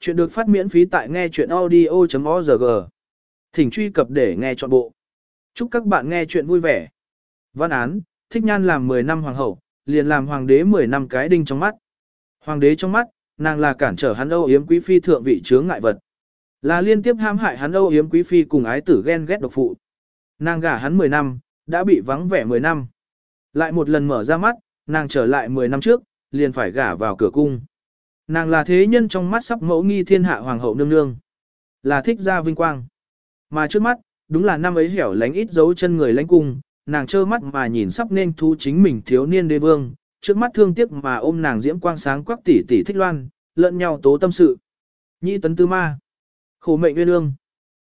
Chuyện được phát miễn phí tại nghe chuyện audio.org. Thỉnh truy cập để nghe trọn bộ. Chúc các bạn nghe chuyện vui vẻ. Văn án, thích nhan làm 10 năm hoàng hậu, liền làm hoàng đế 10 năm cái đinh trong mắt. Hoàng đế trong mắt, nàng là cản trở hắn âu yếm quý phi thượng vị chướng ngại vật. Là liên tiếp ham hại hắn âu yếm quý phi cùng ái tử ghen ghét độc phụ. Nàng gả hắn 10 năm, đã bị vắng vẻ 10 năm. Lại một lần mở ra mắt, nàng trở lại 10 năm trước, liền phải gả vào cửa cung. Nàng là thế nhân trong mắt sắp mẫu nghi thiên hạ hoàng hậu nương nương. Là thích gia vinh quang. Mà trước mắt, đúng là năm ấy hẻo lánh ít dấu chân người lãnh cung, nàng trơ mắt mà nhìn sắp nên thu chính mình thiếu niên đế vương, trước mắt thương tiếc mà ôm nàng diễm quang sáng quắc tỷ tỷ thích loan, lẫn nhau tố tâm sự. Nhị tấn tư ma. Khổ mệnh nguyên ương.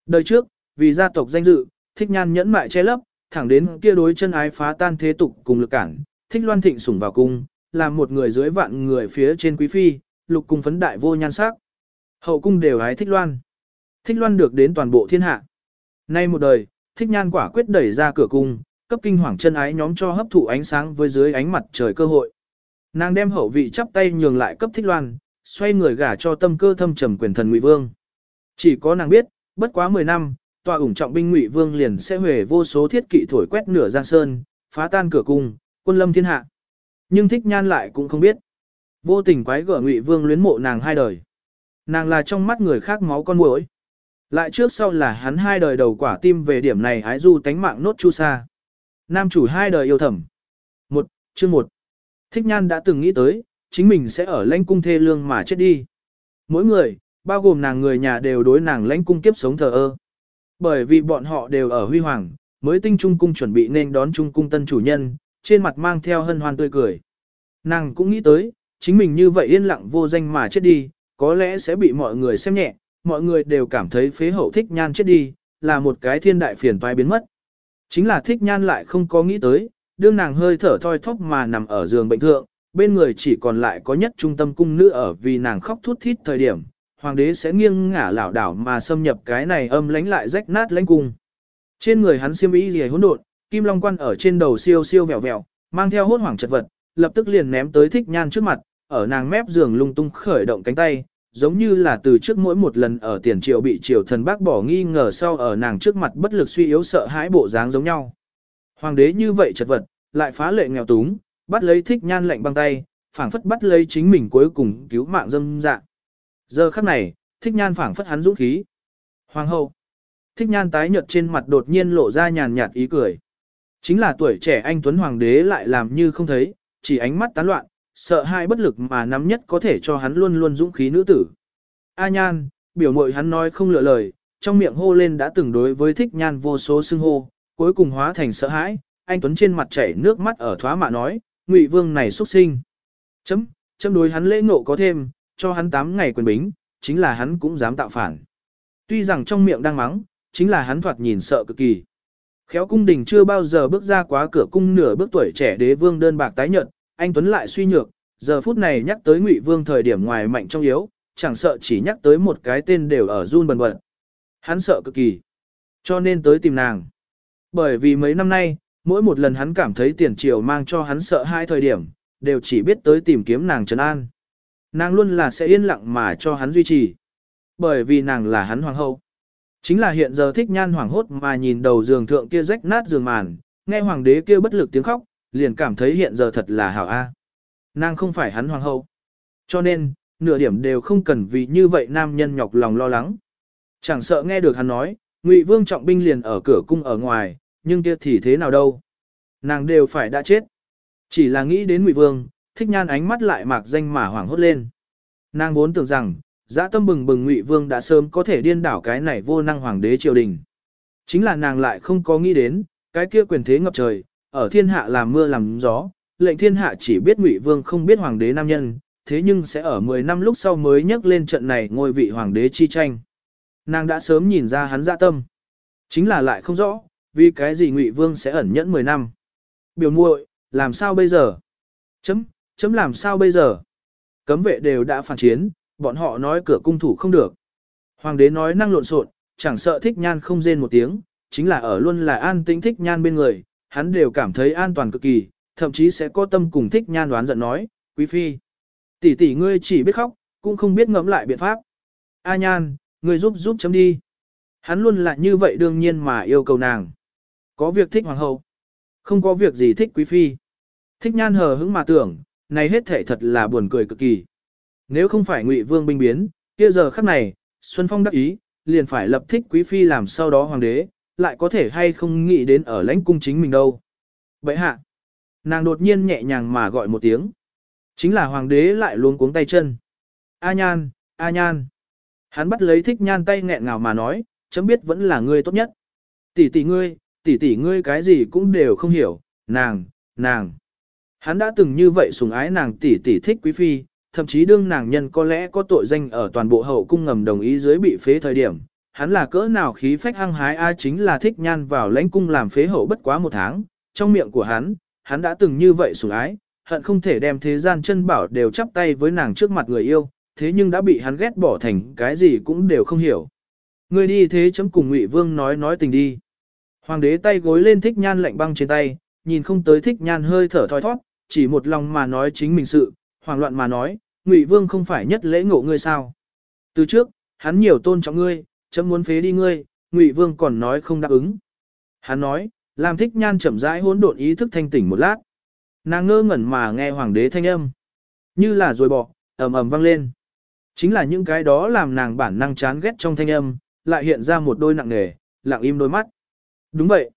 Đời trước, vì gia tộc danh dự, thích nhan nhẫn mại che lấp, thẳng đến kia đối chân ái phá tan thế tục cùng lực cản, thích loan thịnh sủng vào cung, làm một người dưới vạn người phía trên quý phi, lục cung phấn đại vô nhan sắc. Hậu cung đều hái thích loan. Thích loan được đến toàn bộ thiên hạ. Nay một đời, thích nhan quả quyết đẩy ra cửa cung, cấp kinh hoàng chân ái nhóm cho hấp thụ ánh sáng với dưới ánh mặt trời cơ hội. Nàng đem hậu vị chắp tay nhường lại cấp thích loan, xoay người gả cho tâm cơ thâm trầm quyền thần Ngụy Vương. Chỉ có nàng biết, bất quá 10 năm, tòa ủng trọng binh Ngụy Vương liền sẽ huề vô số thiết kỵ thổi quét nửa giang sơn, phá tan cửa cung, quân lâm thiên hạ. Nhưng thích nhan lại cũng không biết. Vô tình quái gở Ngụy Vương luyến mộ nàng hai đời. Nàng là trong mắt người khác máu con muỗi. Lại trước sau là hắn hai đời đầu quả tim về điểm này ái du tánh mạng nốt chu sa. Nam chủ hai đời yêu thầm. Một, chương một. Thích nhan đã từng nghĩ tới, chính mình sẽ ở lãnh cung thê lương mà chết đi. Mỗi người, bao gồm nàng người nhà đều đối nàng lãnh cung kiếp sống thờ ơ. Bởi vì bọn họ đều ở huy hoàng, mới tinh trung cung chuẩn bị nên đón trung cung tân chủ nhân, trên mặt mang theo hân hoan tươi cười. Nàng cũng nghĩ tới, chính mình như vậy yên lặng vô danh mà chết đi, có lẽ sẽ bị mọi người xem nhẹ, mọi người đều cảm thấy phế hậu thích nhan chết đi, là một cái thiên đại phiền toái biến mất. Chính là thích nhan lại không có nghĩ tới, đương nàng hơi thở thoi thóp mà nằm ở giường bệnh thượng, bên người chỉ còn lại có nhất trung tâm cung nữ ở vì nàng khóc thút thít thời điểm, hoàng đế sẽ nghiêng ngả lảo đảo mà xâm nhập cái này âm lánh lại rách nát lãnh cung. Trên người hắn xiêm y gì hỗn độn, kim long quan ở trên đầu siêu siêu vẹo vẹo, mang theo hốt hoảng chật vật, lập tức liền ném tới thích nhan trước mặt, ở nàng mép giường lung tung khởi động cánh tay, giống như là từ trước mỗi một lần ở tiền triều bị triều thần bác bỏ nghi ngờ sau ở nàng trước mặt bất lực suy yếu sợ hãi bộ dáng giống nhau. Hoàng đế như vậy chật vật, lại phá lệ nghèo túng, bắt lấy thích nhan lệnh băng tay, phảng phất bắt lấy chính mình cuối cùng cứu mạng dâm dạ. Giờ khắc này, thích nhan phảng phất hắn dũng khí. Hoàng hậu. Thích nhan tái nhợt trên mặt đột nhiên lộ ra nhàn nhạt ý cười. Chính là tuổi trẻ anh Tuấn Hoàng đế lại làm như không thấy, chỉ ánh mắt tán loạn, sợ hai bất lực mà nắm nhất có thể cho hắn luôn luôn dũng khí nữ tử. A nhan, biểu mội hắn nói không lựa lời, trong miệng hô lên đã từng đối với thích nhan vô số xưng hô, cuối cùng hóa thành sợ hãi, anh Tuấn trên mặt chảy nước mắt ở thoá mạ nói, ngụy vương này xuất sinh. Chấm, chấm đối hắn lễ ngộ có thêm, cho hắn 8 ngày quyền bính, chính là hắn cũng dám tạo phản. Tuy rằng trong miệng đang mắng, chính là hắn thoạt nhìn sợ cực kỳ. Khéo cung đình chưa bao giờ bước ra quá cửa cung nửa bước tuổi trẻ đế vương đơn bạc tái nhợt, anh Tuấn lại suy nhược, giờ phút này nhắc tới Ngụy Vương thời điểm ngoài mạnh trong yếu, chẳng sợ chỉ nhắc tới một cái tên đều ở run bần bật. Hắn sợ cực kỳ, cho nên tới tìm nàng. Bởi vì mấy năm nay, mỗi một lần hắn cảm thấy tiền triều mang cho hắn sợ hai thời điểm, đều chỉ biết tới tìm kiếm nàng trấn an. Nàng luôn là sẽ yên lặng mà cho hắn duy trì. Bởi vì nàng là hắn hoàng hậu. Chính là hiện giờ thích nhan hoàng hốt mà nhìn đầu giường thượng kia rách nát giường màn, nghe hoàng đế kia bất lực tiếng khóc, liền cảm thấy hiện giờ thật là hảo a. Nàng không phải hắn hoàng hậu. Cho nên, nửa điểm đều không cần vì như vậy nam nhân nhọc lòng lo lắng. Chẳng sợ nghe được hắn nói, Ngụy Vương trọng binh liền ở cửa cung ở ngoài, nhưng kia thì thế nào đâu. Nàng đều phải đã chết. Chỉ là nghĩ đến Ngụy Vương, thích nhan ánh mắt lại mạc danh mà hoảng hốt lên. Nàng vốn tưởng rằng, dã tâm bừng bừng Ngụy Vương đã sớm có thể điên đảo cái này vô năng hoàng đế triều đình. Chính là nàng lại không có nghĩ đến, cái kia quyền thế ngập trời, ở thiên hạ làm mưa làm gió, lệnh thiên hạ chỉ biết Ngụy Vương không biết hoàng đế nam nhân, thế nhưng sẽ ở 10 năm lúc sau mới nhắc lên trận này ngôi vị hoàng đế chi tranh. Nàng đã sớm nhìn ra hắn dạ tâm. Chính là lại không rõ, vì cái gì Ngụy Vương sẽ ẩn nhẫn 10 năm. Biểu muội, làm sao bây giờ? Chấm, chấm làm sao bây giờ? Cấm vệ đều đã phản chiến, bọn họ nói cửa cung thủ không được. Hoàng đế nói năng lộn xộn, chẳng sợ thích nhan không rên một tiếng, chính là ở luôn là an tĩnh thích nhan bên người, hắn đều cảm thấy an toàn cực kỳ, thậm chí sẽ có tâm cùng thích nhan đoán giận nói, quý phi. Tỷ tỷ ngươi chỉ biết khóc, cũng không biết ngẫm lại biện pháp. A nhan, ngươi giúp giúp chấm đi. Hắn luôn là như vậy đương nhiên mà yêu cầu nàng. Có việc thích hoàng hậu. Không có việc gì thích quý phi. Thích nhan hờ hững mà tưởng, này hết thể thật là buồn cười cực kỳ. Nếu không phải ngụy vương binh biến, kia giờ khắc này, Xuân Phong đắc ý, liền phải lập thích quý phi làm sau đó hoàng đế, lại có thể hay không nghĩ đến ở lãnh cung chính mình đâu. Vậy hạ, nàng đột nhiên nhẹ nhàng mà gọi một tiếng. Chính là hoàng đế lại luống cuống tay chân. A nhan, a nhan. Hắn bắt lấy thích nhan tay nghẹn ngào mà nói, chấm biết vẫn là ngươi tốt nhất. Tỷ tỷ ngươi, tỷ tỷ ngươi cái gì cũng đều không hiểu, nàng, nàng. Hắn đã từng như vậy sủng ái nàng tỷ tỷ thích quý phi, thậm chí đương nàng nhân có lẽ có tội danh ở toàn bộ hậu cung ngầm đồng ý dưới bị phế thời điểm. Hắn là cỡ nào khí phách hăng hái ai chính là thích nhan vào lãnh cung làm phế hậu bất quá một tháng. Trong miệng của hắn, hắn đã từng như vậy sủng ái, hận không thể đem thế gian chân bảo đều chắp tay với nàng trước mặt người yêu, thế nhưng đã bị hắn ghét bỏ thành cái gì cũng đều không hiểu. Người đi thế chấm cùng Ngụy Vương nói nói tình đi. Hoàng đế tay gối lên thích nhan lạnh băng trên tay, nhìn không tới thích nhan hơi thở thoi thoát, chỉ một lòng mà nói chính mình sự, hoàng loạn mà nói, Ngụy Vương không phải nhất lễ ngộ ngươi sao? Từ trước, hắn nhiều tôn trọng ngươi, chấm muốn phế đi ngươi, Ngụy Vương còn nói không đáp ứng. Hắn nói, làm thích nhan chậm rãi hỗn độn ý thức thanh tỉnh một lát. Nàng ngơ ngẩn mà nghe hoàng đế thanh âm, như là rồi bỏ, ầm ầm vang lên. Chính là những cái đó làm nàng bản năng chán ghét trong thanh âm, lại hiện ra một đôi nặng nề, lặng im đôi mắt. Đúng vậy.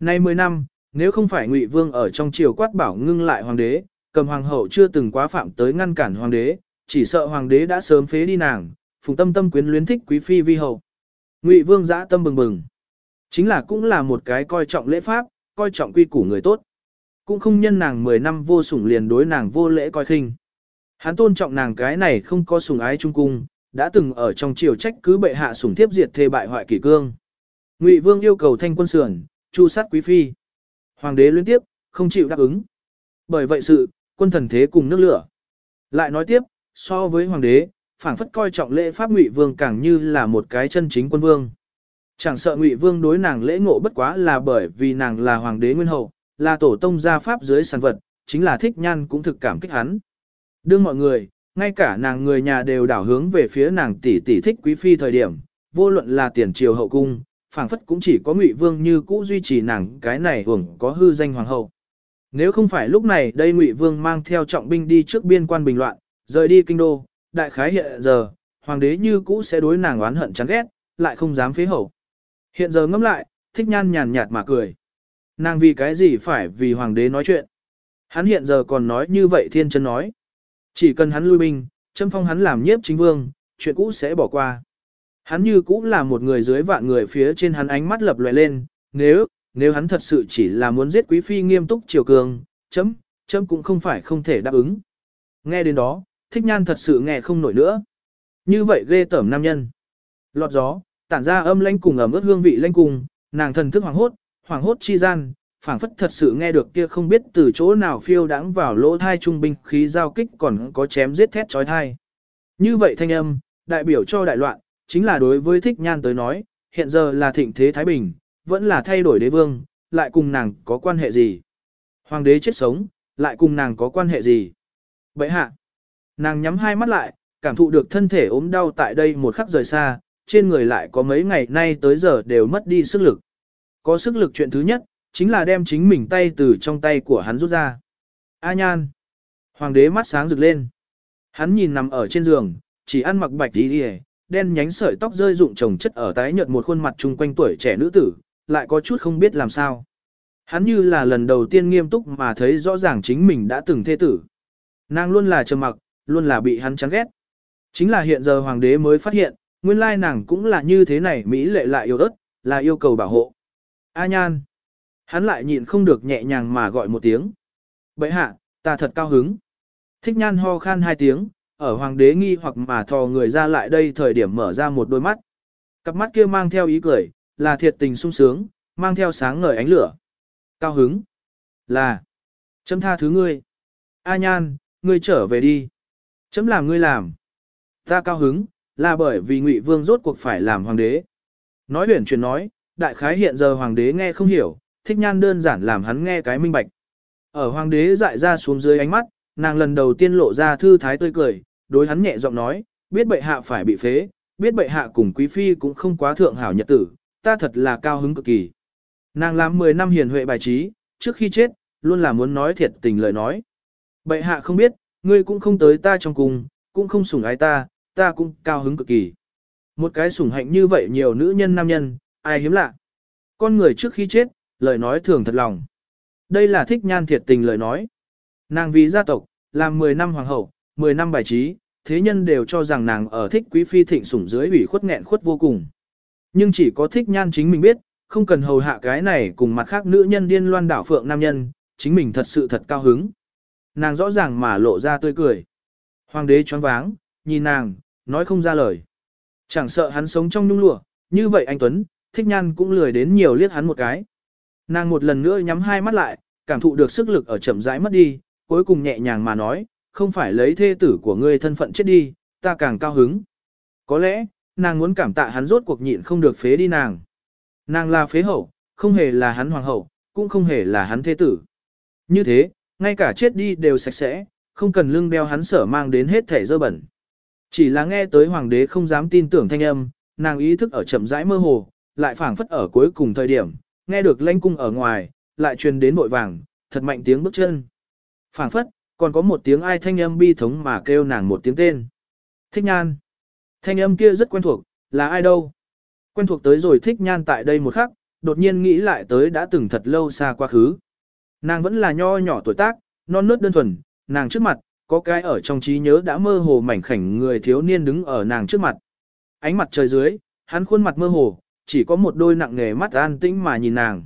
Nay 10 năm, nếu không phải Ngụy Vương ở trong triều quát bảo ngưng lại hoàng đế, cầm hoàng hậu chưa từng quá phạm tới ngăn cản hoàng đế, chỉ sợ hoàng đế đã sớm phế đi nàng, phùng tâm tâm quyến luyến thích quý phi vi hậu. Ngụy Vương dã tâm bừng bừng. Chính là cũng là một cái coi trọng lễ pháp, coi trọng quy củ người tốt. Cũng không nhân nàng 10 năm vô sủng liền đối nàng vô lễ coi khinh. Hắn tôn trọng nàng cái này không có sủng ái trung cung, đã từng ở trong triều trách cứ bệ hạ sủng tiếp diệt thê bại hoại kỷ cương. Ngụy Vương yêu cầu thanh quân sườn, chu sát quý phi. Hoàng đế liên tiếp, không chịu đáp ứng. Bởi vậy sự, quân thần thế cùng nước lửa. Lại nói tiếp, so với hoàng đế, phảng phất coi trọng lễ pháp Ngụy Vương càng như là một cái chân chính quân vương. Chẳng sợ Ngụy Vương đối nàng lễ ngộ bất quá là bởi vì nàng là hoàng đế nguyên hậu, là tổ tông gia pháp dưới sản vật, chính là thích nhan cũng thực cảm kích hắn. Đương mọi người, ngay cả nàng người nhà đều đảo hướng về phía nàng tỷ tỷ thích quý phi thời điểm, vô luận là tiền triều hậu cung, phảng phất cũng chỉ có Ngụy Vương như cũ duy trì nàng cái này hưởng có hư danh hoàng hậu. Nếu không phải lúc này đây Ngụy Vương mang theo trọng binh đi trước biên quan bình loạn, rời đi kinh đô, đại khái hiện giờ, hoàng đế như cũ sẽ đối nàng oán hận chán ghét, lại không dám phế hậu. Hiện giờ ngẫm lại, thích nhan nhàn nhạt mà cười. Nàng vì cái gì phải vì hoàng đế nói chuyện. Hắn hiện giờ còn nói như vậy thiên chân nói. Chỉ cần hắn lui binh, châm phong hắn làm nhiếp chính vương, chuyện cũ sẽ bỏ qua. Hắn như cũ là một người dưới vạn người phía trên hắn ánh mắt lập lòe lên, nếu, nếu hắn thật sự chỉ là muốn giết quý phi nghiêm túc triều cường, chấm, chấm cũng không phải không thể đáp ứng. Nghe đến đó, thích nhan thật sự nghe không nổi nữa. Như vậy ghê tởm nam nhân. Lọt gió, tản ra âm lãnh cùng ẩm ướt hương vị lãnh cùng, nàng thần thức hoàng hốt, hoàng hốt chi gian, phảng phất thật sự nghe được kia không biết từ chỗ nào phiêu đãng vào lỗ thai trung binh khí giao kích còn có chém giết thét chói thai. Như vậy thanh âm, đại biểu cho đại loạn, chính là đối với thích nhan tới nói, hiện giờ là thịnh thế Thái Bình, vẫn là thay đổi đế vương, lại cùng nàng có quan hệ gì? Hoàng đế chết sống, lại cùng nàng có quan hệ gì? Vậy hạ, nàng nhắm hai mắt lại, cảm thụ được thân thể ốm đau tại đây một khắc rời xa, trên người lại có mấy ngày nay tới giờ đều mất đi sức lực. Có sức lực chuyện thứ nhất, chính là đem chính mình tay từ trong tay của hắn rút ra. A nhan. Hoàng đế mắt sáng rực lên. Hắn nhìn nằm ở trên giường, chỉ ăn mặc bạch đi đi đen nhánh sợi tóc rơi rụng chồng chất ở tái nhợt một khuôn mặt chung quanh tuổi trẻ nữ tử, lại có chút không biết làm sao. Hắn như là lần đầu tiên nghiêm túc mà thấy rõ ràng chính mình đã từng thê tử. Nàng luôn là trầm mặc, luôn là bị hắn chán ghét. Chính là hiện giờ hoàng đế mới phát hiện, nguyên lai nàng cũng là như thế này Mỹ lệ lại yêu ớt, là yêu cầu bảo hộ. A nhan. Hắn lại nhịn không được nhẹ nhàng mà gọi một tiếng. Bệ hạ, ta thật cao hứng. Thích nhan ho khan hai tiếng, ở hoàng đế nghi hoặc mà thò người ra lại đây thời điểm mở ra một đôi mắt. Cặp mắt kia mang theo ý cười, là thiệt tình sung sướng, mang theo sáng ngời ánh lửa. Cao hứng. Là. Châm tha thứ ngươi. A nhan, ngươi trở về đi. Chấm làm ngươi làm. Ta cao hứng, là bởi vì ngụy vương rốt cuộc phải làm hoàng đế. Nói huyền chuyển nói, đại khái hiện giờ hoàng đế nghe không hiểu, thích nhan đơn giản làm hắn nghe cái minh bạch. Ở hoàng đế dại ra xuống dưới ánh mắt, nàng lần đầu tiên lộ ra thư thái tươi cười, đối hắn nhẹ giọng nói, biết bệ hạ phải bị phế, biết bệ hạ cùng quý phi cũng không quá thượng hảo nhật tử, ta thật là cao hứng cực kỳ. Nàng làm 10 năm hiền huệ bài trí, trước khi chết, luôn là muốn nói thiệt tình lời nói. Bệ hạ không biết, ngươi cũng không tới ta trong cùng, cũng không sủng ái ta, ta cũng cao hứng cực kỳ. Một cái sủng hạnh như vậy nhiều nữ nhân nam nhân, ai hiếm lạ. Con người trước khi chết, lời nói thường thật lòng. Đây là thích nhan thiệt tình lời nói. Nàng vì gia tộc, làm 10 năm hoàng hậu, 10 năm bài trí, thế nhân đều cho rằng nàng ở thích quý phi thịnh sủng dưới ủy khuất nghẹn khuất vô cùng. Nhưng chỉ có thích nhan chính mình biết, không cần hầu hạ cái này cùng mặt khác nữ nhân điên loan đảo phượng nam nhân, chính mình thật sự thật cao hứng. Nàng rõ ràng mà lộ ra tươi cười. Hoàng đế choáng váng, nhìn nàng, nói không ra lời. Chẳng sợ hắn sống trong nhung lụa, như vậy anh Tuấn, thích nhan cũng lười đến nhiều liếc hắn một cái. Nàng một lần nữa nhắm hai mắt lại, cảm thụ được sức lực ở chậm rãi mất đi, cuối cùng nhẹ nhàng mà nói, không phải lấy thê tử của ngươi thân phận chết đi, ta càng cao hứng. Có lẽ, nàng muốn cảm tạ hắn rốt cuộc nhịn không được phế đi nàng. Nàng là phế hậu, không hề là hắn hoàng hậu, cũng không hề là hắn thế tử. Như thế, ngay cả chết đi đều sạch sẽ, không cần lưng đeo hắn sở mang đến hết thể dơ bẩn. Chỉ là nghe tới hoàng đế không dám tin tưởng thanh âm, nàng ý thức ở chậm rãi mơ hồ, lại phảng phất ở cuối cùng thời điểm, nghe được lanh cung ở ngoài, lại truyền đến vội vàng, thật mạnh tiếng bước chân. Phảng phất, còn có một tiếng ai thanh âm bi thống mà kêu nàng một tiếng tên. Thích nhan. Thanh âm kia rất quen thuộc, là ai đâu? Quen thuộc tới rồi thích nhan tại đây một khắc, đột nhiên nghĩ lại tới đã từng thật lâu xa quá khứ. Nàng vẫn là nho nhỏ tuổi tác, non nớt đơn thuần, nàng trước mặt, có cái ở trong trí nhớ đã mơ hồ mảnh khảnh người thiếu niên đứng ở nàng trước mặt. Ánh mặt trời dưới, hắn khuôn mặt mơ hồ, chỉ có một đôi nặng nghề mắt an tĩnh mà nhìn nàng.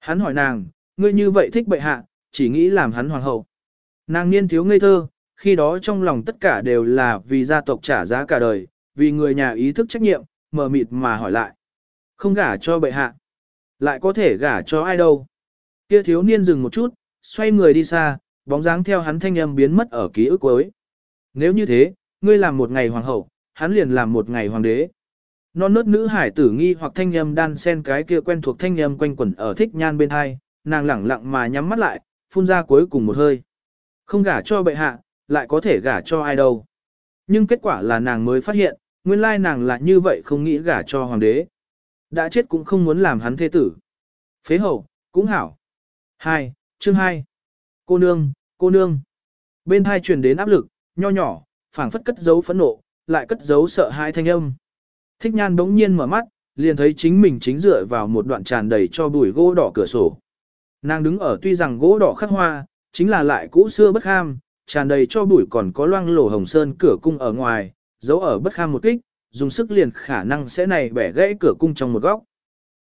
Hắn hỏi nàng, ngươi như vậy thích bệ hạ, chỉ nghĩ làm hắn hoàng hậu. Nàng niên thiếu ngây thơ, khi đó trong lòng tất cả đều là vì gia tộc trả giá cả đời, vì người nhà ý thức trách nhiệm, mờ mịt mà hỏi lại. Không gả cho bệ hạ. Lại có thể gả cho ai đâu. Kia thiếu niên dừng một chút, xoay người đi xa, bóng dáng theo hắn thanh âm biến mất ở ký ức cuối. Nếu như thế, ngươi làm một ngày hoàng hậu, hắn liền làm một ngày hoàng đế. Non nớt nữ hải tử nghi hoặc thanh âm đan sen cái kia quen thuộc thanh âm quanh quẩn ở thích nhan bên hai, nàng lẳng lặng mà nhắm mắt lại, phun ra cuối cùng một hơi. Không gả cho bệ hạ, lại có thể gả cho ai đâu. Nhưng kết quả là nàng mới phát hiện, nguyên lai nàng là như vậy không nghĩ gả cho hoàng đế. Đã chết cũng không muốn làm hắn thế tử. Phế hậu, cũng hảo. 2. Chương 2. Cô nương, cô nương. Bên hai truyền đến áp lực, nho nhỏ, phảng phất cất giấu phẫn nộ, lại cất giấu sợ hãi thanh âm. Thích nhan đống nhiên mở mắt, liền thấy chính mình chính dựa vào một đoạn tràn đầy cho bụi gỗ đỏ cửa sổ. Nàng đứng ở tuy rằng gỗ đỏ khắc hoa, chính là lại cũ xưa bất ham, tràn đầy cho bụi còn có loang lổ hồng sơn cửa cung ở ngoài, giấu ở bất kham một kích, dùng sức liền khả năng sẽ này bẻ gãy cửa cung trong một góc.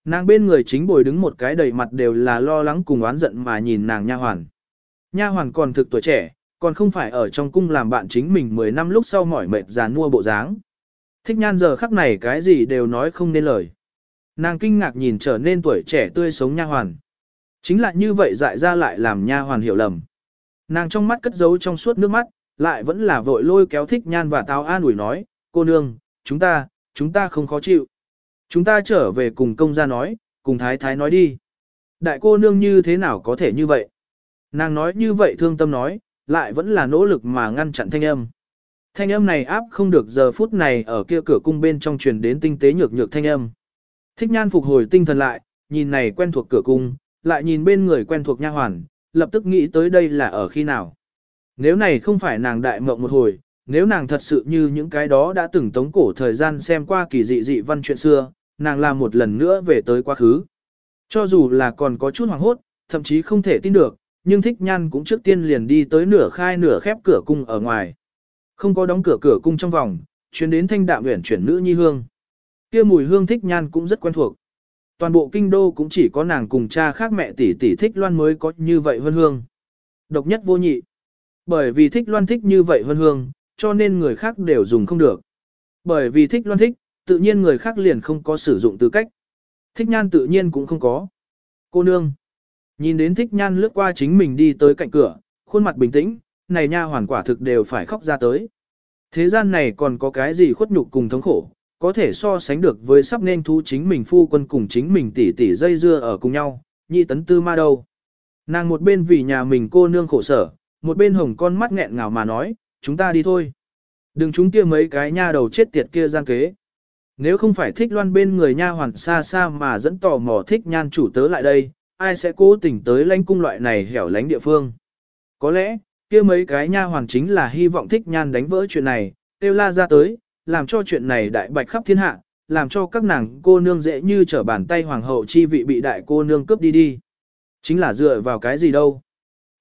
Nàng bên người chính bồi đứng một cái đầy mặt đều là lo lắng cùng oán giận mà nhìn nàng nha hoàn. Nha hoàn còn thực tuổi trẻ, còn không phải ở trong cung làm bạn chính mình 10 năm lúc sau mỏi mệt già nua bộ dáng. Thích nhan giờ khắc này cái gì đều nói không nên lời. Nàng kinh ngạc nhìn trở nên tuổi trẻ tươi sống nha hoàn. Chính là như vậy dại ra lại làm nha hoàn hiểu lầm. Nàng trong mắt cất giấu trong suốt nước mắt, lại vẫn là vội lôi kéo thích nhan và tao an ủi nói, cô nương, chúng ta, chúng ta không khó chịu. Chúng ta trở về cùng công gia nói, cùng thái thái nói đi. Đại cô nương như thế nào có thể như vậy? Nàng nói như vậy thương tâm nói, lại vẫn là nỗ lực mà ngăn chặn thanh âm. Thanh âm này áp không được giờ phút này ở kia cửa cung bên trong truyền đến tinh tế nhược nhược thanh âm. Thích nhan phục hồi tinh thần lại, nhìn này quen thuộc cửa cung, lại nhìn bên người quen thuộc nha hoàn, lập tức nghĩ tới đây là ở khi nào. Nếu này không phải nàng đại mộng một hồi, nếu nàng thật sự như những cái đó đã từng tống cổ thời gian xem qua kỳ dị dị văn chuyện xưa, nàng làm một lần nữa về tới quá khứ. Cho dù là còn có chút hoảng hốt, thậm chí không thể tin được, nhưng thích nhan cũng trước tiên liền đi tới nửa khai nửa khép cửa cung ở ngoài. Không có đóng cửa cửa cung trong vòng, chuyến đến thanh đạm uyển chuyển nữ nhi hương. kia mùi hương thích nhan cũng rất quen thuộc. Toàn bộ kinh đô cũng chỉ có nàng cùng cha khác mẹ tỷ tỷ thích loan mới có như vậy hơn hương. Độc nhất vô nhị. Bởi vì thích loan thích như vậy hơn hương, cho nên người khác đều dùng không được. Bởi vì thích loan thích, tự nhiên người khác liền không có sử dụng tư cách. Thích nhan tự nhiên cũng không có. Cô nương. Nhìn đến thích nhan lướt qua chính mình đi tới cạnh cửa, khuôn mặt bình tĩnh, này nha hoàn quả thực đều phải khóc ra tới. Thế gian này còn có cái gì khuất nhục cùng thống khổ, có thể so sánh được với sắp nên thu chính mình phu quân cùng chính mình tỷ tỷ dây dưa ở cùng nhau, nhị tấn tư ma đâu. Nàng một bên vì nhà mình cô nương khổ sở, một bên hồng con mắt nghẹn ngào mà nói, chúng ta đi thôi. Đừng chúng kia mấy cái nha đầu chết tiệt kia gian kế. Nếu không phải thích loan bên người nha hoàn xa xa mà dẫn tò mò thích nhan chủ tớ lại đây, ai sẽ cố tình tới lãnh cung loại này hẻo lánh địa phương. Có lẽ, kia mấy cái nha hoàn chính là hy vọng thích nhan đánh vỡ chuyện này, tiêu la ra tới, làm cho chuyện này đại bạch khắp thiên hạ, làm cho các nàng cô nương dễ như trở bàn tay hoàng hậu chi vị bị đại cô nương cướp đi đi. Chính là dựa vào cái gì đâu.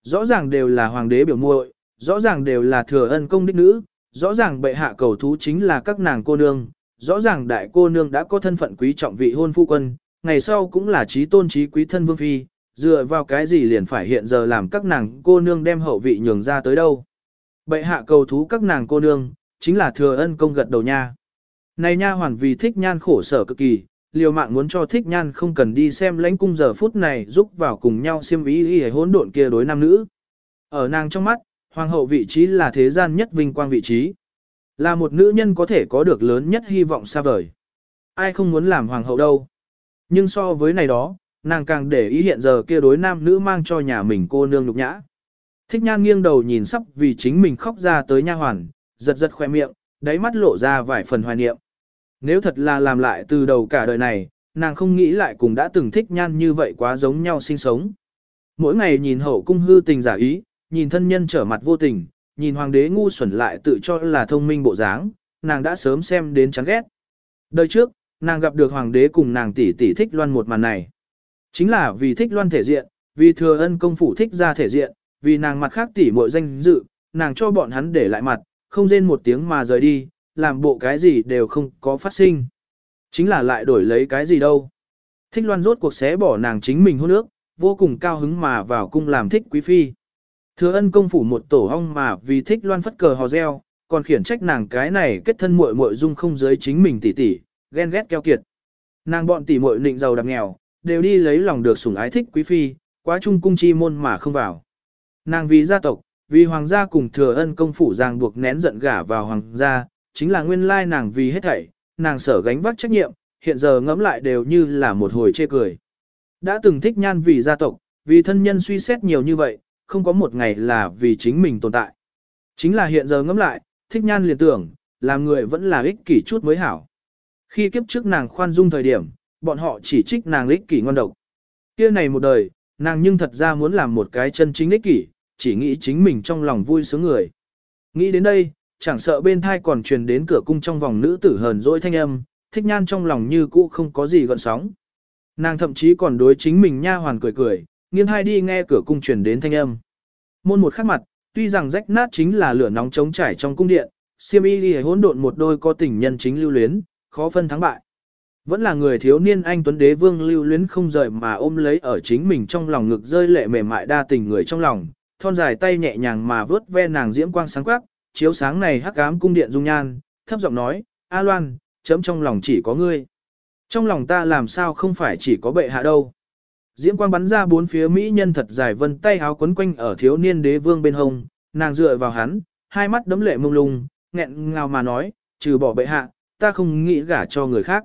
Rõ ràng đều là hoàng đế biểu muội, rõ ràng đều là thừa ân công đích nữ, rõ ràng bệ hạ cầu thú chính là các nàng cô nương, rõ ràng đại cô nương đã có thân phận quý trọng vị hôn phu quân, ngày sau cũng là trí tôn trí quý thân vương phi, dựa vào cái gì liền phải hiện giờ làm các nàng cô nương đem hậu vị nhường ra tới đâu. Bệ hạ cầu thú các nàng cô nương, chính là thừa ân công gật đầu nha. Này nha hoàn vì thích nhan khổ sở cực kỳ, liều mạng muốn cho thích nhan không cần đi xem lãnh cung giờ phút này giúp vào cùng nhau siêm ý y hỗn độn kia đối nam nữ. Ở nàng trong mắt, hoàng hậu vị trí là thế gian nhất vinh quang vị trí. Là một nữ nhân có thể có được lớn nhất hy vọng xa vời. Ai không muốn làm hoàng hậu đâu. Nhưng so với này đó, nàng càng để ý hiện giờ kia đối nam nữ mang cho nhà mình cô nương nhục nhã. Thích nhan nghiêng đầu nhìn sắp vì chính mình khóc ra tới nha hoàn, giật giật khoe miệng, đáy mắt lộ ra vài phần hoài niệm. Nếu thật là làm lại từ đầu cả đời này, nàng không nghĩ lại cùng đã từng thích nhan như vậy quá giống nhau sinh sống. Mỗi ngày nhìn hậu cung hư tình giả ý, nhìn thân nhân trở mặt vô tình, nhìn hoàng đế ngu xuẩn lại tự cho là thông minh bộ dáng, nàng đã sớm xem đến chán ghét. Đời trước, nàng gặp được hoàng đế cùng nàng tỷ tỷ thích loan một màn này. Chính là vì thích loan thể diện, vì thừa ân công phủ thích ra thể diện, vì nàng mặt khác tỷ muội danh dự, nàng cho bọn hắn để lại mặt, không rên một tiếng mà rời đi, làm bộ cái gì đều không có phát sinh. Chính là lại đổi lấy cái gì đâu. Thích loan rốt cuộc xé bỏ nàng chính mình hôn ước, vô cùng cao hứng mà vào cung làm thích quý phi. Thừa ân công phủ một tổ hong mà vì thích loan phất cờ hò reo, còn khiển trách nàng cái này kết thân muội muội dung không giới chính mình tỷ tỷ, ghen ghét keo kiệt. Nàng bọn tỷ muội nịnh giàu đạp nghèo, đều đi lấy lòng được sủng ái thích quý phi, quá trung cung chi môn mà không vào. Nàng vì gia tộc, vì hoàng gia cùng thừa ân công phủ ràng buộc nén giận gả vào hoàng gia, chính là nguyên lai nàng vì hết thảy, nàng sở gánh vác trách nhiệm, hiện giờ ngẫm lại đều như là một hồi chê cười. Đã từng thích nhan vì gia tộc, vì thân nhân suy xét nhiều như vậy, không có một ngày là vì chính mình tồn tại. Chính là hiện giờ ngẫm lại, thích nhan liền tưởng, làm người vẫn là ích kỷ chút mới hảo. Khi kiếp trước nàng khoan dung thời điểm, bọn họ chỉ trích nàng ích kỷ ngon độc. Kia này một đời, nàng nhưng thật ra muốn làm một cái chân chính ích kỷ, chỉ nghĩ chính mình trong lòng vui sướng người. Nghĩ đến đây, chẳng sợ bên thai còn truyền đến cửa cung trong vòng nữ tử hờn dỗi thanh âm, thích nhan trong lòng như cũ không có gì gọn sóng. Nàng thậm chí còn đối chính mình nha hoàn cười cười, nghiêng hai đi nghe cửa cung truyền đến thanh âm. Môn một khắc mặt, tuy rằng rách nát chính là lửa nóng chống trải trong cung điện, siêm y đi hỗn độn một đôi có tình nhân chính lưu luyến, khó phân thắng bại. Vẫn là người thiếu niên anh tuấn đế vương lưu luyến không rời mà ôm lấy ở chính mình trong lòng ngực rơi lệ mềm mại đa tình người trong lòng, thon dài tay nhẹ nhàng mà vớt ve nàng diễm quang sáng quắc, chiếu sáng này hắc ám cung điện dung nhan, thấp giọng nói, A Loan, chấm trong lòng chỉ có ngươi. Trong lòng ta làm sao không phải chỉ có bệ hạ đâu. Diễm quang bắn ra bốn phía mỹ nhân thật dài vân tay áo quấn quanh ở thiếu niên đế vương bên hông, nàng dựa vào hắn, hai mắt đấm lệ mông lung, nghẹn ngào mà nói, trừ bỏ bệ hạ, ta không nghĩ gả cho người khác.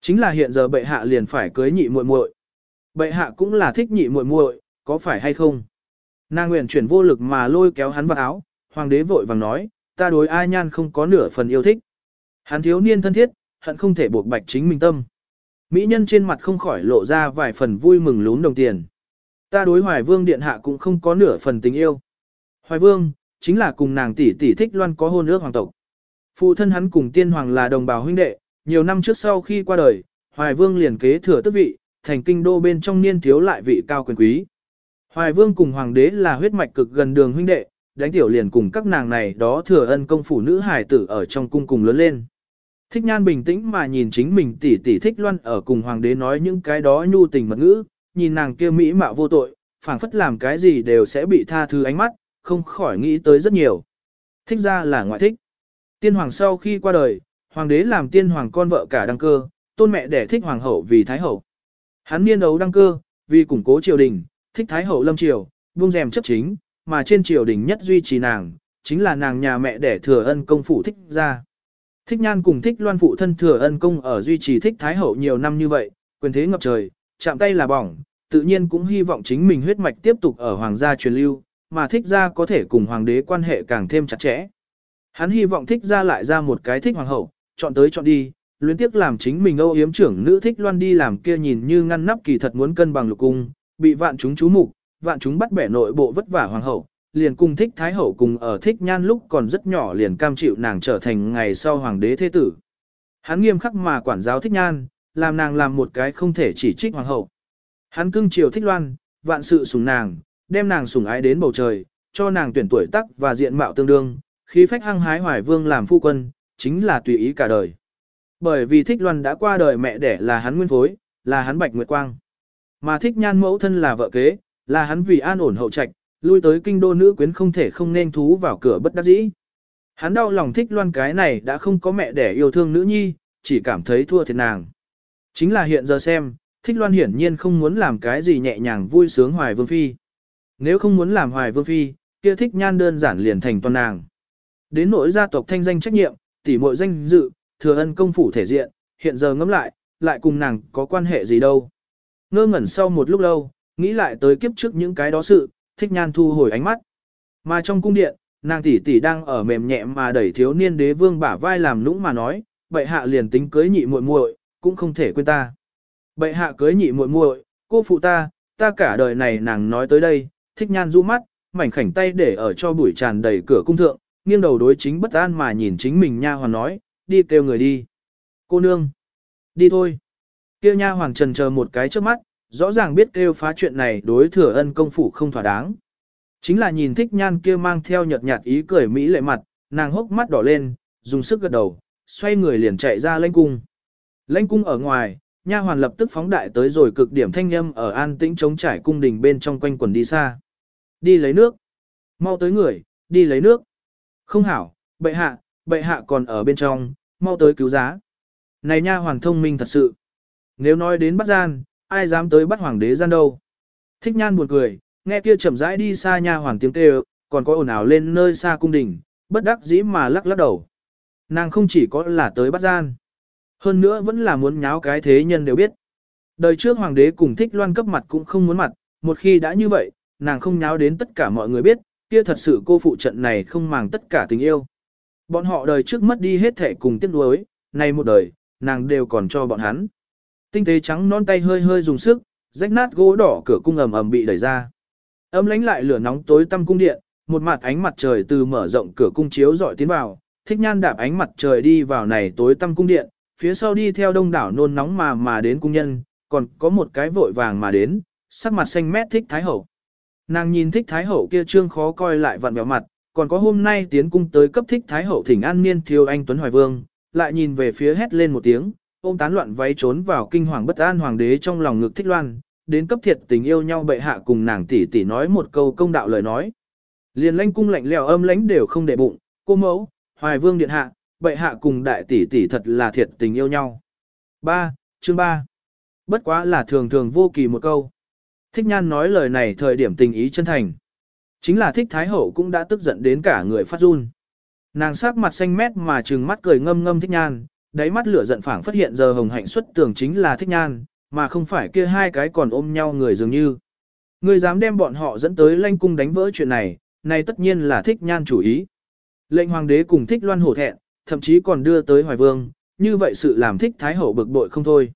Chính là hiện giờ bệ hạ liền phải cưới nhị muội muội. Bệ hạ cũng là thích nhị muội muội, có phải hay không? Nàng nguyện chuyển vô lực mà lôi kéo hắn vào áo, hoàng đế vội vàng nói, ta đối ai nhan không có nửa phần yêu thích. Hắn thiếu niên thân thiết, hận không thể buộc bạch chính mình tâm. Mỹ nhân trên mặt không khỏi lộ ra vài phần vui mừng lún đồng tiền. Ta đối hoài vương điện hạ cũng không có nửa phần tình yêu. Hoài vương, chính là cùng nàng tỷ tỷ thích loan có hôn ước hoàng tộc. Phụ thân hắn cùng tiên hoàng là đồng bào huynh đệ, nhiều năm trước sau khi qua đời, hoài vương liền kế thừa tước vị, thành kinh đô bên trong niên thiếu lại vị cao quyền quý. Hoài vương cùng hoàng đế là huyết mạch cực gần đường huynh đệ, đánh tiểu liền cùng các nàng này đó thừa ân công phủ nữ hài tử ở trong cung cùng lớn lên. Thích nhan bình tĩnh mà nhìn chính mình tỷ tỷ thích loan ở cùng hoàng đế nói những cái đó nhu tình mật ngữ, nhìn nàng kia mỹ mạo vô tội, phảng phất làm cái gì đều sẽ bị tha thứ ánh mắt, không khỏi nghĩ tới rất nhiều. Thích ra là ngoại thích. Tiên hoàng sau khi qua đời, hoàng đế làm tiên hoàng con vợ cả đăng cơ, tôn mẹ đẻ thích hoàng hậu vì thái hậu. Hắn niên đấu đăng cơ, vì củng cố triều đình, thích thái hậu lâm triều, buông rèm chấp chính, mà trên triều đình nhất duy trì nàng, chính là nàng nhà mẹ đẻ thừa ân công phụ thích ra. Thích nhan cùng thích loan phụ thân thừa ân công ở duy trì thích thái hậu nhiều năm như vậy, quyền thế ngập trời, chạm tay là bỏng, tự nhiên cũng hy vọng chính mình huyết mạch tiếp tục ở hoàng gia truyền lưu, mà thích ra có thể cùng hoàng đế quan hệ càng thêm chặt chẽ. Hắn hy vọng thích ra lại ra một cái thích hoàng hậu, chọn tới chọn đi, luyến tiếc làm chính mình âu yếm trưởng nữ thích loan đi làm kia nhìn như ngăn nắp kỳ thật muốn cân bằng lục cung, bị vạn chúng chú mục, vạn chúng bắt bẻ nội bộ vất vả hoàng hậu, liền cùng thích thái hậu cùng ở thích nhan lúc còn rất nhỏ liền cam chịu nàng trở thành ngày sau hoàng đế thế tử. Hắn nghiêm khắc mà quản giáo thích nhan, làm nàng làm một cái không thể chỉ trích hoàng hậu. Hắn cưng chiều thích loan, vạn sự sủng nàng, đem nàng sủng ái đến bầu trời, cho nàng tuyển tuổi tác và diện mạo tương đương, khí phách hăng hái hoài vương làm phu quân, chính là tùy ý cả đời. Bởi vì thích loan đã qua đời mẹ đẻ là hắn nguyên phối, là hắn bạch nguyệt quang. Mà thích nhan mẫu thân là vợ kế, là hắn vì an ổn hậu trạch, lui tới kinh đô nữ quyến không thể không nên thú vào cửa bất đắc dĩ. Hắn đau lòng thích loan cái này đã không có mẹ để yêu thương nữ nhi, chỉ cảm thấy thua thiệt nàng. Chính là hiện giờ xem, thích loan hiển nhiên không muốn làm cái gì nhẹ nhàng vui sướng hoài vương phi. Nếu không muốn làm hoài vương phi, kia thích nhan đơn giản liền thành toàn nàng. Đến nỗi gia tộc thanh danh trách nhiệm, tỉ muội danh dự, thừa ân công phủ thể diện, hiện giờ ngẫm lại, lại cùng nàng có quan hệ gì đâu. Ngơ ngẩn sau một lúc lâu, nghĩ lại tới kiếp trước những cái đó sự, thích nhan thu hồi ánh mắt. Mà trong cung điện, nàng tỷ tỷ đang ở mềm nhẹ mà đẩy thiếu niên đế vương bả vai làm lũng mà nói, bệ hạ liền tính cưới nhị muội muội, cũng không thể quên ta. Bệ hạ cưới nhị muội muội, cô phụ ta, ta cả đời này nàng nói tới đây, thích nhan du mắt, mảnh khảnh tay để ở cho bụi tràn đầy cửa cung thượng, nghiêng đầu đối chính bất an mà nhìn chính mình nha hoàn nói, đi kêu người đi. Cô nương, đi thôi. Kêu nha hoàn trần chờ một cái trước mắt, rõ ràng biết kêu phá chuyện này đối thừa ân công phủ không thỏa đáng. Chính là nhìn thích nhan kia mang theo nhợt nhạt ý cười mỹ lệ mặt, nàng hốc mắt đỏ lên, dùng sức gật đầu, xoay người liền chạy ra lãnh cung. Lãnh cung ở ngoài, nha hoàn lập tức phóng đại tới rồi cực điểm thanh âm ở an tĩnh chống trải cung đình bên trong quanh quần đi xa. Đi lấy nước. Mau tới người, đi lấy nước. Không hảo, bệ hạ, bệ hạ còn ở bên trong, mau tới cứu giá. Này nha hoàn thông minh thật sự. Nếu nói đến bắt gian, ai dám tới bắt hoàng đế gian đâu. Thích nhan buồn cười, nghe kia chậm rãi đi xa nha hoàng tiếng kêu, còn có ồn ào lên nơi xa cung đình, bất đắc dĩ mà lắc lắc đầu. Nàng không chỉ có là tới bắt gian, hơn nữa vẫn là muốn nháo cái thế nhân đều biết. Đời trước hoàng đế cùng thích loan cấp mặt cũng không muốn mặt, một khi đã như vậy, nàng không nháo đến tất cả mọi người biết, kia thật sự cô phụ trận này không màng tất cả tình yêu. Bọn họ đời trước mất đi hết thể cùng tiếc nuối, nay một đời, nàng đều còn cho bọn hắn. Tinh tế trắng non tay hơi hơi dùng sức, rách nát gỗ đỏ cửa cung ầm ầm bị đẩy ra. Âm lánh lại lửa nóng tối tăm cung điện, một mặt ánh mặt trời từ mở rộng cửa cung chiếu dọi tiến vào, thích nhan đạp ánh mặt trời đi vào này tối tăm cung điện, phía sau đi theo đông đảo nôn nóng mà mà đến cung nhân, còn có một cái vội vàng mà đến, sắc mặt xanh mét thích thái hậu. Nàng nhìn thích thái hậu kia trương khó coi lại vặn vẹo mặt, còn có hôm nay tiến cung tới cấp thích thái hậu thỉnh an niên thiếu anh Tuấn Hoài Vương, lại nhìn về phía hét lên một tiếng, ôm tán loạn váy trốn vào kinh hoàng bất an hoàng đế trong lòng ngực thích loan, đến cấp thiệt tình yêu nhau bệ hạ cùng nàng tỷ tỷ nói một câu công đạo lời nói. Liền lanh cung lạnh lẽo âm lãnh đều không để bụng, cô mẫu, hoài vương điện hạ, bệ hạ cùng đại tỷ tỷ thật là thiệt tình yêu nhau. 3. Chương 3 Bất quá là thường thường vô kỳ một câu. Thích nhan nói lời này thời điểm tình ý chân thành. Chính là thích thái hậu cũng đã tức giận đến cả người phát run. Nàng sắc mặt xanh mét mà trừng mắt cười ngâm ngâm thích nhan, đáy mắt lửa giận phảng phát hiện giờ hồng hạnh xuất tưởng chính là thích nhan, mà không phải kia hai cái còn ôm nhau người dường như. Người dám đem bọn họ dẫn tới lanh cung đánh vỡ chuyện này, này tất nhiên là thích nhan chủ ý. Lệnh hoàng đế cùng thích loan hổ thẹn, thậm chí còn đưa tới hoài vương, như vậy sự làm thích thái hậu bực bội không thôi.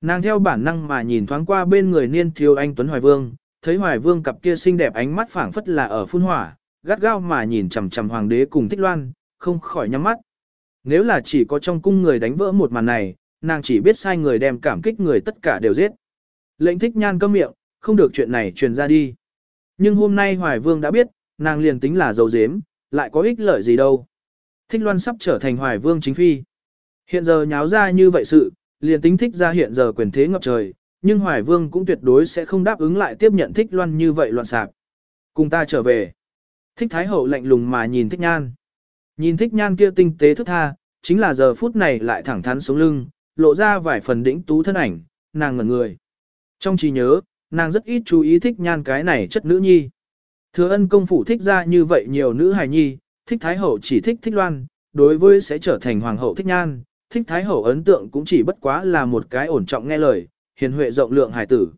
Nàng theo bản năng mà nhìn thoáng qua bên người niên thiếu anh Tuấn Hoài Vương, thấy Hoài Vương cặp kia xinh đẹp ánh mắt phảng phất là ở phun hỏa, gắt gao mà nhìn chằm chằm hoàng đế cùng thích loan, không khỏi nhắm mắt. Nếu là chỉ có trong cung người đánh vỡ một màn này, nàng chỉ biết sai người đem cảm kích người tất cả đều giết. Lệnh thích nhan câm miệng, không được chuyện này truyền ra đi. Nhưng hôm nay Hoài Vương đã biết, nàng liền tính là dấu dếm, lại có ích lợi gì đâu. Thích loan sắp trở thành Hoài Vương chính phi. Hiện giờ nháo ra như vậy sự, liền tính thích ra hiện giờ quyền thế ngập trời, nhưng Hoài Vương cũng tuyệt đối sẽ không đáp ứng lại tiếp nhận thích loan như vậy loạn sạc. Cùng ta trở về. Thích Thái Hậu lạnh lùng mà nhìn thích nhan. Nhìn thích nhan kia tinh tế thức tha, chính là giờ phút này lại thẳng thắn sống lưng, lộ ra vài phần đĩnh tú thân ảnh, nàng ngẩn người. Trong trí nhớ, nàng rất ít chú ý thích nhan cái này chất nữ nhi. Thừa ân công phủ thích ra như vậy nhiều nữ hài nhi, thích thái hậu chỉ thích thích loan, đối với sẽ trở thành hoàng hậu thích nhan, thích thái hậu ấn tượng cũng chỉ bất quá là một cái ổn trọng nghe lời, hiền huệ rộng lượng hài tử.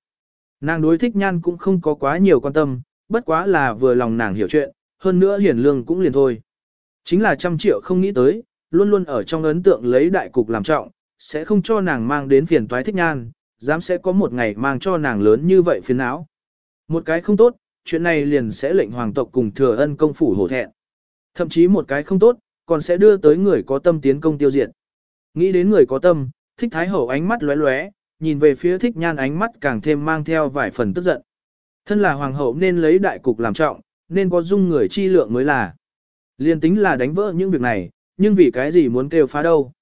Nàng đối thích nhan cũng không có quá nhiều quan tâm, bất quá là vừa lòng nàng hiểu chuyện, hơn nữa hiền lương cũng liền thôi. Chính là trăm triệu không nghĩ tới, luôn luôn ở trong ấn tượng lấy đại cục làm trọng, sẽ không cho nàng mang đến phiền toái thích nhan, dám sẽ có một ngày mang cho nàng lớn như vậy phiền não. Một cái không tốt, chuyện này liền sẽ lệnh hoàng tộc cùng thừa ân công phủ hổ thẹn. Thậm chí một cái không tốt, còn sẽ đưa tới người có tâm tiến công tiêu diệt. Nghĩ đến người có tâm, thích thái hậu ánh mắt lóe lóe, nhìn về phía thích nhan ánh mắt càng thêm mang theo vài phần tức giận. Thân là hoàng hậu nên lấy đại cục làm trọng, nên có dung người chi lượng mới là. Liên tính là đánh vỡ những việc này, nhưng vì cái gì muốn kêu phá đâu.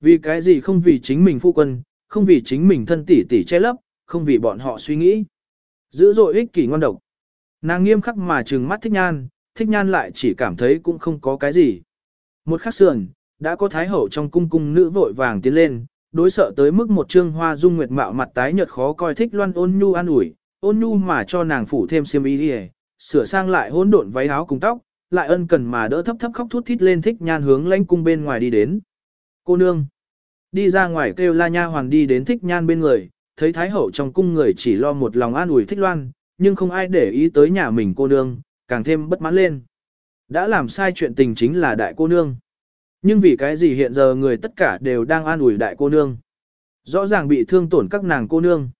Vì cái gì không vì chính mình phu quân, không vì chính mình thân tỷ tỷ che lấp, không vì bọn họ suy nghĩ. Giữ dội ích kỷ ngon độc. Nàng nghiêm khắc mà trừng mắt thích nhan, thích nhan lại chỉ cảm thấy cũng không có cái gì. Một khắc sườn, đã có thái hậu trong cung cung nữ vội vàng tiến lên, đối sợ tới mức một trương hoa dung nguyệt mạo mặt tái nhợt khó coi thích loan ôn nhu an ủi, ôn nhu mà cho nàng phủ thêm xiêm y đi sửa sang lại hỗn độn váy áo cùng tóc, lại ân cần mà đỡ thấp thấp khóc thút thít lên thích nhan hướng lãnh cung bên ngoài đi đến. Cô nương, đi ra ngoài kêu la nha hoàng đi đến thích nhan bên người, thấy thái hậu trong cung người chỉ lo một lòng an ủi thích loan, nhưng không ai để ý tới nhà mình cô nương, càng thêm bất mãn lên. Đã làm sai chuyện tình chính là đại cô nương. Nhưng vì cái gì hiện giờ người tất cả đều đang an ủi đại cô nương. Rõ ràng bị thương tổn các nàng cô nương.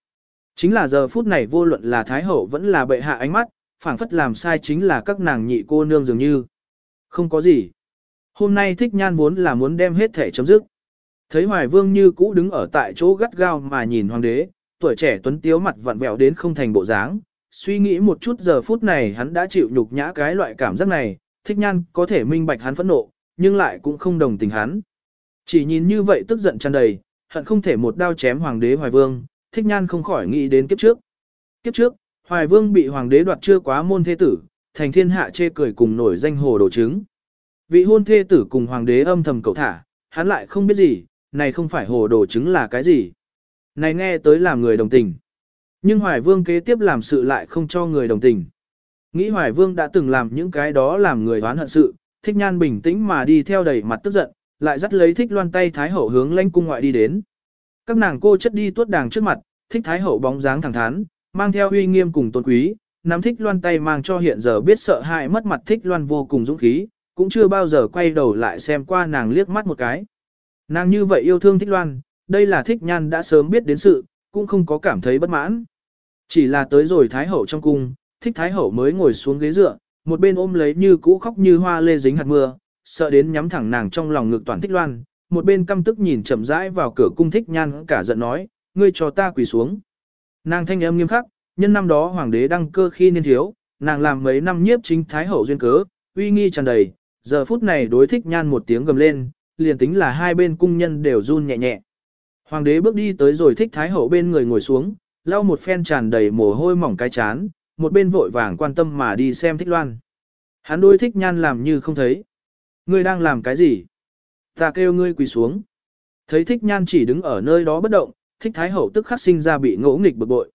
Chính là giờ phút này vô luận là Thái Hậu vẫn là bệ hạ ánh mắt, phảng phất làm sai chính là các nàng nhị cô nương dường như. Không có gì. Hôm nay thích nhan vốn là muốn đem hết thể chấm dứt. Thấy Hoài Vương như cũ đứng ở tại chỗ gắt gao mà nhìn hoàng đế, tuổi trẻ tuấn tiếu mặt vặn vẹo đến không thành bộ dáng. Suy nghĩ một chút giờ phút này hắn đã chịu nhục nhã cái loại cảm giác này, thích nhan có thể minh bạch hắn phẫn nộ, nhưng lại cũng không đồng tình hắn. Chỉ nhìn như vậy tức giận tràn đầy, hận không thể một đao chém hoàng đế Hoài Vương, thích nhan không khỏi nghĩ đến kiếp trước. Kiếp trước, Hoài Vương bị hoàng đế đoạt chưa quá môn thế tử, thành thiên hạ chê cười cùng nổi danh hồ đồ trứng. Vị hôn thê tử cùng hoàng đế âm thầm cầu thả, hắn lại không biết gì, này không phải hồ đồ trứng là cái gì. Này nghe tới làm người đồng tình. Nhưng Hoài Vương kế tiếp làm sự lại không cho người đồng tình. Nghĩ Hoài Vương đã từng làm những cái đó làm người oán hận sự, thích nhan bình tĩnh mà đi theo đầy mặt tức giận, lại dắt lấy thích loan tay Thái Hậu hướng lanh cung ngoại đi đến. Các nàng cô chất đi tuốt đàng trước mặt, thích Thái Hậu bóng dáng thẳng thắn, mang theo uy nghiêm cùng tôn quý, nắm thích loan tay mang cho hiện giờ biết sợ hãi mất mặt thích loan vô cùng dũng khí, cũng chưa bao giờ quay đầu lại xem qua nàng liếc mắt một cái. Nàng như vậy yêu thương thích loan, đây là thích nhan đã sớm biết đến sự, cũng không có cảm thấy bất mãn. Chỉ là tới rồi Thái Hậu trong cung, thích Thái Hậu mới ngồi xuống ghế dựa, một bên ôm lấy như cũ khóc như hoa lê dính hạt mưa, sợ đến nhắm thẳng nàng trong lòng ngực toàn thích loan, một bên căm tức nhìn chậm rãi vào cửa cung thích nhan cả giận nói, ngươi cho ta quỳ xuống. Nàng thanh âm nghiêm khắc, nhân năm đó hoàng đế đăng cơ khi niên thiếu, nàng làm mấy năm nhiếp chính thái hậu duyên cớ, uy nghi tràn đầy, giờ phút này đối thích nhan một tiếng gầm lên, liền tính là hai bên cung nhân đều run nhẹ nhẹ. Hoàng đế bước đi tới rồi thích thái hậu bên người ngồi xuống, lau một phen tràn đầy mồ hôi mỏng cái chán, một bên vội vàng quan tâm mà đi xem thích loan. Hắn đôi thích nhan làm như không thấy. Ngươi đang làm cái gì? Ta kêu ngươi quỳ xuống. Thấy thích nhan chỉ đứng ở nơi đó bất động, thích thái hậu tức khắc sinh ra bị ngỗ nghịch bực bội.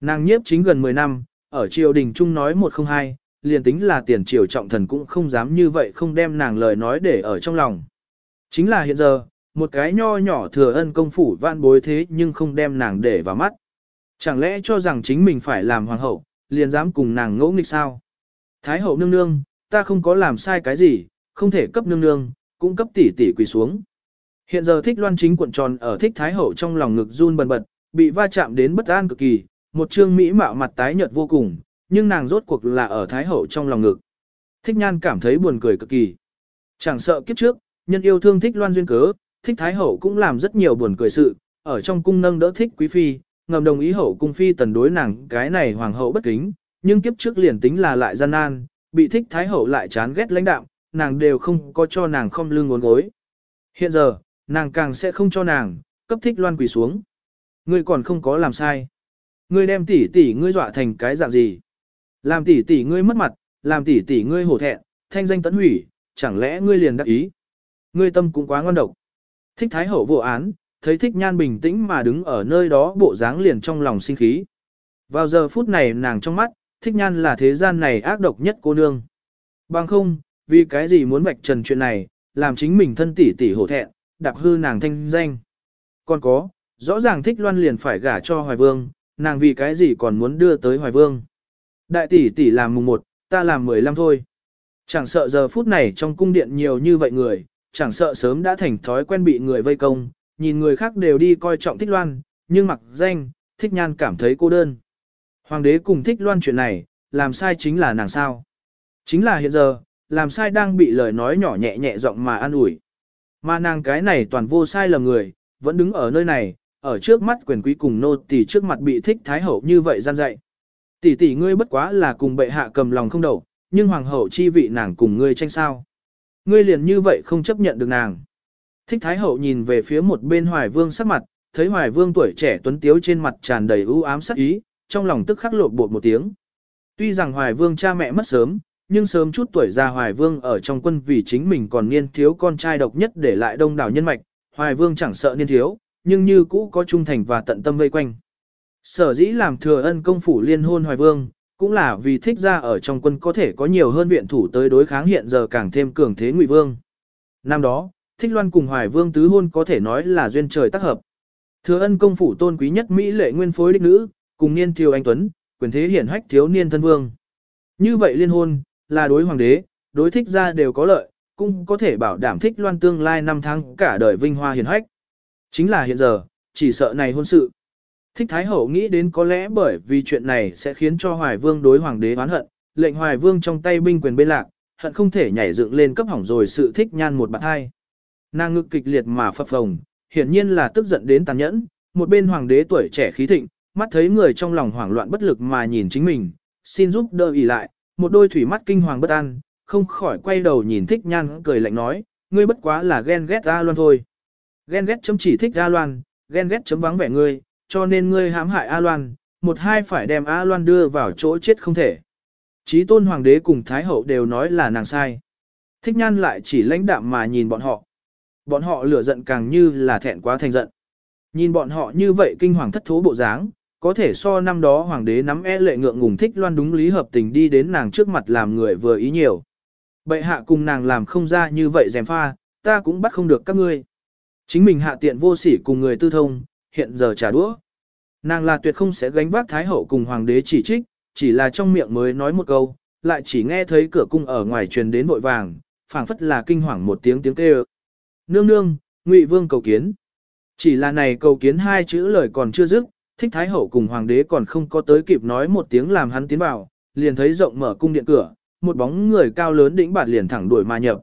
Nàng nhiếp chính gần 10 năm, ở triều đình trung nói một không hai, liền tính là tiền triều trọng thần cũng không dám như vậy không đem nàng lời nói để ở trong lòng. Chính là hiện giờ, một cái nho nhỏ thừa ân công phủ vạn bối thế nhưng không đem nàng để vào mắt. Chẳng lẽ cho rằng chính mình phải làm hoàng hậu, liền dám cùng nàng ngỗ nghịch sao? Thái hậu nương nương, ta không có làm sai cái gì, không thể cấp nương nương, cũng cấp tỷ tỷ quỳ xuống. Hiện giờ thích loan chính cuộn tròn ở thích thái hậu trong lòng ngực run bần bật, bị va chạm đến bất an cực kỳ, một trương mỹ mạo mặt tái nhợt vô cùng, nhưng nàng rốt cuộc là ở thái hậu trong lòng ngực. Thích nhan cảm thấy buồn cười cực kỳ. Chẳng sợ kiếp trước, nhân yêu thương thích loan duyên cớ, thích thái hậu cũng làm rất nhiều buồn cười sự, ở trong cung nâng đỡ thích quý phi, ngầm đồng ý hậu cung phi tần đối nàng cái này hoàng hậu bất kính, nhưng kiếp trước liền tính là lại gian nan, bị thích thái hậu lại chán ghét lãnh đạo, nàng đều không có cho nàng không lưng ngốn gối. Hiện giờ, nàng càng sẽ không cho nàng, cấp thích loan quỳ xuống. Ngươi còn không có làm sai. Ngươi đem tỷ tỷ ngươi dọa thành cái dạng gì? Làm tỷ tỷ ngươi mất mặt, làm tỷ tỷ ngươi hổ thẹn, thanh danh tấn hủy, chẳng lẽ ngươi liền đắc ý? Ngươi tâm cũng quá ngon độc. Thích thái hậu vô án, thấy thích nhan bình tĩnh mà đứng ở nơi đó bộ dáng liền trong lòng sinh khí. Vào giờ phút này nàng trong mắt, thích nhan là thế gian này ác độc nhất cô nương. Bằng không, vì cái gì muốn vạch trần chuyện này, làm chính mình thân tỷ tỷ hổ thẹn, đạp hư nàng thanh danh. Còn có, rõ ràng thích loan liền phải gả cho Hoài Vương, nàng vì cái gì còn muốn đưa tới Hoài Vương. Đại tỷ tỷ làm mùng một ta làm 15 thôi. Chẳng sợ giờ phút này trong cung điện nhiều như vậy người, chẳng sợ sớm đã thành thói quen bị người vây công, nhìn người khác đều đi coi trọng thích loan, nhưng mặc danh, thích nhan cảm thấy cô đơn. Hoàng đế cùng thích loan chuyện này, làm sai chính là nàng sao. Chính là hiện giờ, làm sai đang bị lời nói nhỏ nhẹ nhẹ giọng mà an ủi. Mà nàng cái này toàn vô sai lầm người, vẫn đứng ở nơi này, ở trước mắt quyền quý cùng nô tỳ trước mặt bị thích thái hậu như vậy gian dạy. Tỷ tỷ ngươi bất quá là cùng bệ hạ cầm lòng không đầu, nhưng hoàng hậu chi vị nàng cùng ngươi tranh sao. Ngươi liền như vậy không chấp nhận được nàng. Thích thái hậu nhìn về phía một bên hoài vương sắc mặt, thấy hoài vương tuổi trẻ tuấn tiếu trên mặt tràn đầy ưu ám sắc ý, trong lòng tức khắc lột bột một tiếng. Tuy rằng hoài vương cha mẹ mất sớm, nhưng sớm chút tuổi già hoài vương ở trong quân vì chính mình còn niên thiếu con trai độc nhất để lại đông đảo nhân mạch, hoài vương chẳng sợ niên thiếu, nhưng như cũ có trung thành và tận tâm vây quanh. Sở dĩ làm thừa ân công phủ liên hôn hoài vương, cũng là vì thích ra ở trong quân có thể có nhiều hơn viện thủ tới đối kháng hiện giờ càng thêm cường thế ngụy vương. Năm đó, thích loan cùng hoài vương tứ hôn có thể nói là duyên trời tác hợp. Thừa ân công phủ tôn quý nhất Mỹ lệ nguyên phối đích nữ, cùng niên thiếu anh Tuấn, quyền thế hiển hách thiếu niên thân vương. Như vậy liên hôn, là đối hoàng đế, đối thích gia đều có lợi, cũng có thể bảo đảm thích loan tương lai năm tháng cả đời vinh hoa hiển hách. Chính là hiện giờ, chỉ sợ này hôn sự. Thích Thái Hậu nghĩ đến có lẽ bởi vì chuyện này sẽ khiến cho Hoài Vương đối hoàng đế oán hận, lệnh Hoài Vương trong tay binh quyền bên lạc, hận không thể nhảy dựng lên cấp hỏng rồi sự thích nhan một bạn hai. Nàng ngực kịch liệt mà phập phồng, hiển nhiên là tức giận đến tàn nhẫn, một bên hoàng đế tuổi trẻ khí thịnh, mắt thấy người trong lòng hoảng loạn bất lực mà nhìn chính mình, xin giúp đỡ ý lại, một đôi thủy mắt kinh hoàng bất an, không khỏi quay đầu nhìn thích nhan cười lạnh nói, ngươi bất quá là ghen ghét A Loan thôi. Ghen ghét chấm chỉ thích A Loan, ghen ghét chấm vắng vẻ ngươi, cho nên ngươi hãm hại A Loan, một hai phải đem A Loan đưa vào chỗ chết không thể. Chí tôn hoàng đế cùng thái hậu đều nói là nàng sai. Thích nhan lại chỉ lãnh đạm mà nhìn bọn họ. Bọn họ lửa giận càng như là thẹn quá thành giận. Nhìn bọn họ như vậy kinh hoàng thất thố bộ dáng, có thể so năm đó hoàng đế nắm e lệ ngượng ngùng thích loan đúng lý hợp tình đi đến nàng trước mặt làm người vừa ý nhiều. Bệ hạ cùng nàng làm không ra như vậy dèm pha, ta cũng bắt không được các ngươi. Chính mình hạ tiện vô sỉ cùng người tư thông, hiện giờ trả đũa. Nàng là tuyệt không sẽ gánh vác thái hậu cùng hoàng đế chỉ trích, chỉ là trong miệng mới nói một câu, lại chỉ nghe thấy cửa cung ở ngoài truyền đến vội vàng, phảng phất là kinh hoàng một tiếng tiếng kêu. Nương nương, Ngụy Vương cầu kiến. Chỉ là này cầu kiến hai chữ lời còn chưa dứt, thích thái hậu cùng hoàng đế còn không có tới kịp nói một tiếng làm hắn tiến vào, liền thấy rộng mở cung điện cửa, một bóng người cao lớn đỉnh bạt liền thẳng đuổi mà nhập.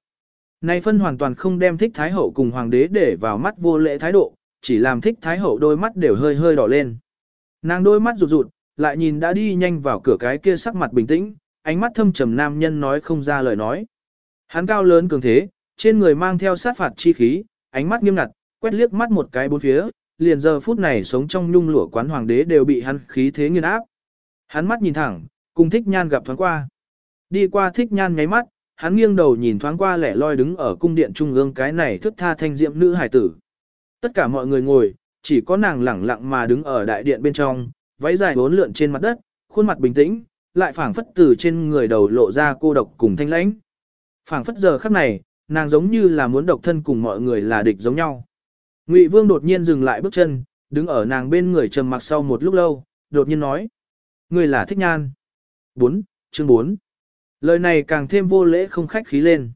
Này phân hoàn toàn không đem thích thái hậu cùng hoàng đế để vào mắt vô lễ thái độ, chỉ làm thích thái hậu đôi mắt đều hơi hơi đỏ lên. Nàng đôi mắt rụt rụt, lại nhìn đã đi nhanh vào cửa cái kia sắc mặt bình tĩnh, ánh mắt thâm trầm nam nhân nói không ra lời nói. Hắn cao lớn cường thế, trên người mang theo sát phạt chi khí, ánh mắt nghiêm ngặt, quét liếc mắt một cái bốn phía, liền giờ phút này sống trong nhung lụa quán hoàng đế đều bị hắn khí thế nghiền áp. Hắn mắt nhìn thẳng, cùng thích nhan gặp thoáng qua. Đi qua thích nhan nháy mắt, hắn nghiêng đầu nhìn thoáng qua lẻ loi đứng ở cung điện trung ương cái này thức tha thanh diệm nữ hải tử. Tất cả mọi người ngồi, chỉ có nàng lẳng lặng mà đứng ở đại điện bên trong, váy dài bốn lượn trên mặt đất, khuôn mặt bình tĩnh, lại phảng phất từ trên người đầu lộ ra cô độc cùng thanh lãnh. Phảng phất giờ khắc này, nàng giống như là muốn độc thân cùng mọi người là địch giống nhau. Ngụy Vương đột nhiên dừng lại bước chân, đứng ở nàng bên người trầm mặc sau một lúc lâu, đột nhiên nói: "Ngươi là Thích Nhan." 4, chương 4. Lời này càng thêm vô lễ không khách khí lên.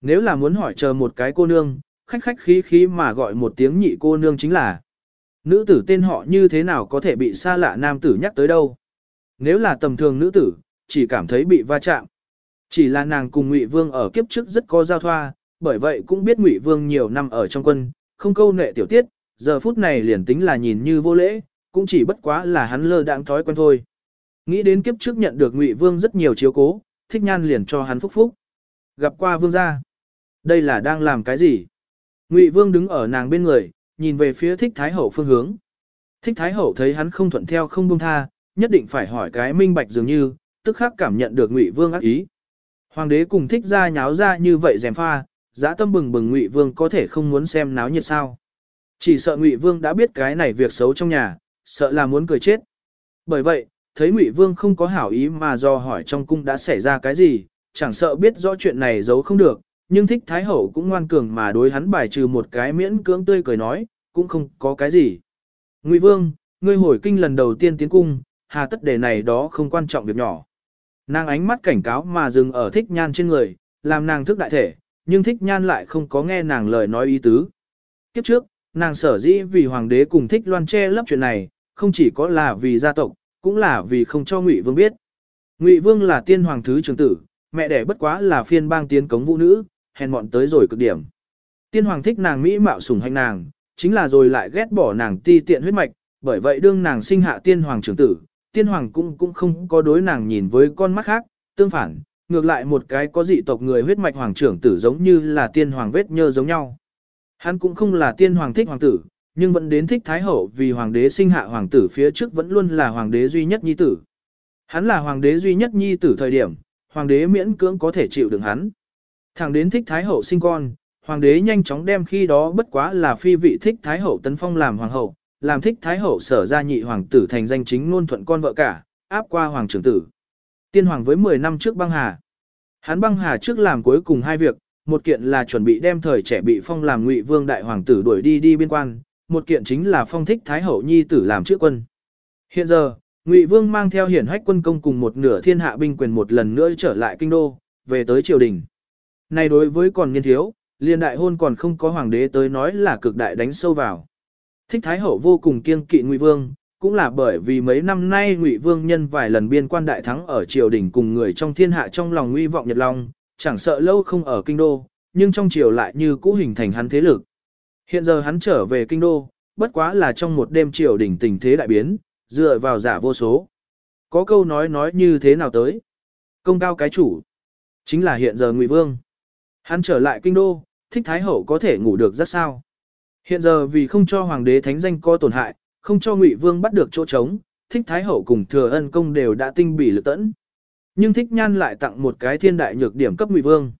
Nếu là muốn hỏi chờ một cái cô nương, khách khách khí khí mà gọi một tiếng nhị cô nương chính là Nữ tử tên họ như thế nào có thể bị xa lạ nam tử nhắc tới đâu. Nếu là tầm thường nữ tử, chỉ cảm thấy bị va chạm. Chỉ là nàng cùng Ngụy Vương ở kiếp trước rất có giao thoa, bởi vậy cũng biết Ngụy Vương nhiều năm ở trong quân, không câu nệ tiểu tiết, giờ phút này liền tính là nhìn như vô lễ, cũng chỉ bất quá là hắn lơ đãng thói quen thôi. Nghĩ đến kiếp trước nhận được Ngụy Vương rất nhiều chiếu cố, thích nhan liền cho hắn phúc phúc. Gặp qua Vương gia. Đây là đang làm cái gì? Ngụy Vương đứng ở nàng bên người, nhìn về phía thích thái hậu phương hướng. Thích thái hậu thấy hắn không thuận theo không buông tha, nhất định phải hỏi cái minh bạch dường như, tức khắc cảm nhận được Ngụy Vương ác ý. Hoàng đế cùng thích ra nháo ra như vậy dèm pha, dã tâm bừng bừng Ngụy Vương có thể không muốn xem náo nhiệt sao. Chỉ sợ Ngụy Vương đã biết cái này việc xấu trong nhà, sợ là muốn cười chết. Bởi vậy, thấy Ngụy Vương không có hảo ý mà do hỏi trong cung đã xảy ra cái gì, chẳng sợ biết rõ chuyện này giấu không được, nhưng thích Thái Hậu cũng ngoan cường mà đối hắn bài trừ một cái miễn cưỡng tươi cười nói, cũng không có cái gì. Ngụy Vương, ngươi hồi kinh lần đầu tiên tiến cung, hà tất đề này đó không quan trọng việc nhỏ. Nàng ánh mắt cảnh cáo mà dừng ở thích nhan trên người, làm nàng thức đại thể, nhưng thích nhan lại không có nghe nàng lời nói ý tứ. Kiếp trước, nàng sở dĩ vì hoàng đế cùng thích loan che lấp chuyện này, không chỉ có là vì gia tộc, cũng là vì không cho Ngụy Vương biết. Ngụy Vương là tiên hoàng thứ trưởng tử, mẹ đẻ bất quá là phiên bang tiến cống vũ nữ, hèn mọn tới rồi cực điểm. Tiên hoàng thích nàng mỹ mạo sủng hành nàng, chính là rồi lại ghét bỏ nàng ti tiện huyết mạch, bởi vậy đương nàng sinh hạ tiên hoàng trưởng tử, tiên hoàng cũng cũng không có đối nàng nhìn với con mắt khác, tương phản, ngược lại một cái có dị tộc người huyết mạch hoàng trưởng tử giống như là tiên hoàng vết nhơ giống nhau. Hắn cũng không là tiên hoàng thích hoàng tử, nhưng vẫn đến thích thái hậu vì hoàng đế sinh hạ hoàng tử phía trước vẫn luôn là hoàng đế duy nhất nhi tử. Hắn là hoàng đế duy nhất nhi tử thời điểm, hoàng đế miễn cưỡng có thể chịu đựng hắn. Thẳng đến thích thái hậu sinh con, hoàng đế nhanh chóng đem khi đó bất quá là phi vị thích thái hậu tấn phong làm hoàng hậu, làm thích thái hậu sở ra nhị hoàng tử thành danh chính ngôn thuận con vợ cả, áp qua hoàng trưởng tử. Tiên hoàng với 10 năm trước băng hà. Hắn băng hà trước làm cuối cùng hai việc, một kiện là chuẩn bị đem thời trẻ bị phong làm ngụy vương đại hoàng tử đuổi đi đi biên quan, một kiện chính là phong thích thái hậu nhi tử làm trước quân. Hiện giờ, ngụy vương mang theo hiển hách quân công cùng một nửa thiên hạ binh quyền một lần nữa trở lại kinh đô, về tới triều đình. Này đối với còn niên thiếu, liên đại hôn còn không có hoàng đế tới nói là cực đại đánh sâu vào. Thích Thái Hậu vô cùng kiêng kỵ Ngụy Vương, cũng là bởi vì mấy năm nay Ngụy Vương nhân vài lần biên quan đại thắng ở triều đình cùng người trong thiên hạ trong lòng nguy vọng Nhật Long, chẳng sợ lâu không ở kinh đô, nhưng trong triều lại như cũ hình thành hắn thế lực. Hiện giờ hắn trở về kinh đô, bất quá là trong một đêm triều đình tình thế đại biến, dựa vào giả vô số. Có câu nói nói như thế nào tới? Công cao cái chủ, chính là hiện giờ Ngụy Vương. Hắn trở lại kinh đô, thích Thái Hậu có thể ngủ được rất sao. Hiện giờ vì không cho hoàng đế thánh danh có tổn hại, không cho Ngụy Vương bắt được chỗ trống, thích Thái Hậu cùng thừa ân công đều đã tinh bỉ lực tẫn. Nhưng thích nhan lại tặng một cái thiên đại nhược điểm cấp Ngụy Vương.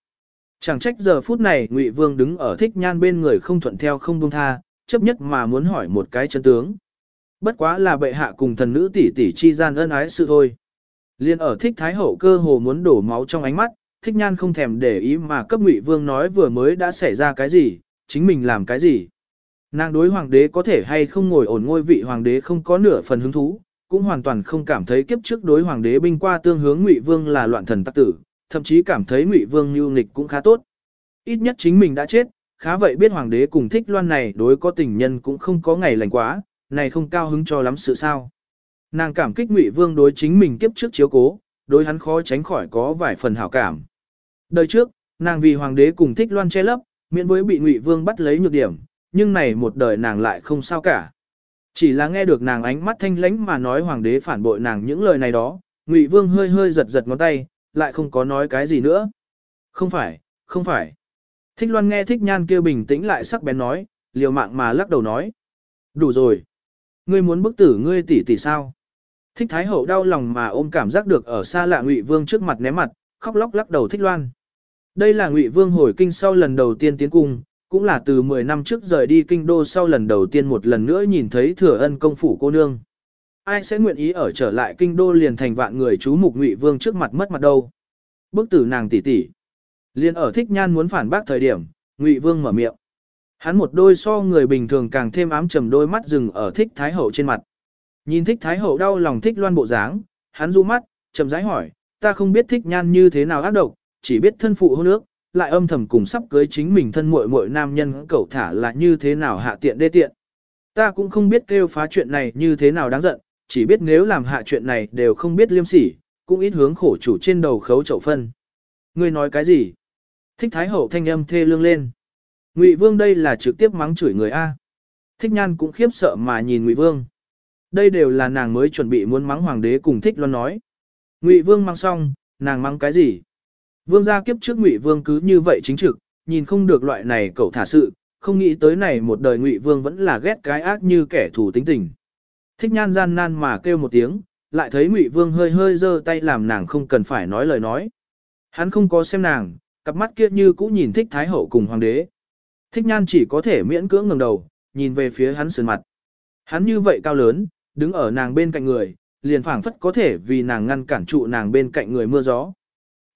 Chẳng trách giờ phút này Ngụy Vương đứng ở thích nhan bên người không thuận theo không buông tha, chấp nhất mà muốn hỏi một cái chân tướng. Bất quá là bệ hạ cùng thần nữ tỷ tỷ chi gian ân ái sự thôi. Liên ở thích Thái Hậu cơ hồ muốn đổ máu trong ánh mắt, thích nhan không thèm để ý mà cấp ngụy vương nói vừa mới đã xảy ra cái gì, chính mình làm cái gì. Nàng đối hoàng đế có thể hay không ngồi ổn ngôi vị hoàng đế không có nửa phần hứng thú, cũng hoàn toàn không cảm thấy kiếp trước đối hoàng đế binh qua tương hướng ngụy vương là loạn thần tác tử, thậm chí cảm thấy ngụy vương nhu nghịch cũng khá tốt. Ít nhất chính mình đã chết, khá vậy biết hoàng đế cùng thích loan này đối có tình nhân cũng không có ngày lành quá, này không cao hứng cho lắm sự sao. Nàng cảm kích ngụy vương đối chính mình kiếp trước chiếu cố, đối hắn khó tránh khỏi có vài phần hảo cảm. Đời trước, nàng vì hoàng đế cùng thích loan che lấp, miễn với bị ngụy vương bắt lấy nhược điểm, nhưng này một đời nàng lại không sao cả. Chỉ là nghe được nàng ánh mắt thanh lãnh mà nói hoàng đế phản bội nàng những lời này đó, ngụy vương hơi hơi giật giật ngón tay, lại không có nói cái gì nữa. Không phải, không phải. Thích loan nghe thích nhan kêu bình tĩnh lại sắc bén nói, liều mạng mà lắc đầu nói. Đủ rồi. Ngươi muốn bức tử ngươi tỷ tỷ sao? Thích thái hậu đau lòng mà ôm cảm giác được ở xa lạ ngụy vương trước mặt ném mặt, khóc lóc lắc đầu thích loan. Đây là Ngụy Vương hồi kinh sau lần đầu tiên tiến cung, cũng là từ 10 năm trước rời đi kinh đô sau lần đầu tiên một lần nữa nhìn thấy thừa ân công phủ cô nương. Ai sẽ nguyện ý ở trở lại kinh đô liền thành vạn người chú mục Ngụy Vương trước mặt mất mặt đâu. Bức tử nàng tỷ tỷ. Liên ở thích nhan muốn phản bác thời điểm, Ngụy Vương mở miệng. Hắn một đôi so người bình thường càng thêm ám trầm đôi mắt rừng ở thích thái hậu trên mặt. Nhìn thích thái hậu đau lòng thích loan bộ dáng, hắn du mắt, chậm rãi hỏi, ta không biết thích nhan như thế nào ác độc, chỉ biết thân phụ hôn nước, lại âm thầm cùng sắp cưới chính mình thân muội muội nam nhân cẩu thả là như thế nào hạ tiện đê tiện. Ta cũng không biết kêu phá chuyện này như thế nào đáng giận, chỉ biết nếu làm hạ chuyện này đều không biết liêm sỉ, cũng ít hướng khổ chủ trên đầu khấu chậu phân. Ngươi nói cái gì? Thích Thái Hậu thanh âm thê lương lên. Ngụy Vương đây là trực tiếp mắng chửi người A. Thích Nhan cũng khiếp sợ mà nhìn Ngụy Vương. Đây đều là nàng mới chuẩn bị muốn mắng hoàng đế cùng Thích Loan nói. Ngụy Vương mang xong, nàng mắng cái gì? Vương gia kiếp trước Ngụy Vương cứ như vậy chính trực, nhìn không được loại này cậu thả sự, không nghĩ tới này một đời Ngụy Vương vẫn là ghét cái ác như kẻ thù tính tình. Thích nhan gian nan mà kêu một tiếng, lại thấy Ngụy Vương hơi hơi giơ tay làm nàng không cần phải nói lời nói. Hắn không có xem nàng, cặp mắt kia như cũ nhìn thích Thái Hậu cùng Hoàng đế. Thích nhan chỉ có thể miễn cưỡng ngẩng đầu, nhìn về phía hắn sườn mặt. Hắn như vậy cao lớn, đứng ở nàng bên cạnh người, liền phảng phất có thể vì nàng ngăn cản trụ nàng bên cạnh người mưa gió.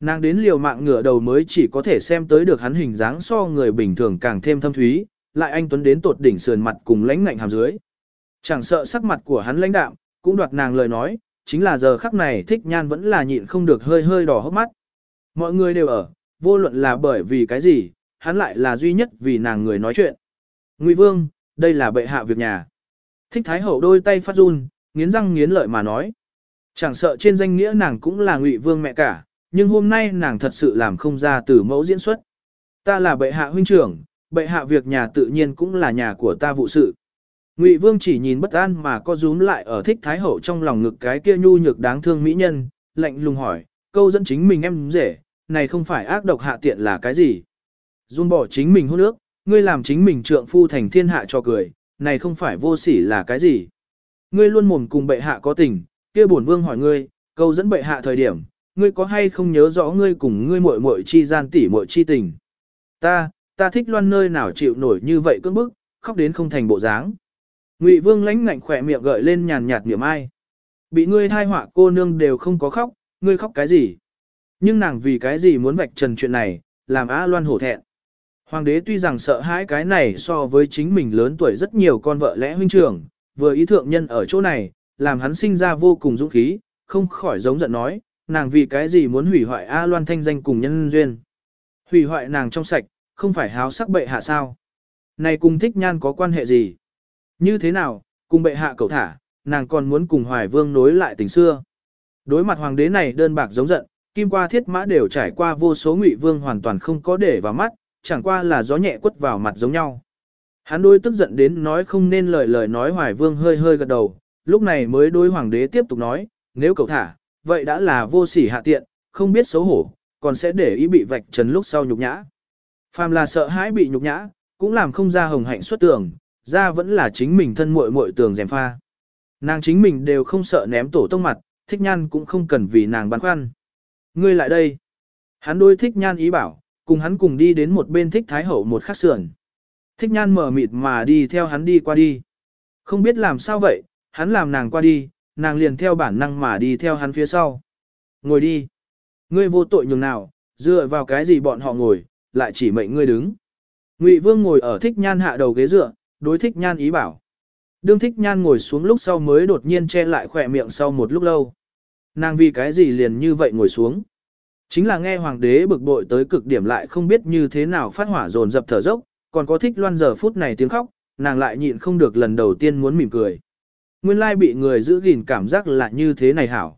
Nàng đến liều mạng ngửa đầu mới chỉ có thể xem tới được hắn hình dáng so người bình thường càng thêm thâm thúy, lại anh tuấn đến tột đỉnh sườn mặt cùng lãnh ngạnh hàm dưới. Chẳng sợ sắc mặt của hắn lãnh đạm, cũng đoạt nàng lời nói, chính là giờ khắc này thích nhan vẫn là nhịn không được hơi hơi đỏ hốc mắt. Mọi người đều ở, vô luận là bởi vì cái gì, hắn lại là duy nhất vì nàng người nói chuyện. Ngụy Vương, đây là bệ hạ việc nhà. Thích Thái Hậu đôi tay phát run, nghiến răng nghiến lợi mà nói. Chẳng sợ trên danh nghĩa nàng cũng là ngụy vương mẹ cả, nhưng hôm nay nàng thật sự làm không ra từ mẫu diễn xuất. Ta là bệ hạ huynh trưởng, bệ hạ việc nhà tự nhiên cũng là nhà của ta vụ sự. Ngụy Vương chỉ nhìn bất an mà co rúm lại ở thích thái hậu trong lòng ngực cái kia nhu nhược đáng thương mỹ nhân, lạnh lùng hỏi, câu dẫn chính mình em rể, này không phải ác độc hạ tiện là cái gì? Dung bỏ chính mình hôn ước, ngươi làm chính mình trượng phu thành thiên hạ cho cười, này không phải vô sỉ là cái gì? Ngươi luôn mồm cùng bệ hạ có tình, kia bổn vương hỏi ngươi, câu dẫn bệ hạ thời điểm, ngươi có hay không nhớ rõ ngươi cùng ngươi muội muội chi gian tỉ muội chi tình? Ta, ta thích loan nơi nào chịu nổi như vậy cưỡng bức, khóc đến không thành bộ dáng. Ngụy Vương lãnh ngạnh khỏe miệng gợi lên nhàn nhạt niệm ai. Bị ngươi thai họa cô nương đều không có khóc, ngươi khóc cái gì? Nhưng nàng vì cái gì muốn vạch trần chuyện này, làm a Loan hổ thẹn. Hoàng đế tuy rằng sợ hãi cái này so với chính mình lớn tuổi rất nhiều con vợ lẽ huynh trưởng, vừa ý thượng nhân ở chỗ này, làm hắn sinh ra vô cùng dũng khí, không khỏi giống giận nói, nàng vì cái gì muốn hủy hoại A Loan thanh danh cùng nhân duyên. Hủy hoại nàng trong sạch, không phải háo sắc bệ hạ sao. Này cùng thích nhan có quan hệ gì? Như thế nào, cùng bệ hạ cầu thả, nàng còn muốn cùng hoài vương nối lại tình xưa. Đối mặt hoàng đế này đơn bạc giống giận, kim qua thiết mã đều trải qua vô số ngụy vương hoàn toàn không có để vào mắt, chẳng qua là gió nhẹ quất vào mặt giống nhau. Hắn đôi tức giận đến nói không nên lời lời nói hoài vương hơi hơi gật đầu, lúc này mới đối hoàng đế tiếp tục nói, nếu cầu thả, vậy đã là vô sỉ hạ tiện, không biết xấu hổ, còn sẽ để ý bị vạch trần lúc sau nhục nhã. Phàm là sợ hãi bị nhục nhã, cũng làm không ra hồng hạnh xuất tường, ra vẫn là chính mình thân muội muội tường dèm pha. Nàng chính mình đều không sợ ném tổ tông mặt, thích nhan cũng không cần vì nàng băn khoăn. Ngươi lại đây. Hắn đôi thích nhan ý bảo, cùng hắn cùng đi đến một bên thích thái hậu một khắc sườn. Thích nhan mở mịt mà đi theo hắn đi qua đi. Không biết làm sao vậy, hắn làm nàng qua đi, nàng liền theo bản năng mà đi theo hắn phía sau. Ngồi đi. Ngươi vô tội nhường nào, dựa vào cái gì bọn họ ngồi, lại chỉ mệnh ngươi đứng. Ngụy Vương ngồi ở thích nhan hạ đầu ghế dựa, đối thích nhan ý bảo. Đương thích nhan ngồi xuống lúc sau mới đột nhiên che lại khỏe miệng sau một lúc lâu. Nàng vì cái gì liền như vậy ngồi xuống. Chính là nghe hoàng đế bực bội tới cực điểm lại không biết như thế nào phát hỏa dồn dập thở dốc, còn có thích loan giờ phút này tiếng khóc, nàng lại nhịn không được lần đầu tiên muốn mỉm cười. Nguyên lai bị người giữ gìn cảm giác là như thế này hảo.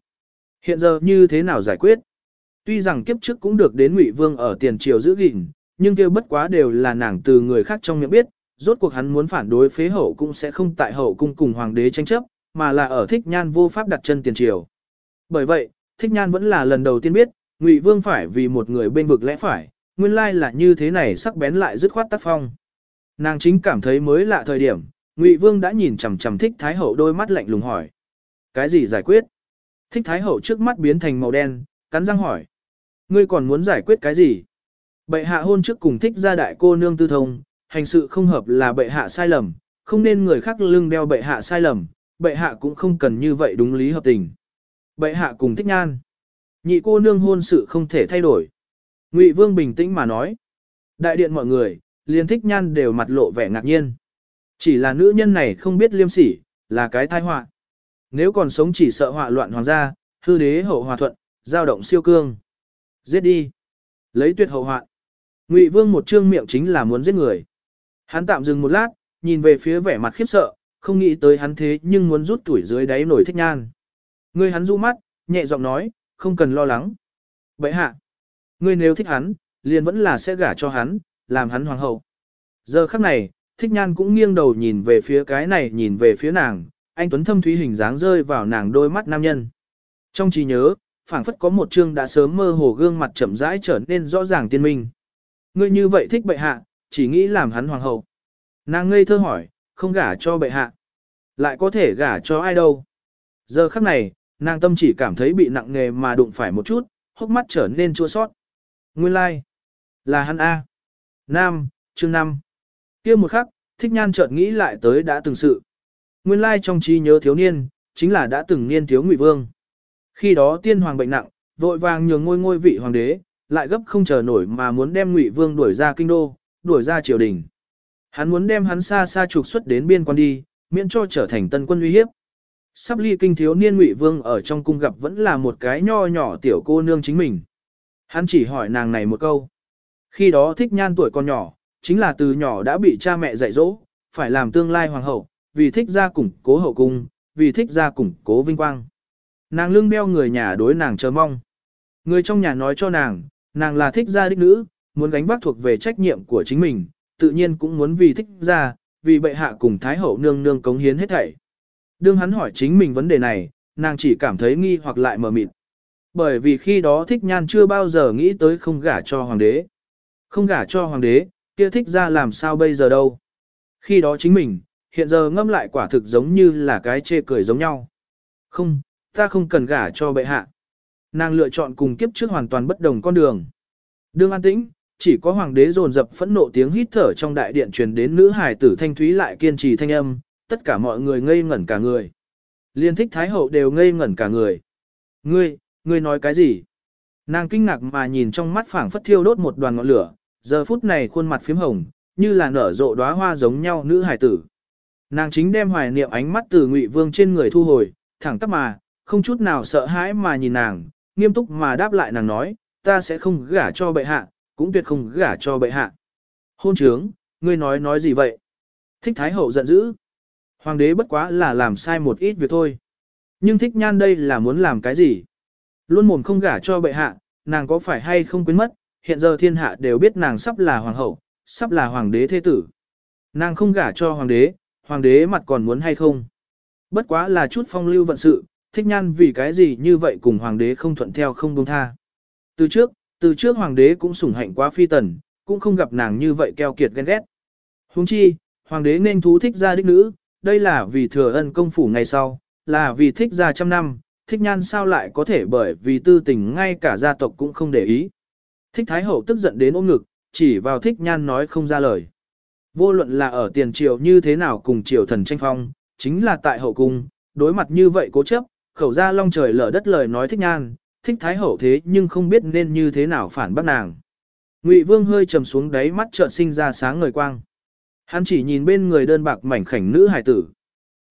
Hiện giờ như thế nào giải quyết? Tuy rằng kiếp trước cũng được đến Ngụy Vương ở tiền triều giữ gìn, nhưng kêu bất quá đều là nàng từ người khác trong miệng biết, rốt cuộc hắn muốn phản đối phế hậu cũng sẽ không tại hậu cung cùng hoàng đế tranh chấp, mà là ở thích nhan vô pháp đặt chân tiền triều. Bởi vậy, thích nhan vẫn là lần đầu tiên biết, Ngụy Vương phải vì một người bên vực lẽ phải, nguyên lai là như thế này sắc bén lại dứt khoát tác phong. Nàng chính cảm thấy mới lạ thời điểm, Ngụy Vương đã nhìn chằm chằm thích Thái Hậu đôi mắt lạnh lùng hỏi. Cái gì giải quyết? Thích Thái Hậu trước mắt biến thành màu đen, cắn răng hỏi. Ngươi còn muốn giải quyết cái gì? Bệ hạ hôn trước cùng thích gia đại cô nương tư thông, hành sự không hợp là bệ hạ sai lầm, không nên người khác lưng đeo bệ hạ sai lầm, bệ hạ cũng không cần như vậy đúng lý hợp tình. Bệ hạ cùng thích nhan. Nhị cô nương hôn sự không thể thay đổi. Ngụy Vương bình tĩnh mà nói. Đại điện mọi người, liền thích nhan đều mặt lộ vẻ ngạc nhiên. Chỉ là nữ nhân này không biết liêm sỉ, là cái tai họa. Nếu còn sống chỉ sợ họa loạn hoàng gia, hư đế hậu hòa thuận, giao động siêu cương. Giết đi. Lấy tuyệt hậu hoạn. Ngụy Vương một trương miệng chính là muốn giết người. Hắn tạm dừng một lát, nhìn về phía vẻ mặt khiếp sợ, không nghĩ tới hắn thế nhưng muốn rút tuổi dưới đáy nổi thích nhan. Ngươi hắn du mắt, nhẹ giọng nói, không cần lo lắng. Vậy hạ, ngươi nếu thích hắn, liền vẫn là sẽ gả cho hắn, làm hắn hoàng hậu. Giờ khắc này, thích nhan cũng nghiêng đầu nhìn về phía cái này nhìn về phía nàng, anh Tuấn thâm thúy hình dáng rơi vào nàng đôi mắt nam nhân. Trong trí nhớ, phảng phất có một chương đã sớm mơ hồ gương mặt chậm rãi trở nên rõ ràng tiên minh. Ngươi như vậy thích bệ hạ, chỉ nghĩ làm hắn hoàng hậu. Nàng ngây thơ hỏi, không gả cho bệ hạ. Lại có thể gả cho ai đâu. Giờ khắc này, nàng tâm chỉ cảm thấy bị nặng nề mà đụng phải một chút, hốc mắt trở nên chua sót. Nguyên lai, like. là hắn A. Nam, chương 5 kia một khắc, thích nhan chợt nghĩ lại tới đã từng sự. Nguyên lai trong trí nhớ thiếu niên, chính là đã từng niên thiếu ngụy vương. Khi đó tiên hoàng bệnh nặng, vội vàng nhường ngôi ngôi vị hoàng đế, lại gấp không chờ nổi mà muốn đem ngụy vương đuổi ra kinh đô, đuổi ra triều đình. Hắn muốn đem hắn xa xa trục xuất đến biên quan đi, miễn cho trở thành tân quân uy hiếp. Sắp ly kinh thiếu niên ngụy vương ở trong cung gặp vẫn là một cái nho nhỏ tiểu cô nương chính mình. Hắn chỉ hỏi nàng này một câu. Khi đó thích nhan tuổi còn nhỏ, chính là từ nhỏ đã bị cha mẹ dạy dỗ, phải làm tương lai hoàng hậu, vì thích gia củng cố hậu cung, vì thích gia củng cố vinh quang. Nàng lưng beo người nhà đối nàng chờ mong. Người trong nhà nói cho nàng, nàng là thích gia đích nữ, muốn gánh vác thuộc về trách nhiệm của chính mình, tự nhiên cũng muốn vì thích gia, vì bệ hạ cùng thái hậu nương nương cống hiến hết thảy. Đương hắn hỏi chính mình vấn đề này, nàng chỉ cảm thấy nghi hoặc lại mờ mịt. Bởi vì khi đó thích nhan chưa bao giờ nghĩ tới không gả cho hoàng đế. Không gả cho hoàng đế, kia thích ra làm sao bây giờ đâu. Khi đó chính mình, hiện giờ ngâm lại quả thực giống như là cái chê cười giống nhau. Không, ta không cần gả cho bệ hạ. Nàng lựa chọn cùng kiếp trước hoàn toàn bất đồng con đường. Đương an tĩnh, chỉ có hoàng đế dồn dập phẫn nộ tiếng hít thở trong đại điện truyền đến nữ hải tử thanh thúy lại kiên trì thanh âm, tất cả mọi người ngây ngẩn cả người. Liên thích thái hậu đều ngây ngẩn cả người. Ngươi, ngươi nói cái gì? Nàng kinh ngạc mà nhìn trong mắt phảng phất thiêu đốt một đoàn ngọn lửa, giờ phút này khuôn mặt phím hồng, như là nở rộ đóa hoa giống nhau nữ hải tử. Nàng chính đem hoài niệm ánh mắt từ Ngụy Vương trên người thu hồi, thẳng tắp mà, không chút nào sợ hãi mà nhìn nàng, nghiêm túc mà đáp lại nàng nói, ta sẽ không gả cho bệ hạ, cũng tuyệt không gả cho bệ hạ. Hôn trướng, ngươi nói nói gì vậy? Thích Thái Hậu giận dữ. Hoàng đế bất quá là làm sai một ít việc thôi. Nhưng thích nhan đây là muốn làm cái gì? Luôn mồm không gả cho bệ hạ, nàng có phải hay không quên mất, hiện giờ thiên hạ đều biết nàng sắp là hoàng hậu, sắp là hoàng đế thế tử. Nàng không gả cho hoàng đế, hoàng đế mặt còn muốn hay không? Bất quá là chút phong lưu vận sự, thích nhan vì cái gì như vậy cùng hoàng đế không thuận theo không buông tha. Từ trước, từ trước hoàng đế cũng sủng hạnh quá phi tần, cũng không gặp nàng như vậy keo kiệt ghen ghét. Huống chi, hoàng đế nên thú thích ra đích nữ, đây là vì thừa ân công phủ ngày sau, là vì thích ra trăm năm, thích nhan sao lại có thể bởi vì tư tình ngay cả gia tộc cũng không để ý. Thích Thái Hậu tức giận đến ôm ngực, chỉ vào thích nhan nói không ra lời. Vô luận là ở tiền triều như thế nào cùng triều thần tranh phong, chính là tại hậu cung, đối mặt như vậy cố chấp, khẩu ra long trời lở đất lời nói thích nhan, thích Thái Hậu thế nhưng không biết nên như thế nào phản bác nàng. Ngụy Vương hơi trầm xuống đáy mắt trợn sinh ra sáng ngời quang. Hắn chỉ nhìn bên người đơn bạc mảnh khảnh nữ hài tử.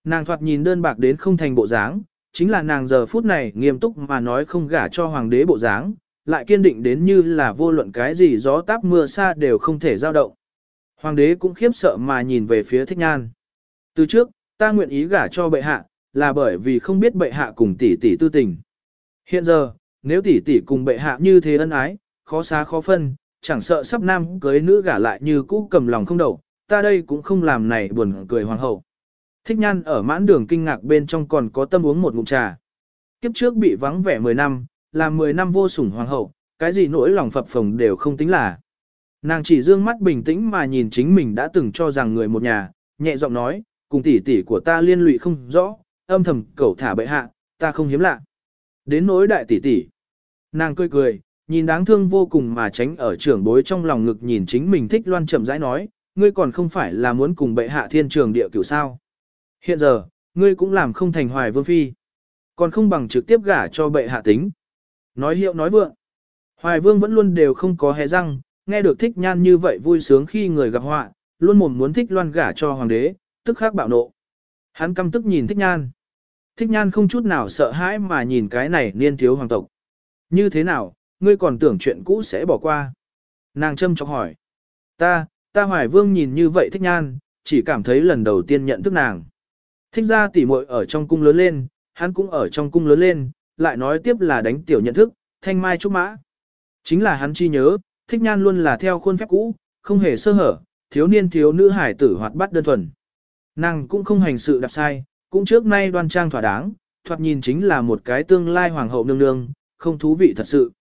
Nàng thoạt nhìn đơn bạc đến không thành bộ dáng, chính là nàng giờ phút này nghiêm túc mà nói không gả cho hoàng đế bộ dáng, lại kiên định đến như là vô luận cái gì gió táp mưa xa đều không thể dao động. Hoàng đế cũng khiếp sợ mà nhìn về phía thích nhan. Từ trước, ta nguyện ý gả cho bệ hạ, là bởi vì không biết bệ hạ cùng tỷ tỷ tư tình. Hiện giờ, nếu tỷ tỷ cùng bệ hạ như thế ân ái, khó xá khó phân, chẳng sợ sắp nam cưới nữ gả lại như cũ cầm lòng không đậu, ta đây cũng không làm này buồn cười hoàng hậu. Thích nhan ở mãn đường kinh ngạc bên trong còn có tâm uống một ngụm trà. Kiếp trước bị vắng vẻ 10 năm, làm 10 năm vô sủng hoàng hậu, cái gì nỗi lòng phập phồng đều không tính là. Nàng chỉ dương mắt bình tĩnh mà nhìn chính mình đã từng cho rằng người một nhà, nhẹ giọng nói, cùng tỷ tỷ của ta liên lụy không rõ, âm thầm cẩu thả bệ hạ, ta không hiếm lạ. Đến nỗi đại tỷ tỷ. Nàng cười cười, nhìn đáng thương vô cùng mà tránh ở trưởng bối trong lòng ngực nhìn chính mình thích loan chậm rãi nói, ngươi còn không phải là muốn cùng bệ hạ thiên trường địa cửu sao. Hiện giờ, ngươi cũng làm không thành hoài vương phi. Còn không bằng trực tiếp gả cho bệ hạ tính. Nói hiệu nói vượng. Hoài vương vẫn luôn đều không có hé răng, nghe được thích nhan như vậy vui sướng khi người gặp họa, luôn mồm muốn thích loan gả cho hoàng đế, tức khắc bạo nộ. Hắn căm tức nhìn thích nhan. Thích nhan không chút nào sợ hãi mà nhìn cái này niên thiếu hoàng tộc. Như thế nào, ngươi còn tưởng chuyện cũ sẽ bỏ qua. Nàng châm chọc hỏi. Ta, ta hoài vương nhìn như vậy thích nhan, chỉ cảm thấy lần đầu tiên nhận thức nàng. Thích ra tỉ muội ở trong cung lớn lên, hắn cũng ở trong cung lớn lên, lại nói tiếp là đánh tiểu nhận thức, thanh mai trúc mã. Chính là hắn chi nhớ, thích nhan luôn là theo khuôn phép cũ, không hề sơ hở, thiếu niên thiếu nữ hải tử hoạt bát đơn thuần. Nàng cũng không hành sự đạp sai, cũng trước nay đoan trang thỏa đáng, thoạt nhìn chính là một cái tương lai hoàng hậu nương nương, không thú vị thật sự.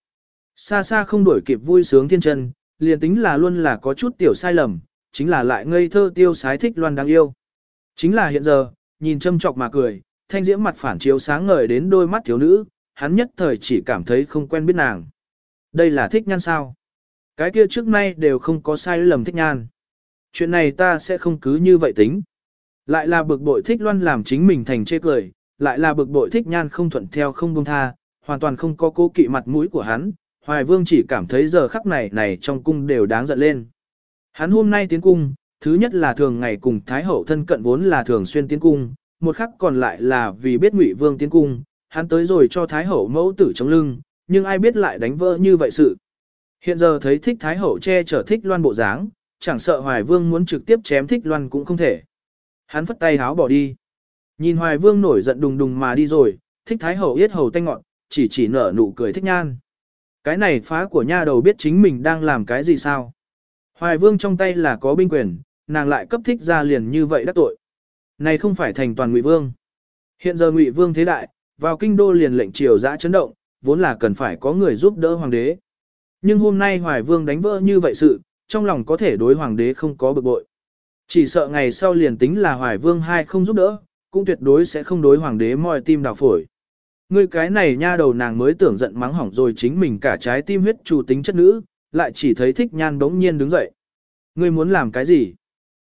Xa xa không đổi kịp vui sướng thiên chân, liền tính là luôn là có chút tiểu sai lầm, chính là lại ngây thơ tiêu sái thích loan đáng yêu. Chính là hiện giờ, nhìn châm chọc mà cười, thanh diễm mặt phản chiếu sáng ngời đến đôi mắt thiếu nữ, hắn nhất thời chỉ cảm thấy không quen biết nàng. Đây là thích nhan sao? Cái kia trước nay đều không có sai lầm thích nhan. Chuyện này ta sẽ không cứ như vậy tính. Lại là bực bội thích loan làm chính mình thành chê cười, lại là bực bội thích nhan không thuận theo không buông tha, hoàn toàn không có cố kỵ mặt mũi của hắn. Hoài vương chỉ cảm thấy giờ khắc này này trong cung đều đáng giận lên. Hắn hôm nay tiến cung, thứ nhất là thường ngày cùng Thái Hậu thân cận vốn là thường xuyên tiến cung, một khắc còn lại là vì biết Ngụy Vương tiến cung, hắn tới rồi cho Thái Hậu mẫu tử chống lưng, nhưng ai biết lại đánh vỡ như vậy sự. Hiện giờ thấy thích Thái Hậu che chở thích loan bộ dáng, chẳng sợ Hoài Vương muốn trực tiếp chém thích loan cũng không thể. Hắn phất tay háo bỏ đi. Nhìn Hoài Vương nổi giận đùng đùng mà đi rồi, thích thái hậu yết hầu tanh ngọn, chỉ chỉ nở nụ cười thích nhan. Cái này phá của nha đầu biết chính mình đang làm cái gì sao. Hoài Vương trong tay là có binh quyền, nàng lại cấp thích ra liền như vậy đắc tội. Này không phải thành toàn Ngụy Vương. Hiện giờ Ngụy Vương thế đại, vào kinh đô liền lệnh triều dã chấn động, vốn là cần phải có người giúp đỡ hoàng đế. Nhưng hôm nay Hoài Vương đánh vỡ như vậy sự, trong lòng có thể đối hoàng đế không có bực bội. Chỉ sợ ngày sau liền tính là Hoài Vương hai không giúp đỡ, cũng tuyệt đối sẽ không đối hoàng đế moi tim đào phổi. Ngươi cái này nha đầu nàng mới tưởng giận mắng hỏng rồi chính mình cả trái tim huyết chủ tính chất nữ, lại chỉ thấy thích nhan bỗng nhiên đứng dậy. Ngươi muốn làm cái gì?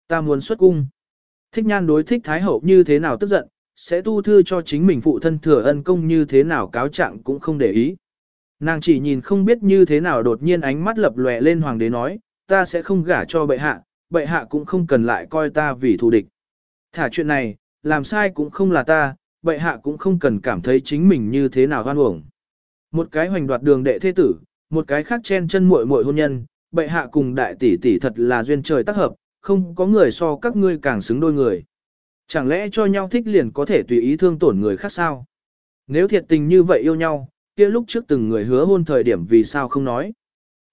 Ta muốn xuất cung. Thích nhan đối thích thái hậu như thế nào tức giận, sẽ tu thư cho chính mình phụ thân thừa ân công như thế nào cáo trạng cũng không để ý. Nàng chỉ nhìn không biết như thế nào đột nhiên ánh mắt lập lòe lên hoàng đế nói, ta sẽ không gả cho bệ hạ, bệ hạ cũng không cần lại coi ta vì thù địch. Thả chuyện này, làm sai cũng không là ta, bệ hạ cũng không cần cảm thấy chính mình như thế nào hoan uổng. Một cái hoành đoạt đường đệ thế tử, một cái khác chen chân muội muội hôn nhân, bệ hạ cùng đại tỷ tỷ thật là duyên trời tác hợp, không có người so các ngươi càng xứng đôi người. Chẳng lẽ cho nhau thích liền có thể tùy ý thương tổn người khác sao? Nếu thiệt tình như vậy yêu nhau, kia lúc trước từng người hứa hôn thời điểm vì sao không nói?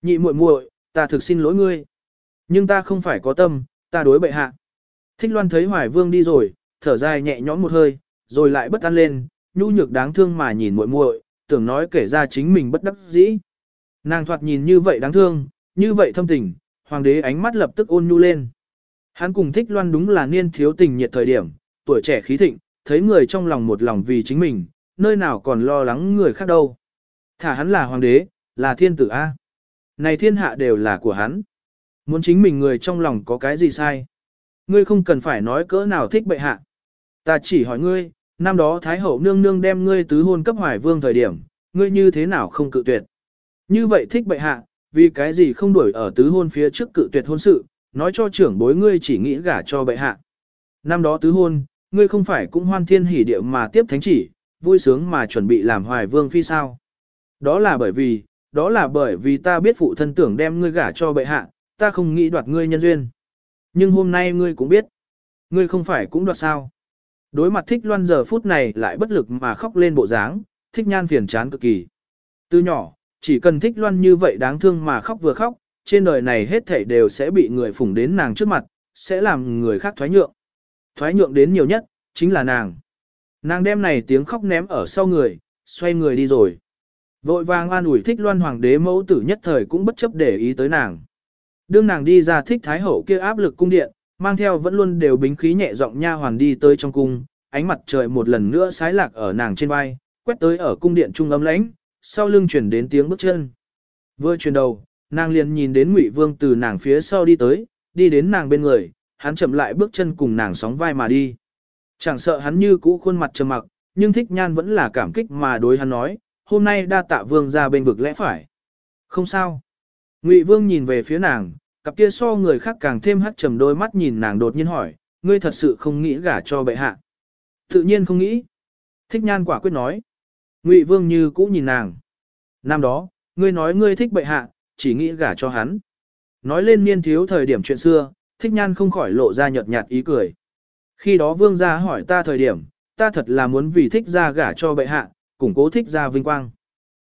Nhị muội muội, ta thực xin lỗi ngươi. Nhưng ta không phải có tâm, ta đối bệ hạ. Thích loan thấy Hoài Vương đi rồi, thở dài nhẹ nhõm một hơi, rồi lại bất an lên, nhu nhược đáng thương mà nhìn muội muội, tưởng nói kể ra chính mình bất đắc dĩ. Nàng thoạt nhìn như vậy đáng thương, như vậy thâm tình, hoàng đế ánh mắt lập tức ôn nhu lên. Hắn cùng thích loan đúng là niên thiếu tình nhiệt thời điểm, tuổi trẻ khí thịnh, thấy người trong lòng một lòng vì chính mình, nơi nào còn lo lắng người khác đâu. Thả hắn là hoàng đế, là thiên tử A. Này thiên hạ đều là của hắn. Muốn chính mình người trong lòng có cái gì sai. Ngươi không cần phải nói cỡ nào thích bệ hạ. Ta chỉ hỏi ngươi, năm đó Thái Hậu nương nương đem ngươi tứ hôn cấp hoài vương thời điểm, ngươi như thế nào không cự tuyệt. Như vậy thích bệ hạ, vì cái gì không đuổi ở tứ hôn phía trước cự tuyệt hôn sự, nói cho trưởng bối ngươi chỉ nghĩ gả cho bệ hạ. Năm đó tứ hôn, ngươi không phải cũng hoan thiên hỉ điệu mà tiếp thánh chỉ, vui sướng mà chuẩn bị làm hoài vương phi sao. Đó là bởi vì, đó là bởi vì ta biết phụ thân tưởng đem ngươi gả cho bệ hạ, ta không nghĩ đoạt ngươi nhân duyên. Nhưng hôm nay ngươi cũng biết, ngươi không phải cũng đoạt sao. Đối mặt thích loan giờ phút này lại bất lực mà khóc lên bộ dáng, thích nhan phiền chán cực kỳ. Từ nhỏ, chỉ cần thích loan như vậy đáng thương mà khóc vừa khóc, trên đời này hết thảy đều sẽ bị người phủng đến nàng trước mặt, sẽ làm người khác thoái nhượng. Thoái nhượng đến nhiều nhất, chính là nàng. Nàng đem này tiếng khóc ném ở sau người, xoay người đi rồi. Vội vàng an ủi thích loan hoàng đế mẫu tử nhất thời cũng bất chấp để ý tới nàng. Đương nàng đi ra thích thái hậu kia áp lực cung điện, mang theo vẫn luôn đều bính khí nhẹ giọng nha hoàn đi tới trong cung, ánh mặt trời một lần nữa sái lạc ở nàng trên vai, quét tới ở cung điện trung ấm lãnh, sau lưng chuyển đến tiếng bước chân. Vừa chuyển đầu, nàng liền nhìn đến Ngụy Vương từ nàng phía sau đi tới, đi đến nàng bên người, hắn chậm lại bước chân cùng nàng sóng vai mà đi. Chẳng sợ hắn như cũ khuôn mặt trầm mặc, nhưng thích nhan vẫn là cảm kích mà đối hắn nói, hôm nay đa tạ vương ra bên vực lẽ phải. Không sao. Ngụy Vương nhìn về phía nàng, cặp kia so người khác càng thêm hắt trầm đôi mắt nhìn nàng đột nhiên hỏi, ngươi thật sự không nghĩ gả cho bệ hạ. Tự nhiên không nghĩ. Thích nhan quả quyết nói. Ngụy Vương như cũ nhìn nàng. Năm đó, ngươi nói ngươi thích bệ hạ, chỉ nghĩ gả cho hắn. Nói lên niên thiếu thời điểm chuyện xưa, thích nhan không khỏi lộ ra nhợt nhạt ý cười. Khi đó vương gia hỏi ta thời điểm, ta thật là muốn vì thích ra gả cho bệ hạ, củng cố thích ra vinh quang.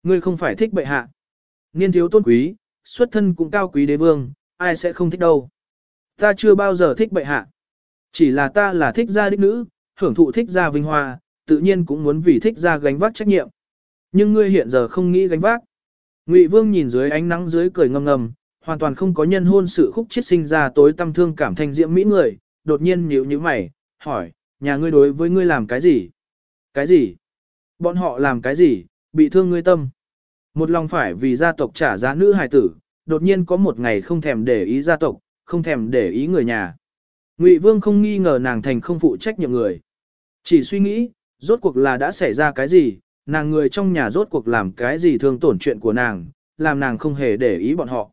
Ngươi không phải thích bệ hạ. Niên thiếu tôn quý, xuất thân cũng cao quý đế vương, ai sẽ không thích đâu. Ta chưa bao giờ thích bệ hạ. Chỉ là ta là thích gia đích nữ, hưởng thụ thích gia vinh hoa, tự nhiên cũng muốn vì thích gia gánh vác trách nhiệm. Nhưng ngươi hiện giờ không nghĩ gánh vác. Ngụy Vương nhìn dưới ánh nắng dưới cười ngâm ngầm, hoàn toàn không có nhân hôn sự khúc chết sinh ra tối tâm thương cảm thanh diễm mỹ người, đột nhiên nhíu nhíu mày, hỏi, nhà ngươi đối với ngươi làm cái gì? Cái gì? Bọn họ làm cái gì, bị thương ngươi tâm? Một lòng phải vì gia tộc trả giá nữ hài tử, đột nhiên có một ngày không thèm để ý gia tộc, không thèm để ý người nhà. Ngụy Vương không nghi ngờ nàng thành không phụ trách nhiệm người. Chỉ suy nghĩ, rốt cuộc là đã xảy ra cái gì, nàng người trong nhà rốt cuộc làm cái gì thương tổn chuyện của nàng, làm nàng không hề để ý bọn họ.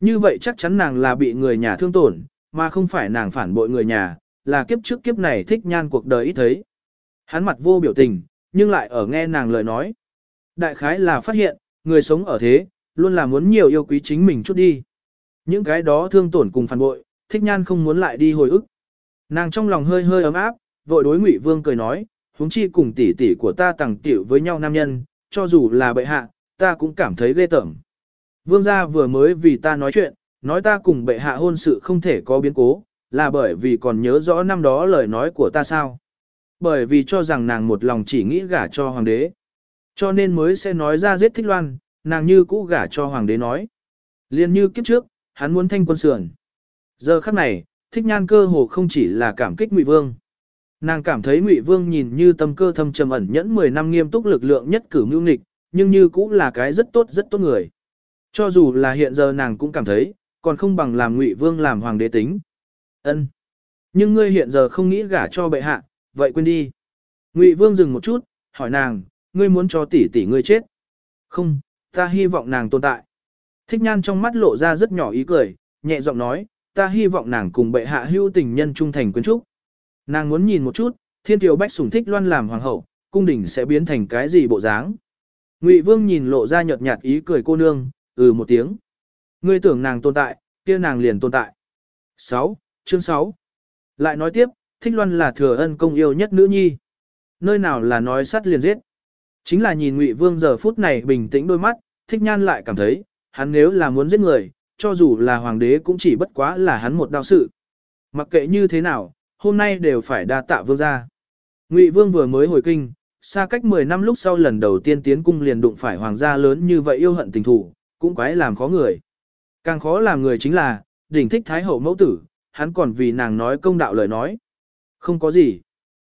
Như vậy chắc chắn nàng là bị người nhà thương tổn, mà không phải nàng phản bội người nhà, là kiếp trước kiếp này thích nhan cuộc đời ít thấy. Hắn mặt vô biểu tình, nhưng lại ở nghe nàng lời nói. Đại khái là phát hiện, người sống ở thế, luôn là muốn nhiều yêu quý chính mình chút đi. Những cái đó thương tổn cùng phản bội, thích nhan không muốn lại đi hồi ức. Nàng trong lòng hơi hơi ấm áp, vội đối Ngụy Vương cười nói, huống chi cùng tỷ tỷ của ta tàng tiểu với nhau nam nhân, cho dù là bệ hạ, ta cũng cảm thấy ghê tởm. Vương gia vừa mới vì ta nói chuyện, nói ta cùng bệ hạ hôn sự không thể có biến cố, là bởi vì còn nhớ rõ năm đó lời nói của ta sao. Bởi vì cho rằng nàng một lòng chỉ nghĩ gả cho hoàng đế. Cho nên mới sẽ nói ra giết thích loan, nàng như cũ gả cho hoàng đế nói. Liên như kiếp trước, hắn muốn thanh quân sườn. Giờ khắc này, thích nhan cơ hồ không chỉ là cảm kích ngụy vương. Nàng cảm thấy ngụy vương nhìn như tâm cơ thâm trầm ẩn nhẫn 10 năm nghiêm túc lực lượng nhất cử mưu nghịch, nhưng như cũng là cái rất tốt rất tốt người. Cho dù là hiện giờ nàng cũng cảm thấy, còn không bằng làm ngụy vương làm hoàng đế tính. ân Nhưng ngươi hiện giờ không nghĩ gả cho bệ hạ, vậy quên đi. Ngụy vương dừng một chút, hỏi nàng, ngươi muốn cho tỷ tỷ ngươi chết. Không, ta hy vọng nàng tồn tại. Thích nhan trong mắt lộ ra rất nhỏ ý cười, nhẹ giọng nói, ta hy vọng nàng cùng bệ hạ hưu tình nhân trung thành quyến trúc. Nàng muốn nhìn một chút, thiên tiểu bách sủng thích loan làm hoàng hậu, cung đình sẽ biến thành cái gì bộ dáng. Ngụy vương nhìn lộ ra nhợt nhạt ý cười cô nương, ừ một tiếng. Ngươi tưởng nàng tồn tại, kia nàng liền tồn tại. 6. Chương 6. Lại nói tiếp, thích loan là thừa ân công yêu nhất nữ nhi. Nơi nào là nói sắt liền giết. Chính là nhìn Ngụy Vương giờ phút này bình tĩnh đôi mắt, thích nhan lại cảm thấy, hắn nếu là muốn giết người, cho dù là hoàng đế cũng chỉ bất quá là hắn một đau sự. Mặc kệ như thế nào, hôm nay đều phải đa tạ vương gia. Ngụy Vương vừa mới hồi kinh, xa cách 10 năm lúc sau lần đầu tiên tiến cung liền đụng phải hoàng gia lớn như vậy yêu hận tình thủ, cũng quái làm khó người. Càng khó làm người chính là, đỉnh thích thái hậu mẫu tử, hắn còn vì nàng nói công đạo lời nói. Không có gì.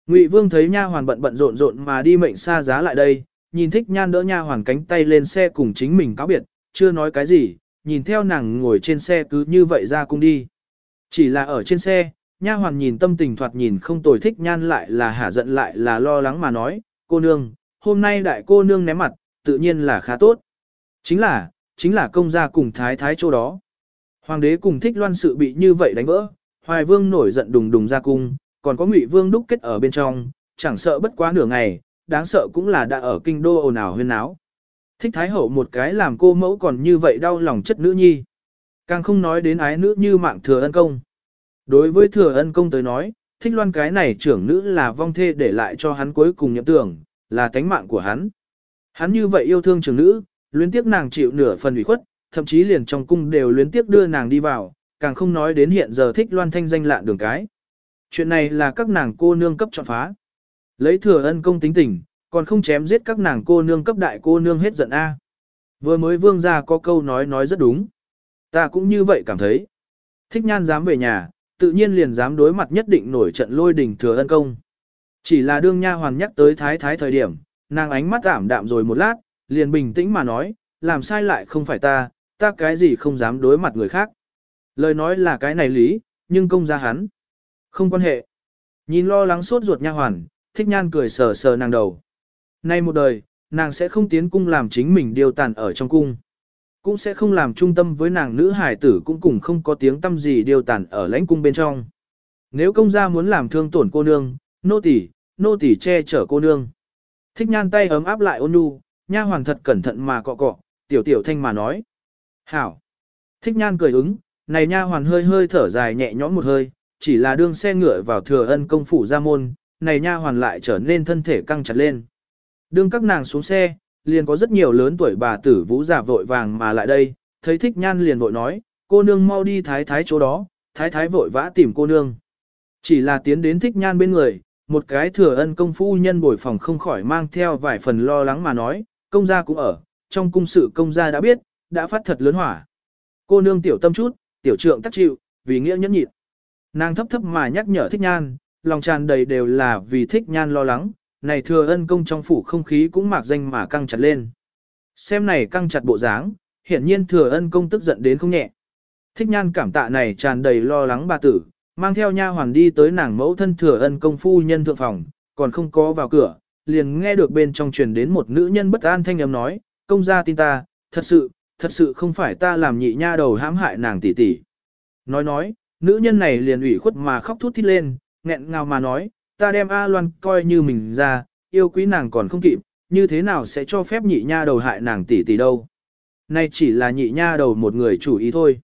Ngụy Vương thấy nha hoàn bận bận rộn rộn mà đi mệnh xa giá lại đây, nhìn thích nhan đỡ nha hoàn cánh tay lên xe cùng chính mình cáo biệt, chưa nói cái gì, nhìn theo nàng ngồi trên xe cứ như vậy ra cung đi. Chỉ là ở trên xe, nha hoàn nhìn tâm tình thoạt nhìn không tồi thích nhan lại là hả giận lại là lo lắng mà nói, cô nương, hôm nay đại cô nương ném mặt, tự nhiên là khá tốt. Chính là, chính là công gia cùng thái thái chỗ đó. Hoàng đế cùng thích loan sự bị như vậy đánh vỡ, hoài vương nổi giận đùng đùng ra cung, còn có ngụy vương đúc kết ở bên trong, chẳng sợ bất quá nửa ngày, đáng sợ cũng là đã ở kinh đô ồn ào huyên náo. Thích thái hậu một cái làm cô mẫu còn như vậy đau lòng chất nữ nhi. Càng không nói đến ái nữ như mạng thừa ân công. Đối với thừa ân công tới nói, thích loan cái này trưởng nữ là vong thê để lại cho hắn cuối cùng nhậm tưởng, là tánh mạng của hắn. Hắn như vậy yêu thương trưởng nữ, luyến tiếc nàng chịu nửa phần ủy khuất, thậm chí liền trong cung đều luyến tiếc đưa nàng đi vào, càng không nói đến hiện giờ thích loan thanh danh lạn đường cái. Chuyện này là các nàng cô nương cấp chọn phá. Lấy thừa ân công tính tình, còn không chém giết các nàng cô nương cấp đại cô nương hết giận A. Vừa mới vương ra có câu nói nói rất đúng. Ta cũng như vậy cảm thấy. Thích nhan dám về nhà, tự nhiên liền dám đối mặt nhất định nổi trận lôi đình thừa ân công. Chỉ là đương nha hoàn nhắc tới thái thái thời điểm, nàng ánh mắt ảm đạm rồi một lát, liền bình tĩnh mà nói, làm sai lại không phải ta, ta cái gì không dám đối mặt người khác. Lời nói là cái này lý, nhưng công ra hắn. Không quan hệ. Nhìn lo lắng suốt ruột nha hoàn, thích nhan cười sờ sờ nàng đầu. Nay một đời, nàng sẽ không tiến cung làm chính mình điều tàn ở trong cung. Cũng sẽ không làm trung tâm với nàng nữ hải tử cũng cùng không có tiếng tâm gì điều tàn ở lãnh cung bên trong. Nếu công gia muốn làm thương tổn cô nương, nô tỳ, nô tỳ che chở cô nương. Thích nhan tay ấm áp lại ôn nhu, nha hoàn thật cẩn thận mà cọ cọ, tiểu tiểu thanh mà nói. Hảo. Thích nhan cười ứng, này nha hoàn hơi hơi thở dài nhẹ nhõm một hơi, chỉ là đương xe ngựa vào thừa ân công phủ ra môn, này nha hoàn lại trở nên thân thể căng chặt lên. Đương các nàng xuống xe, liền có rất nhiều lớn tuổi bà tử vũ giả vội vàng mà lại đây, thấy thích nhan liền vội nói, cô nương mau đi thái thái chỗ đó, thái thái vội vã tìm cô nương. Chỉ là tiến đến thích nhan bên người, một cái thừa ân công phu nhân bồi phòng không khỏi mang theo vài phần lo lắng mà nói, công gia cũng ở, trong cung sự công gia đã biết, đã phát thật lớn hỏa. Cô nương tiểu tâm chút, tiểu trượng tác chịu, vì nghĩa nhẫn nhịn. Nàng thấp thấp mà nhắc nhở thích nhan, lòng tràn đầy đều là vì thích nhan lo lắng, này thừa ân công trong phủ không khí cũng mạc danh mà căng chặt lên. Xem này căng chặt bộ dáng, hiển nhiên thừa ân công tức giận đến không nhẹ. Thích nhan cảm tạ này tràn đầy lo lắng bà tử, mang theo nha hoàn đi tới nàng mẫu thân thừa ân công phu nhân thượng phòng, còn không có vào cửa, liền nghe được bên trong truyền đến một nữ nhân bất an thanh âm nói, công gia tin ta, thật sự, thật sự không phải ta làm nhị nha đầu hãm hại nàng tỷ tỷ. Nói nói, nữ nhân này liền ủy khuất mà khóc thút thít lên, nghẹn ngào mà nói, ta đem A Loan coi như mình ra, yêu quý nàng còn không kịp, như thế nào sẽ cho phép nhị nha đầu hại nàng tỷ tỷ đâu. Nay chỉ là nhị nha đầu một người chủ ý thôi.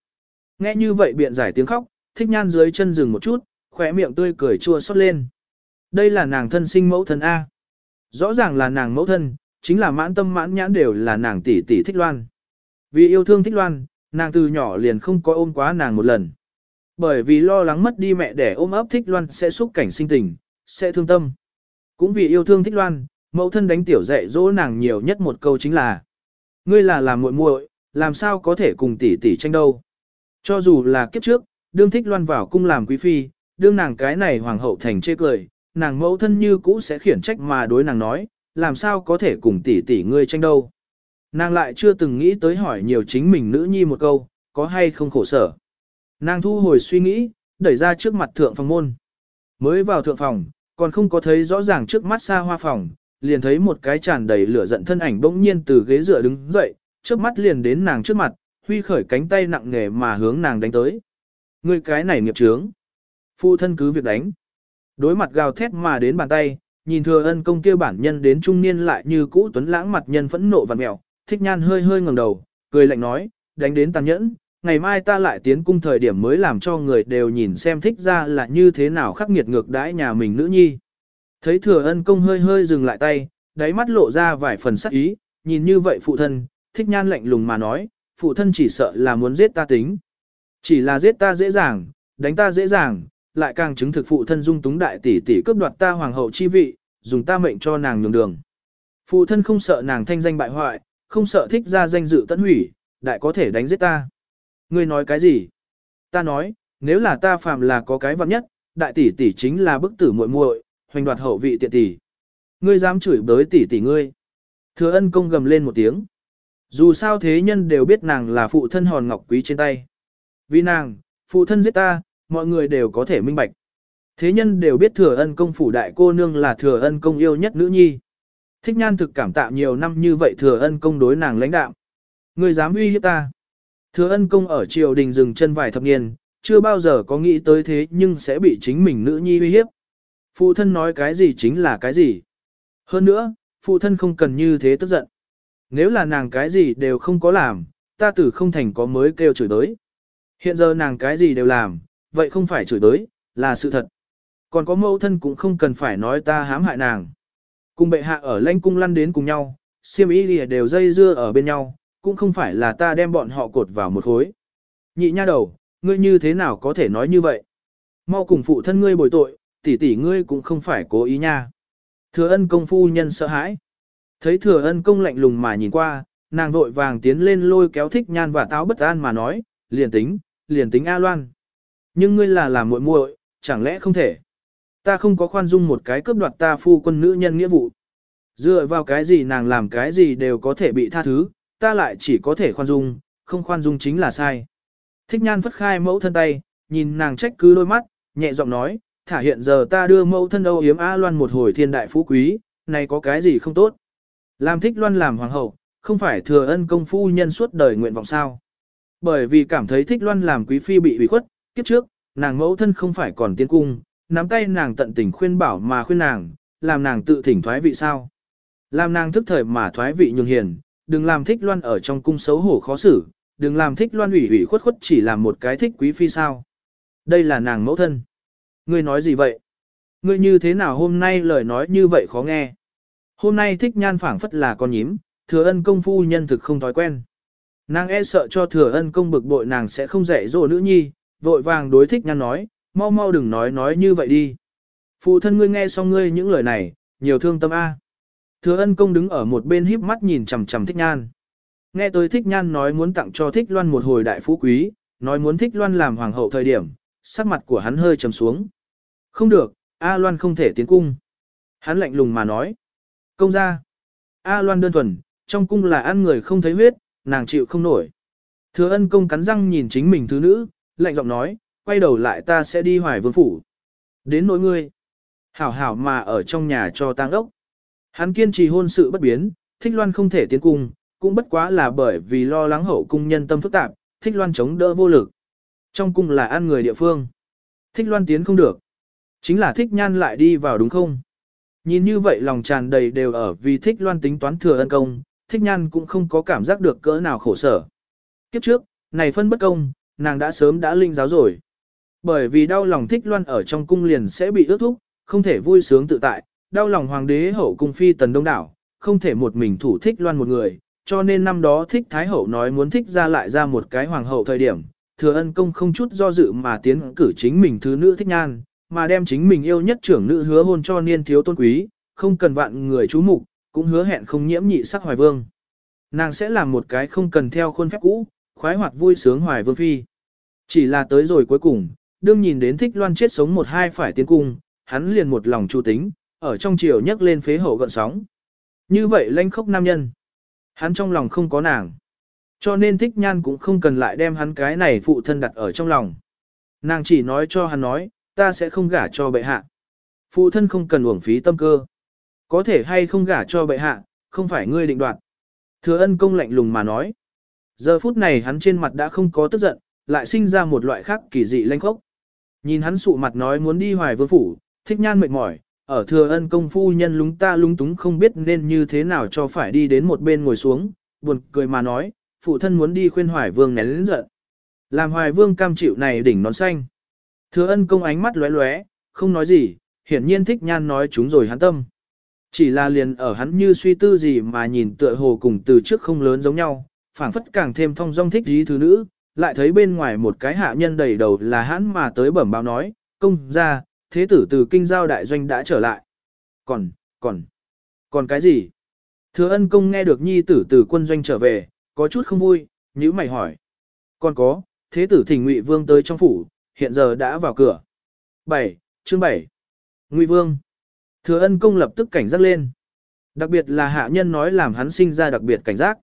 Nghe như vậy biện giải tiếng khóc, thích nhan dưới chân rừng một chút, khỏe miệng tươi cười chua xót lên. Đây là nàng thân sinh mẫu thân A. Rõ ràng là nàng mẫu thân, chính là mãn tâm mãn nhãn đều là nàng tỷ tỷ thích loan. Vì yêu thương thích loan, nàng từ nhỏ liền không có ôm quá nàng một lần. Bởi vì lo lắng mất đi mẹ để ôm ấp thích loan sẽ xúc cảnh sinh tình, sẽ thương tâm. Cũng vì yêu thương thích loan, mẫu thân đánh tiểu dạy dỗ nàng nhiều nhất một câu chính là Ngươi là làm muội muội, làm sao có thể cùng tỷ tỷ tranh đâu. Cho dù là kiếp trước, đương thích loan vào cung làm quý phi, đương nàng cái này hoàng hậu thành chê cười, nàng mẫu thân như cũ sẽ khiển trách mà đối nàng nói, làm sao có thể cùng tỷ tỷ ngươi tranh đâu. Nàng lại chưa từng nghĩ tới hỏi nhiều chính mình nữ nhi một câu, có hay không khổ sở. Nàng thu hồi suy nghĩ, đẩy ra trước mặt thượng phòng môn. Mới vào thượng phòng, còn không có thấy rõ ràng trước mắt xa hoa phòng, liền thấy một cái tràn đầy lửa giận thân ảnh bỗng nhiên từ ghế dựa đứng dậy, trước mắt liền đến nàng trước mặt, huy khởi cánh tay nặng nề mà hướng nàng đánh tới. người cái này nghiệp trướng. Phụ thân cứ việc đánh. Đối mặt gào thét mà đến bàn tay, nhìn thừa ân công kia bản nhân đến trung niên lại như cũ tuấn lãng mặt nhân phẫn nộ và mẹo, thích nhan hơi hơi ngẩng đầu, cười lạnh nói, đánh đến tàn nhẫn, ngày mai ta lại tiến cung thời điểm mới làm cho người đều nhìn xem thích ra là như thế nào khắc nghiệt ngược đãi nhà mình nữ nhi. Thấy thừa ân công hơi hơi dừng lại tay, đáy mắt lộ ra vài phần sắc ý, nhìn như vậy phụ thân, thích nhan lạnh lùng mà nói, phụ thân chỉ sợ là muốn giết ta tính. Chỉ là giết ta dễ dàng, đánh ta dễ dàng, lại càng chứng thực phụ thân dung túng đại tỷ tỷ cướp đoạt ta hoàng hậu chi vị, dùng ta mệnh cho nàng nhường đường. Phụ thân không sợ nàng thanh danh bại hoại, không sợ thích ra danh dự tận hủy, đại có thể đánh giết ta. Ngươi nói cái gì? Ta nói, nếu là ta phàm là có cái vật nhất, đại tỷ tỷ chính là bức tử muội muội, hoành đoạt hậu vị tiện tỷ. Ngươi dám chửi bới tỷ tỷ ngươi. Thừa ân công gầm lên một tiếng. Dù sao thế nhân đều biết nàng là phụ thân hòn ngọc quý trên tay. Vì nàng, phụ thân giết ta, mọi người đều có thể minh bạch. Thế nhân đều biết thừa ân công phủ đại cô nương là thừa ân công yêu nhất nữ nhi. Thích nhan thực cảm tạ nhiều năm như vậy thừa ân công đối nàng lãnh đạo. Ngươi dám uy hiếp ta. Thừa ân công ở triều đình dừng chân vài thập niên, chưa bao giờ có nghĩ tới thế nhưng sẽ bị chính mình nữ nhi uy hiếp. Phụ thân nói cái gì chính là cái gì. Hơn nữa, phụ thân không cần như thế tức giận. Nếu là nàng cái gì đều không có làm, ta tử không thành có mới kêu chửi đới. Hiện giờ nàng cái gì đều làm, vậy không phải chửi đới, là sự thật. Còn có mẫu thân cũng không cần phải nói ta hãm hại nàng. Cùng bệ hạ ở lãnh cung lăn đến cùng nhau, siêm ý lìa đều dây dưa ở bên nhau, cũng không phải là ta đem bọn họ cột vào một khối. Nhị nha đầu, ngươi như thế nào có thể nói như vậy? Mau cùng phụ thân ngươi bồi tội, tỷ tỷ ngươi cũng không phải cố ý nha. Thừa ân công phu nhân sợ hãi. Thấy thừa ân công lạnh lùng mà nhìn qua, nàng vội vàng tiến lên lôi kéo thích nhan và táo bất an mà nói, liền tính, liền tính A Loan. Nhưng ngươi là làm muội muội, chẳng lẽ không thể? Ta không có khoan dung một cái cướp đoạt ta phu quân nữ nhân nghĩa vụ. Dựa vào cái gì nàng làm cái gì đều có thể bị tha thứ, ta lại chỉ có thể khoan dung, không khoan dung chính là sai. Thích nhan phất khai mẫu thân tay, nhìn nàng trách cứ đôi mắt, nhẹ giọng nói, thả hiện giờ ta đưa mẫu thân âu yếm A Loan một hồi thiên đại phú quý, này có cái gì không tốt. Làm thích Loan làm hoàng hậu, không phải thừa ân công phu nhân suốt đời nguyện vọng sao. Bởi vì cảm thấy thích Loan làm quý phi bị ủy khuất, kiếp trước, nàng mẫu thân không phải còn tiến cung, nắm tay nàng tận tình khuyên bảo mà khuyên nàng, làm nàng tự thỉnh thoái vị sao. Làm nàng thức thời mà thoái vị nhường hiền, đừng làm thích Loan ở trong cung xấu hổ khó xử, đừng làm thích Loan ủy ủy khuất khuất chỉ làm một cái thích quý phi sao. Đây là nàng mẫu thân. Ngươi nói gì vậy? Ngươi như thế nào hôm nay lời nói như vậy khó nghe? Hôm nay thích nhan phảng phất là con nhím, thừa ân công phu nhân thực không thói quen. Nàng e sợ cho thừa ân công bực bội nàng sẽ không dạy dỗ nữ nhi, vội vàng đối thích nhan nói, mau mau đừng nói nói như vậy đi. Phụ thân ngươi nghe xong ngươi những lời này, nhiều thương tâm A. Thừa ân công đứng ở một bên híp mắt nhìn chằm chằm thích nhan. Nghe tới thích nhan nói muốn tặng cho thích loan một hồi đại phú quý, nói muốn thích loan làm hoàng hậu thời điểm, sắc mặt của hắn hơi trầm xuống. Không được, A Loan không thể tiến cung. Hắn lạnh lùng mà nói. Công ra. A Loan đơn thuần, trong cung là ăn người không thấy huyết, nàng chịu không nổi. Thừa ân công cắn răng nhìn chính mình thứ nữ, lạnh giọng nói, quay đầu lại ta sẽ đi hoài vương phủ. Đến nỗi ngươi. Hảo hảo mà ở trong nhà cho tang ốc. Hắn kiên trì hôn sự bất biến, thích loan không thể tiến cung, cũng bất quá là bởi vì lo lắng hậu cung nhân tâm phức tạp, thích loan chống đỡ vô lực. Trong cung là ăn người địa phương. Thích loan tiến không được. Chính là thích nhan lại đi vào đúng không? Nhìn như vậy lòng tràn đầy đều ở vì thích loan tính toán thừa ân công, thích nhan cũng không có cảm giác được cỡ nào khổ sở. Kiếp trước, này phân bất công, nàng đã sớm đã linh giáo rồi. Bởi vì đau lòng thích loan ở trong cung liền sẽ bị ước thúc, không thể vui sướng tự tại, đau lòng hoàng đế hậu cung phi tần đông đảo, không thể một mình thủ thích loan một người, cho nên năm đó thích thái hậu nói muốn thích ra lại ra một cái hoàng hậu thời điểm, thừa ân công không chút do dự mà tiến cử chính mình thứ nữ thích nhan, mà đem chính mình yêu nhất trưởng nữ hứa hôn cho niên thiếu tôn quý, không cần vạn người chú mục, cũng hứa hẹn không nhiễm nhị sắc hoài vương. Nàng sẽ làm một cái không cần theo khuôn phép cũ, khoái hoạt vui sướng hoài vương phi. Chỉ là tới rồi cuối cùng, đương nhìn đến thích loan chết sống một hai phải tiến cung, hắn liền một lòng chu tính, ở trong chiều nhấc lên phế hậu gợn sóng. Như vậy lanh khốc nam nhân. Hắn trong lòng không có nàng. Cho nên thích nhan cũng không cần lại đem hắn cái này phụ thân đặt ở trong lòng. Nàng chỉ nói cho hắn nói, ta sẽ không gả cho bệ hạ. Phụ thân không cần uổng phí tâm cơ. Có thể hay không gả cho bệ hạ, không phải ngươi định đoạt. Thừa ân công lạnh lùng mà nói. Giờ phút này hắn trên mặt đã không có tức giận, lại sinh ra một loại khác kỳ dị lanh khốc. Nhìn hắn sụ mặt nói muốn đi hoài vương phủ, thích nhan mệt mỏi, ở thừa ân công phu nhân lúng ta lúng túng không biết nên như thế nào cho phải đi đến một bên ngồi xuống, buồn cười mà nói, phụ thân muốn đi khuyên hoài vương nén lĩnh giận. Làm hoài vương cam chịu này đỉnh nón xanh. Thừa ân công ánh mắt lóe lóe, không nói gì, hiển nhiên thích nhan nói chúng rồi hắn tâm. Chỉ là liền ở hắn như suy tư gì mà nhìn tựa hồ cùng từ trước không lớn giống nhau, phảng phất càng thêm thông dong thích dí thứ nữ, lại thấy bên ngoài một cái hạ nhân đầy đầu là hắn mà tới bẩm báo nói, công ra, thế tử từ kinh giao đại doanh đã trở lại. Còn, còn, còn cái gì? Thừa ân công nghe được nhi tử từ quân doanh trở về, có chút không vui, nhữ mày hỏi. Còn có, thế tử thỉnh ngụy vương tới trong phủ, hiện giờ đã vào cửa. 7. Chương 7. Ngụy vương. Thừa ân công lập tức cảnh giác lên. Đặc biệt là hạ nhân nói làm hắn sinh ra đặc biệt cảnh giác.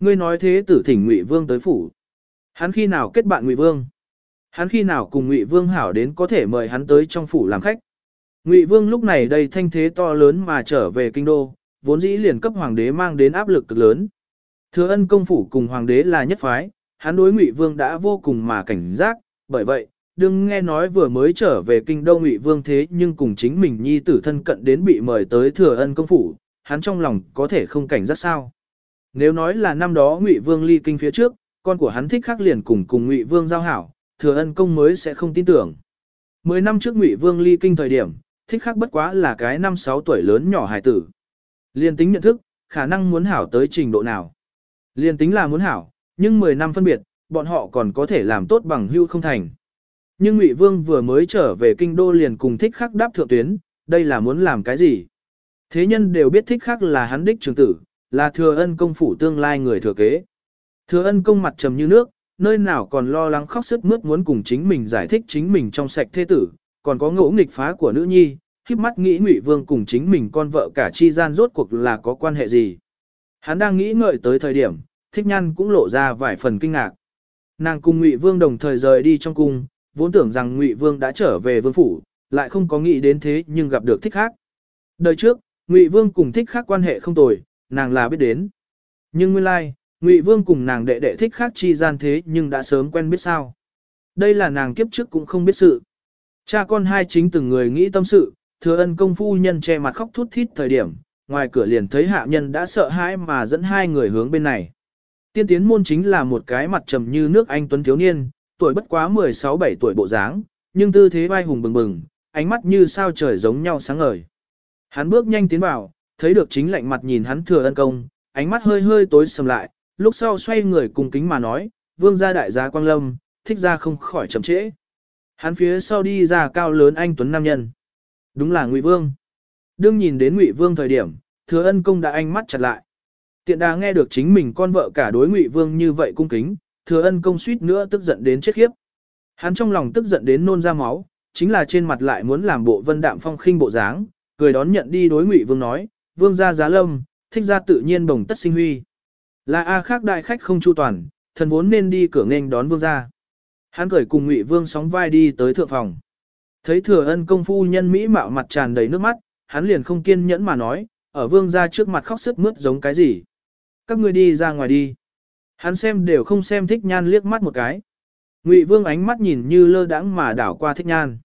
Ngươi nói thế tử thỉnh Ngụy Vương tới phủ. Hắn khi nào kết bạn Ngụy Vương? Hắn khi nào cùng Ngụy Vương hảo đến có thể mời hắn tới trong phủ làm khách? Ngụy Vương lúc này đầy thanh thế to lớn mà trở về kinh đô, vốn dĩ liền cấp hoàng đế mang đến áp lực cực lớn. Thừa ân công phủ cùng hoàng đế là nhất phái, hắn đối Ngụy Vương đã vô cùng mà cảnh giác, bởi vậy, đừng nghe nói vừa mới trở về kinh đô Ngụy Vương thế nhưng cùng chính mình nhi tử thân cận đến bị mời tới thừa ân công phủ, hắn trong lòng có thể không cảnh giác sao. Nếu nói là năm đó Ngụy Vương ly kinh phía trước, con của hắn thích khắc liền cùng cùng Ngụy Vương giao hảo, thừa ân công mới sẽ không tin tưởng. Mười năm trước Ngụy Vương ly kinh thời điểm, thích khắc bất quá là cái năm sáu tuổi lớn nhỏ hài tử. Liên tính nhận thức, khả năng muốn hảo tới trình độ nào. Liên tính là muốn hảo, nhưng 10 năm phân biệt, bọn họ còn có thể làm tốt bằng hưu không thành. Nhưng Ngụy Vương vừa mới trở về kinh đô liền cùng thích khắc đáp thượng tuyến, đây là muốn làm cái gì? Thế nhân đều biết thích khắc là hắn đích trường tử, là thừa ân công phủ tương lai người thừa kế. Thừa ân công mặt trầm như nước, nơi nào còn lo lắng khóc sức mướt muốn cùng chính mình giải thích chính mình trong sạch thế tử, còn có ngỗ nghịch phá của nữ nhi, khiếp mắt nghĩ Ngụy Vương cùng chính mình con vợ cả chi gian rốt cuộc là có quan hệ gì. Hắn đang nghĩ ngợi tới thời điểm, thích nhăn cũng lộ ra vài phần kinh ngạc. Nàng cùng Ngụy Vương đồng thời rời đi trong cung, vốn tưởng rằng Ngụy Vương đã trở về vương phủ, lại không có nghĩ đến thế nhưng gặp được thích khác. Đời trước, Ngụy Vương cùng thích khác quan hệ không tồi, nàng là biết đến. Nhưng nguyên lai, like, Ngụy Vương cùng nàng đệ đệ thích khác chi gian thế nhưng đã sớm quen biết sao. Đây là nàng kiếp trước cũng không biết sự. Cha con hai chính từng người nghĩ tâm sự, thừa ân công phu nhân che mặt khóc thút thít thời điểm, ngoài cửa liền thấy hạ nhân đã sợ hãi mà dẫn hai người hướng bên này. Tiên tiến môn chính là một cái mặt trầm như nước anh tuấn thiếu niên, tuổi bất quá 16-17 tuổi bộ dáng, nhưng tư thế vai hùng bừng bừng, ánh mắt như sao trời giống nhau sáng ngời. Hắn bước nhanh tiến vào, thấy được chính lạnh mặt nhìn hắn thừa ân công, ánh mắt hơi hơi tối sầm lại, lúc sau xoay người cùng kính mà nói, vương gia đại gia quang lâm, thích ra không khỏi chậm trễ. Hắn phía sau đi ra cao lớn anh tuấn nam nhân. Đúng là Ngụy Vương. Đương nhìn đến Ngụy Vương thời điểm, Thừa Ân công đã ánh mắt chặt lại. Tiện đà nghe được chính mình con vợ cả đối Ngụy Vương như vậy cung kính, Thừa Ân công suýt nữa tức giận đến chết khiếp. Hắn trong lòng tức giận đến nôn ra máu, chính là trên mặt lại muốn làm bộ vân đạm phong khinh bộ dáng, cười đón nhận đi đối Ngụy Vương nói, "Vương gia giá lâm, thích gia tự nhiên bồng tất sinh huy." Là a khác đại khách không chu toàn, thần vốn nên đi cửa nghênh đón vương gia. Hắn cởi cùng Ngụy Vương sóng vai đi tới thượng phòng. Thấy thừa ân công phu nhân mỹ mạo mặt tràn đầy nước mắt, hắn liền không kiên nhẫn mà nói, ở vương gia trước mặt khóc sức mướt giống cái gì. Các ngươi đi ra ngoài đi. Hắn xem đều không xem thích nhan liếc mắt một cái. Ngụy vương ánh mắt nhìn như lơ đãng mà đảo qua thích nhan.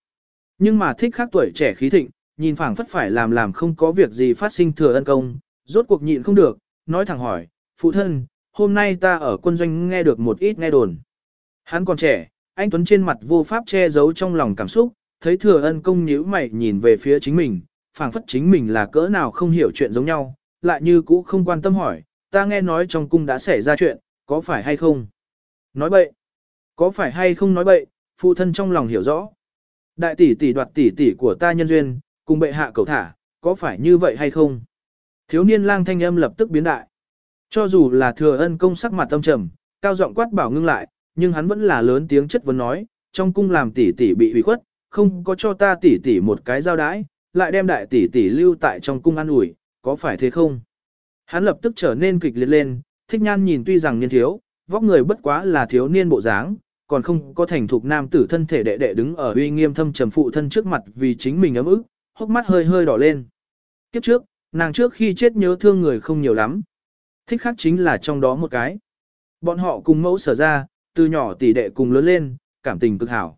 Nhưng mà thích khác tuổi trẻ khí thịnh, nhìn phảng phất phải làm làm không có việc gì phát sinh thừa ân công, rốt cuộc nhịn không được, nói thẳng hỏi, phụ thân, hôm nay ta ở quân doanh nghe được một ít nghe đồn. Hắn còn trẻ, anh Tuấn trên mặt vô pháp che giấu trong lòng cảm xúc, thấy thừa ân công nhíu mày nhìn về phía chính mình, phảng phất chính mình là cỡ nào không hiểu chuyện giống nhau, lại như cũ không quan tâm hỏi, ta nghe nói trong cung đã xảy ra chuyện, có phải hay không? Nói bậy. Có phải hay không nói bậy, phụ thân trong lòng hiểu rõ. Đại tỷ tỷ đoạt tỷ tỷ của ta nhân duyên, cùng bệ hạ cầu thả, có phải như vậy hay không? Thiếu niên lang thanh âm lập tức biến đại. Cho dù là thừa ân công sắc mặt tâm trầm, cao giọng quát bảo ngưng lại, nhưng hắn vẫn là lớn tiếng chất vấn nói, trong cung làm tỷ tỷ bị hủy khuất, không có cho ta tỷ tỷ một cái giao đái, lại đem đại tỷ tỷ lưu tại trong cung ăn ủi, có phải thế không? Hắn lập tức trở nên kịch liệt lên, thích nhan nhìn tuy rằng niên thiếu, vóc người bất quá là thiếu niên bộ dáng, còn không có thành thục nam tử thân thể đệ đệ đứng ở uy nghiêm thâm trầm phụ thân trước mặt vì chính mình ấm ức, hốc mắt hơi hơi đỏ lên. Kiếp trước, nàng trước khi chết nhớ thương người không nhiều lắm. Thích khác chính là trong đó một cái. Bọn họ cùng mẫu sở ra, từ nhỏ tỷ đệ cùng lớn lên, cảm tình cực hảo.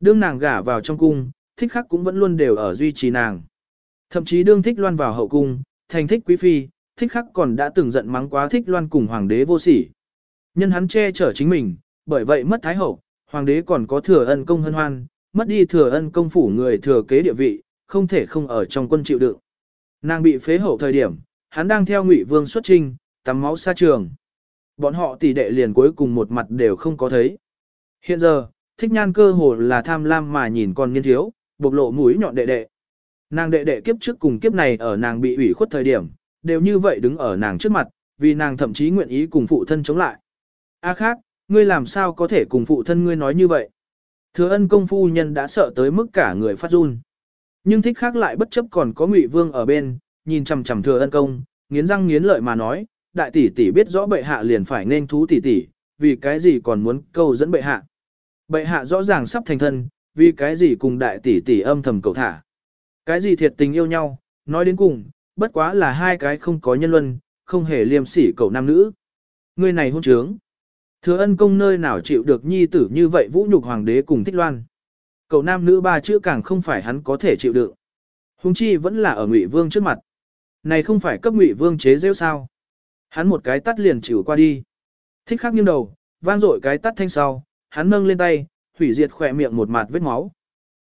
Đương nàng gả vào trong cung, thích khắc cũng vẫn luôn đều ở duy trì nàng. Thậm chí đương thích loan vào hậu cung, thành thích quý phi, thích khắc còn đã từng giận mắng quá thích loan cùng hoàng đế vô sỉ. Nhân hắn che chở chính mình, bởi vậy mất thái hậu, hoàng đế còn có thừa ân công hân hoan, mất đi thừa ân công phủ người thừa kế địa vị, không thể không ở trong quân chịu đựng. Nàng bị phế hậu thời điểm, hắn đang theo ngụy vương xuất trinh, tắm máu xa trường. Bọn họ tỷ đệ liền cuối cùng một mặt đều không có thấy. Hiện giờ, thích nhan cơ hồ là tham lam mà nhìn con nghiên thiếu, bộc lộ mũi nhọn đệ đệ. Nàng đệ đệ kiếp trước cùng kiếp này ở nàng bị ủy khuất thời điểm, đều như vậy đứng ở nàng trước mặt, vì nàng thậm chí nguyện ý cùng phụ thân chống lại. A à khác, ngươi làm sao có thể cùng phụ thân ngươi nói như vậy? Thừa ân công phu nhân đã sợ tới mức cả người phát run. Nhưng thích khác lại bất chấp còn có ngụy vương ở bên, nhìn chằm chằm thừa ân công, nghiến răng nghiến lợi mà nói, đại tỷ tỷ biết rõ bệ hạ liền phải nên thú tỷ tỷ, vì cái gì còn muốn câu dẫn bệ hạ. Bệ hạ rõ ràng sắp thành thân, vì cái gì cùng đại tỷ tỷ âm thầm cầu thả. Cái gì thiệt tình yêu nhau, nói đến cùng, bất quá là hai cái không có nhân luân, không hề liêm sỉ cầu nam nữ. Người này hôn trướng. Thừa ân công nơi nào chịu được nhi tử như vậy vũ nhục hoàng đế cùng thích loan. Cầu nam nữ ba chữ càng không phải hắn có thể chịu đựng. Hùng chi vẫn là ở ngụy vương trước mặt. Này không phải cấp ngụy vương chế rêu sao. Hắn một cái tắt liền chịu qua đi. Thích khắc nghiêng đầu, vang dội cái tắt thanh sau, hắn nâng lên tay, hủy diệt khỏe miệng một mặt vết máu.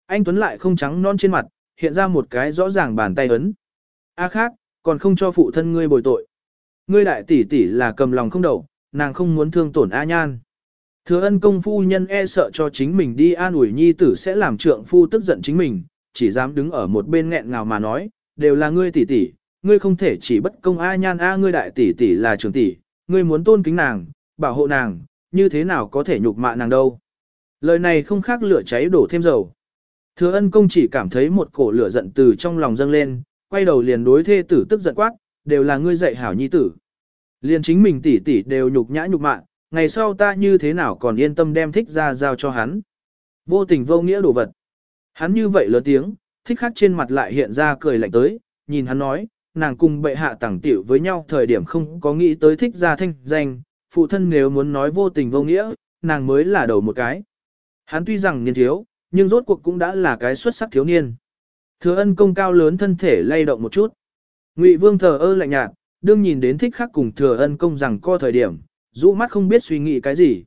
Anh Tuấn lại không trắng non trên mặt, hiện ra một cái rõ ràng bàn tay ấn. A à khác, còn không cho phụ thân ngươi bồi tội. Ngươi đại tỷ tỷ là cầm lòng không đầu, nàng không muốn thương tổn A Nhan. Thừa ân công phu nhân e sợ cho chính mình đi an ủi nhi tử sẽ làm trượng phu tức giận chính mình, chỉ dám đứng ở một bên nghẹn ngào mà nói, đều là ngươi tỷ tỷ, ngươi không thể chỉ bất công A Nhan A ngươi đại tỷ tỷ là trưởng tỷ, ngươi muốn tôn kính nàng, bảo hộ nàng, như thế nào có thể nhục mạ nàng đâu. Lời này không khác lửa cháy đổ thêm dầu. Thừa ân công chỉ cảm thấy một cổ lửa giận từ trong lòng dâng lên, quay đầu liền đối thê tử tức giận quát, đều là ngươi dạy hảo nhi tử. Liền chính mình tỷ tỷ đều nhục nhã nhục mạ, ngày sau ta như thế nào còn yên tâm đem thích ra giao cho hắn. Vô tình vô nghĩa đồ vật. Hắn như vậy lớn tiếng, thích khắc trên mặt lại hiện ra cười lạnh tới, nhìn hắn nói, nàng cùng bệ hạ tẳng tiểu với nhau thời điểm không có nghĩ tới thích ra thanh danh, phụ thân nếu muốn nói vô tình vô nghĩa, nàng mới là đầu một cái. Hắn tuy rằng niên thiếu, nhưng rốt cuộc cũng đã là cái xuất sắc thiếu niên. Thừa ân công cao lớn thân thể lay động một chút. Ngụy vương thờ ơ lạnh nhạt, đương nhìn đến thích khắc cùng thừa ân công rằng co thời điểm, rũ mắt không biết suy nghĩ cái gì.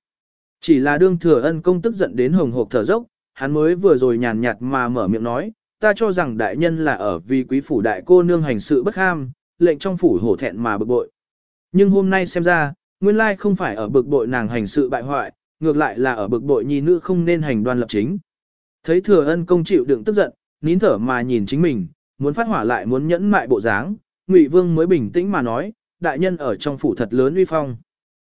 Chỉ là đương thừa ân công tức giận đến hồng hộp thở dốc, hắn mới vừa rồi nhàn nhạt mà mở miệng nói, ta cho rằng đại nhân là ở vì quý phủ đại cô nương hành sự bất ham, lệnh trong phủ hổ thẹn mà bực bội. Nhưng hôm nay xem ra, nguyên lai không phải ở bực bội nàng hành sự bại hoại, ngược lại là ở bực bội nhi nữ không nên hành đoan lập chính. Thấy thừa ân công chịu đựng tức giận, nín thở mà nhìn chính mình, muốn phát hỏa lại muốn nhẫn mại bộ dáng, Ngụy Vương mới bình tĩnh mà nói, đại nhân ở trong phủ thật lớn uy phong.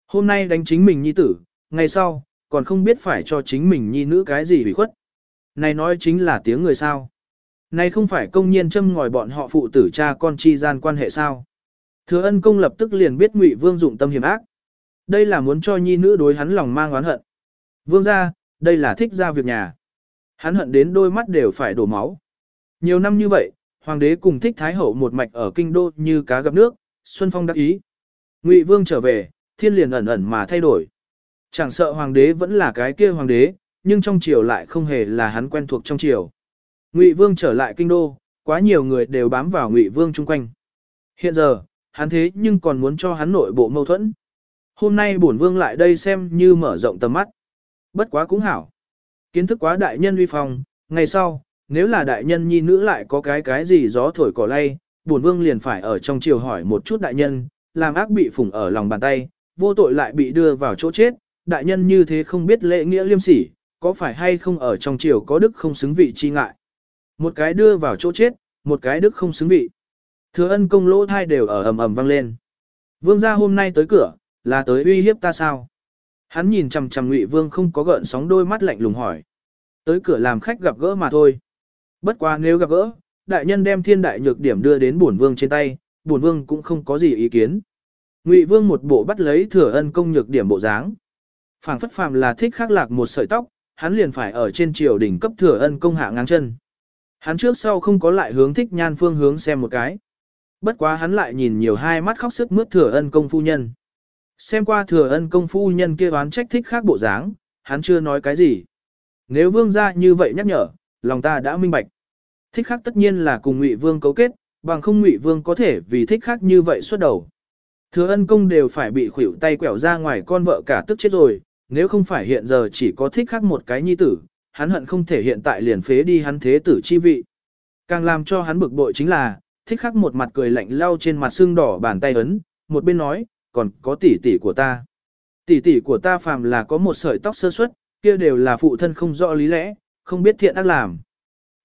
Hôm nay đánh chính mình nhi tử, ngày sau, còn không biết phải cho chính mình nhi nữ cái gì hủy khuất. Này nói chính là tiếng người sao. Này không phải công nhiên châm ngòi bọn họ phụ tử cha con chi gian quan hệ sao. Thừa ân công lập tức liền biết Ngụy Vương dụng tâm hiểm ác. Đây là muốn cho nhi nữ đối hắn lòng mang oán hận. Vương ra, đây là thích ra việc nhà. Hắn hận đến đôi mắt đều phải đổ máu. Nhiều năm như vậy, hoàng đế cùng thích thái hậu một mạch ở kinh đô như cá gặp nước, Xuân Phong đắc ý. Ngụy Vương trở về, thiên liền ẩn ẩn mà thay đổi. Chẳng sợ hoàng đế vẫn là cái kia hoàng đế, nhưng trong triều lại không hề là hắn quen thuộc trong triều. Ngụy Vương trở lại kinh đô, quá nhiều người đều bám vào Ngụy Vương chung quanh. Hiện giờ, hắn thế nhưng còn muốn cho hắn nội bộ mâu thuẫn. Hôm nay bổn vương lại đây xem như mở rộng tầm mắt. Bất quá cũng hảo. Kiến thức quá đại nhân uy phong, ngày sau, nếu là đại nhân nhi nữ lại có cái cái gì gió thổi cỏ lay, bổn vương liền phải ở trong triều hỏi một chút đại nhân, làm ác bị phủng ở lòng bàn tay, vô tội lại bị đưa vào chỗ chết, đại nhân như thế không biết lễ nghĩa liêm sỉ, có phải hay không ở trong triều có đức không xứng vị chi ngại. Một cái đưa vào chỗ chết, một cái đức không xứng vị. Thừa ân công lỗ thai đều ở ầm ầm vang lên. Vương gia hôm nay tới cửa, là tới uy hiếp ta sao? Hắn nhìn chằm chằm Ngụy Vương không có gợn sóng đôi mắt lạnh lùng hỏi. Tới cửa làm khách gặp gỡ mà thôi. Bất quá nếu gặp gỡ, đại nhân đem thiên đại nhược điểm đưa đến bổn vương trên tay, bổn vương cũng không có gì ý kiến. Ngụy Vương một bộ bắt lấy thừa ân công nhược điểm bộ dáng. Phảng phất phàm là thích khắc lạc một sợi tóc, hắn liền phải ở trên triều đỉnh cấp thừa ân công hạ ngang chân. Hắn trước sau không có lại hướng thích nhan phương hướng xem một cái. Bất quá hắn lại nhìn nhiều hai mắt khóc sức mướt thừa ân công phu nhân. Xem qua thừa ân công phu nhân kia oán trách thích khác bộ dáng, hắn chưa nói cái gì. Nếu vương gia như vậy nhắc nhở, lòng ta đã minh bạch. Thích khác tất nhiên là cùng ngụy vương cấu kết, bằng không ngụy vương có thể vì thích khác như vậy suốt đầu. Thừa ân công đều phải bị khủy tay quẹo ra ngoài con vợ cả tức chết rồi, nếu không phải hiện giờ chỉ có thích khác một cái nhi tử, hắn hận không thể hiện tại liền phế đi hắn thế tử chi vị. Càng làm cho hắn bực bội chính là, thích khắc một mặt cười lạnh lau trên mặt xương đỏ bàn tay ấn, một bên nói, còn có tỷ tỷ của ta. Tỷ tỷ của ta phàm là có một sợi tóc sơ suất, kia đều là phụ thân không rõ lý lẽ, không biết thiện ác làm.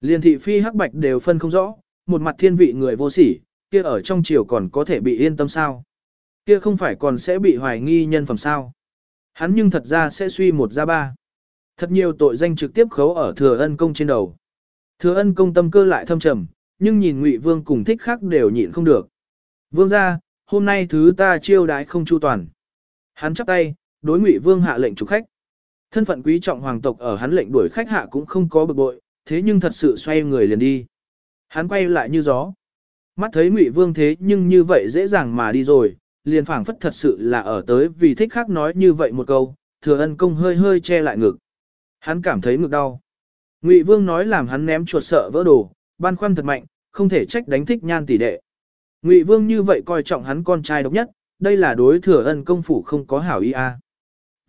Liên thị phi hắc bạch đều phân không rõ, một mặt thiên vị người vô sỉ, kia ở trong triều còn có thể bị yên tâm sao? Kia không phải còn sẽ bị hoài nghi nhân phẩm sao? Hắn nhưng thật ra sẽ suy một ra ba. Thật nhiều tội danh trực tiếp khấu ở thừa ân công trên đầu. Thừa ân công tâm cơ lại thâm trầm, nhưng nhìn Ngụy Vương cùng thích khác đều nhịn không được. Vương ra, hôm nay thứ ta chiêu đái không chu toàn. Hắn chắp tay, đối Ngụy Vương hạ lệnh chủ khách. Thân phận quý trọng hoàng tộc ở hắn lệnh đuổi khách hạ cũng không có bực bội, thế nhưng thật sự xoay người liền đi. Hắn quay lại như gió. Mắt thấy Ngụy Vương thế nhưng như vậy dễ dàng mà đi rồi, liền phảng phất thật sự là ở tới vì thích khác nói như vậy một câu, thừa ân công hơi hơi che lại ngực. Hắn cảm thấy ngực đau. Ngụy Vương nói làm hắn ném chuột sợ vỡ đồ, ban khoăn thật mạnh, không thể trách đánh thích nhan tỷ đệ. Ngụy Vương như vậy coi trọng hắn con trai độc nhất, đây là đối thừa ân công phủ không có hảo ý a. À.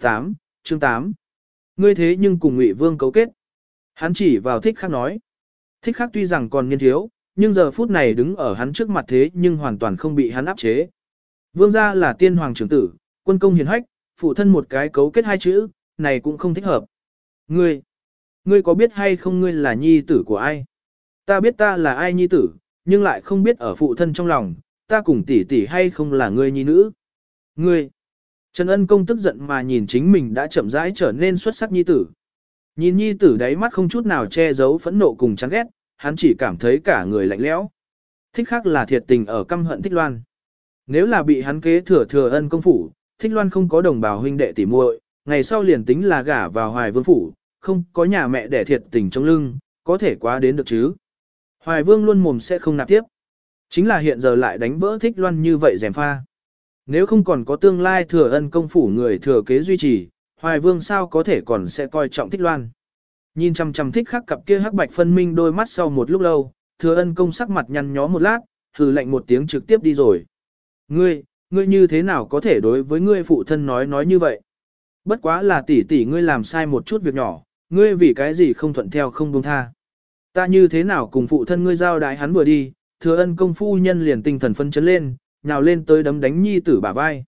8. Chương 8. Ngươi thế nhưng cùng Ngụy Vương cấu kết. Hắn chỉ vào thích khác nói. Thích khác tuy rằng còn niên thiếu, nhưng giờ phút này đứng ở hắn trước mặt thế nhưng hoàn toàn không bị hắn áp chế. Vương gia là tiên hoàng trưởng tử, quân công hiền hách, phụ thân một cái cấu kết hai chữ, này cũng không thích hợp. Ngươi, ngươi có biết hay không ngươi là nhi tử của ai? Ta biết ta là ai nhi tử, nhưng lại không biết ở phụ thân trong lòng, ta cùng tỷ tỷ hay không là ngươi nhi nữ. Ngươi, Trần Ân Công tức giận mà nhìn chính mình đã chậm rãi trở nên xuất sắc nhi tử. Nhìn nhi tử đáy mắt không chút nào che giấu phẫn nộ cùng chán ghét, hắn chỉ cảm thấy cả người lạnh lẽo. Thích khác là thiệt tình ở căm hận thích loan. Nếu là bị hắn kế thừa thừa ân công phủ, thích loan không có đồng bào huynh đệ tỉ muội, ngày sau liền tính là gả vào hoài vương phủ, không có nhà mẹ đẻ thiệt tình trong lưng, có thể quá đến được chứ. Hoài vương luôn mồm sẽ không nạp tiếp. Chính là hiện giờ lại đánh vỡ thích loan như vậy dèm pha. Nếu không còn có tương lai thừa ân công phủ người thừa kế duy trì, hoài vương sao có thể còn sẽ coi trọng thích loan. Nhìn chăm chăm thích khắc cặp kia hắc bạch phân minh đôi mắt sau một lúc lâu, thừa ân công sắc mặt nhăn nhó một lát, hừ lạnh một tiếng trực tiếp đi rồi. Ngươi, ngươi như thế nào có thể đối với ngươi phụ thân nói nói như vậy? Bất quá là tỷ tỷ ngươi làm sai một chút việc nhỏ, ngươi vì cái gì không thuận theo không buông tha. Ta như thế nào cùng phụ thân ngươi giao đái hắn vừa đi, thừa ân công phu nhân liền tinh thần phân chấn lên, nhào lên tới đấm đánh nhi tử bả vai.